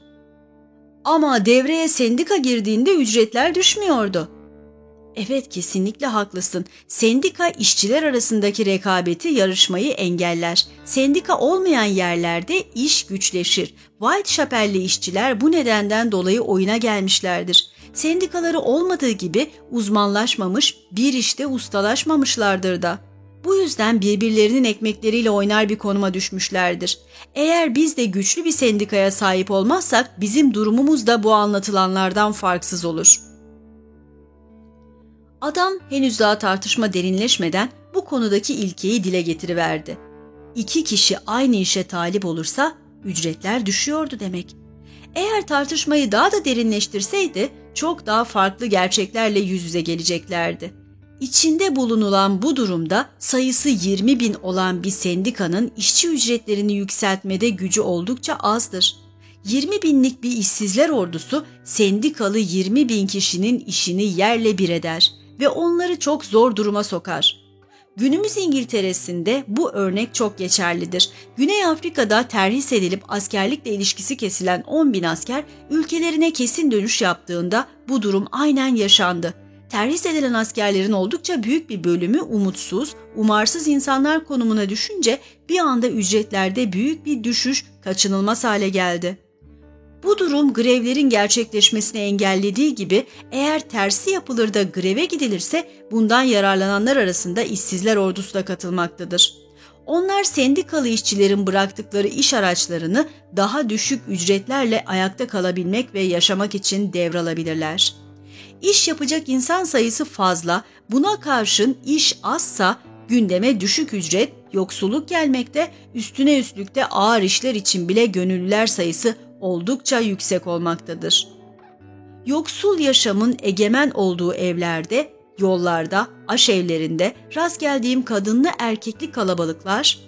Ama devreye sendika girdiğinde ücretler düşmüyordu. Evet kesinlikle haklısın. Sendika işçiler arasındaki rekabeti yarışmayı engeller. Sendika olmayan yerlerde iş güçleşir. Whitechapel'li işçiler bu nedenden dolayı oyuna gelmişlerdir. Sendikaları olmadığı gibi uzmanlaşmamış, bir işte ustalaşmamışlardır da. Bu yüzden birbirlerinin ekmekleriyle oynar bir konuma düşmüşlerdir. Eğer biz de güçlü bir sendikaya sahip olmazsak bizim durumumuz da bu anlatılanlardan farksız olur. Adam henüz daha tartışma derinleşmeden bu konudaki ilkeyi dile getiriverdi. İki kişi aynı işe talip olursa ücretler düşüyordu demek. Eğer tartışmayı daha da derinleştirseydi çok daha farklı gerçeklerle yüz yüze geleceklerdi. İçinde bulunulan bu durumda sayısı 20 bin olan bir sendikanın işçi ücretlerini yükseltmede gücü oldukça azdır. 20 binlik bir işsizler ordusu sendikalı 20 bin kişinin işini yerle bir eder ve onları çok zor duruma sokar. Günümüz İngiltere'sinde bu örnek çok geçerlidir. Güney Afrika'da terhis edilip askerlikle ilişkisi kesilen 10 bin asker ülkelerine kesin dönüş yaptığında bu durum aynen yaşandı terhis edilen askerlerin oldukça büyük bir bölümü umutsuz, umarsız insanlar konumuna düşünce bir anda ücretlerde büyük bir düşüş kaçınılmaz hale geldi. Bu durum grevlerin gerçekleşmesini engellediği gibi eğer tersi yapılır da greve gidilirse bundan yararlananlar arasında işsizler ordusu da katılmaktadır. Onlar sendikalı işçilerin bıraktıkları iş araçlarını daha düşük ücretlerle ayakta kalabilmek ve yaşamak için devralabilirler. İş yapacak insan sayısı fazla, buna karşın iş azsa gündeme düşük ücret, yoksulluk gelmekte, üstüne üstlük de ağır işler için bile gönüllüler sayısı oldukça yüksek olmaktadır. Yoksul yaşamın egemen olduğu evlerde, yollarda, aşevlerinde rast geldiğim kadınlı erkekli kalabalıklar,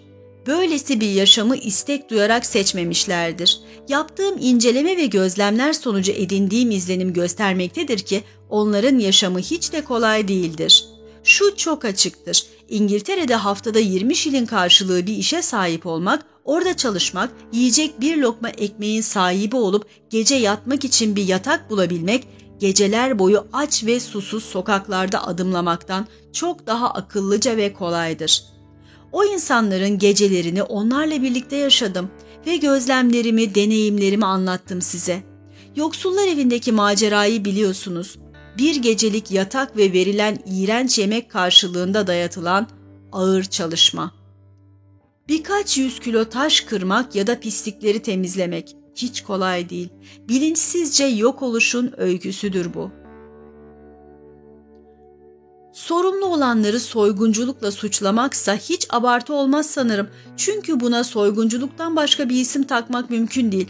böylesi bir yaşamı istek duyarak seçmemişlerdir. Yaptığım inceleme ve gözlemler sonucu edindiğim izlenim göstermektedir ki onların yaşamı hiç de kolay değildir. Şu çok açıktır. İngiltere'de haftada 20 şilin karşılığı bir işe sahip olmak, orada çalışmak, yiyecek bir lokma ekmeğin sahibi olup gece yatmak için bir yatak bulabilmek, geceler boyu aç ve susuz sokaklarda adımlamaktan çok daha akıllıca ve kolaydır. O insanların gecelerini onlarla birlikte yaşadım ve gözlemlerimi, deneyimlerimi anlattım size. Yoksullar evindeki macerayı biliyorsunuz bir gecelik yatak ve verilen iğrenç yemek karşılığında dayatılan ağır çalışma. Birkaç yüz kilo taş kırmak ya da pislikleri temizlemek hiç kolay değil. Bilinçsizce yok oluşun öyküsüdür bu. Sorumlu olanları soygunculukla suçlamaksa hiç abartı olmaz sanırım. Çünkü buna soygunculuktan başka bir isim takmak mümkün değil.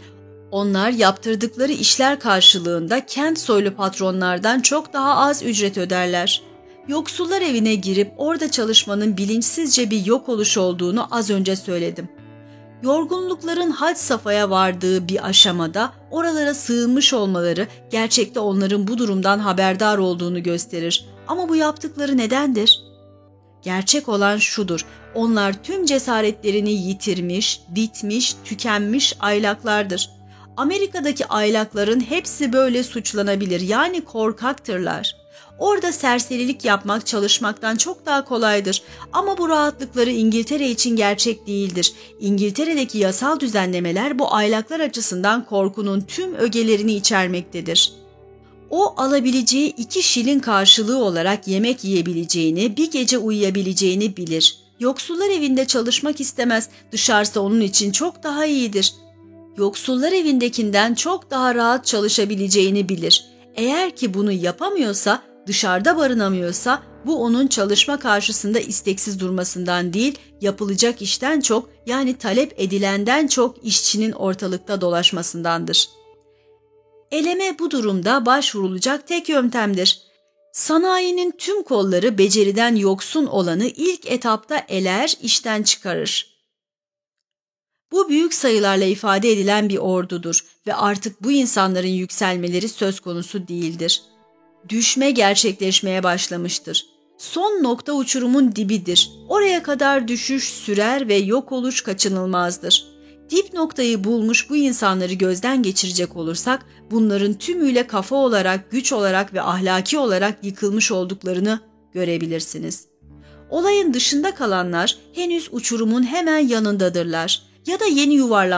Onlar yaptırdıkları işler karşılığında kent soylu patronlardan çok daha az ücret öderler. Yoksullar evine girip orada çalışmanın bilinçsizce bir yok oluş olduğunu az önce söyledim. Yorgunlukların had safhaya vardığı bir aşamada oralara sığınmış olmaları gerçekte onların bu durumdan haberdar olduğunu gösterir. Ama bu yaptıkları nedendir? Gerçek olan şudur. Onlar tüm cesaretlerini yitirmiş, bitmiş, tükenmiş aylaklardır. Amerika'daki aylakların hepsi böyle suçlanabilir. Yani korkaktırlar. Orada serserilik yapmak çalışmaktan çok daha kolaydır. Ama bu rahatlıkları İngiltere için gerçek değildir. İngiltere'deki yasal düzenlemeler bu aylaklar açısından korkunun tüm ögelerini içermektedir. O alabileceği iki şilin karşılığı olarak yemek yiyebileceğini, bir gece uyuyabileceğini bilir. Yoksullar evinde çalışmak istemez, dışarısı onun için çok daha iyidir. Yoksullar evindekinden çok daha rahat çalışabileceğini bilir. Eğer ki bunu yapamıyorsa dışarıda barınamıyorsa bu onun çalışma karşısında isteksiz durmasından değil, yapılacak işten çok yani talep edilenden çok işçinin ortalıkta dolaşmasındandır. Eleme bu durumda başvurulacak tek yöntemdir. Sanayinin tüm kolları beceriden yoksun olanı ilk etapta eler, işten çıkarır. Bu büyük sayılarla ifade edilen bir ordudur ve artık bu insanların yükselmeleri söz konusu değildir.'' Düşme gerçekleşmeye başlamıştır. Son nokta uçurumun dibidir. Oraya kadar düşüş sürer ve yok oluş kaçınılmazdır. Dip noktayı bulmuş bu insanları gözden geçirecek olursak bunların tümüyle kafa olarak, güç olarak ve ahlaki olarak yıkılmış olduklarını görebilirsiniz. Olayın dışında kalanlar henüz uçurumun hemen yanındadırlar ya da yeni yuvarlan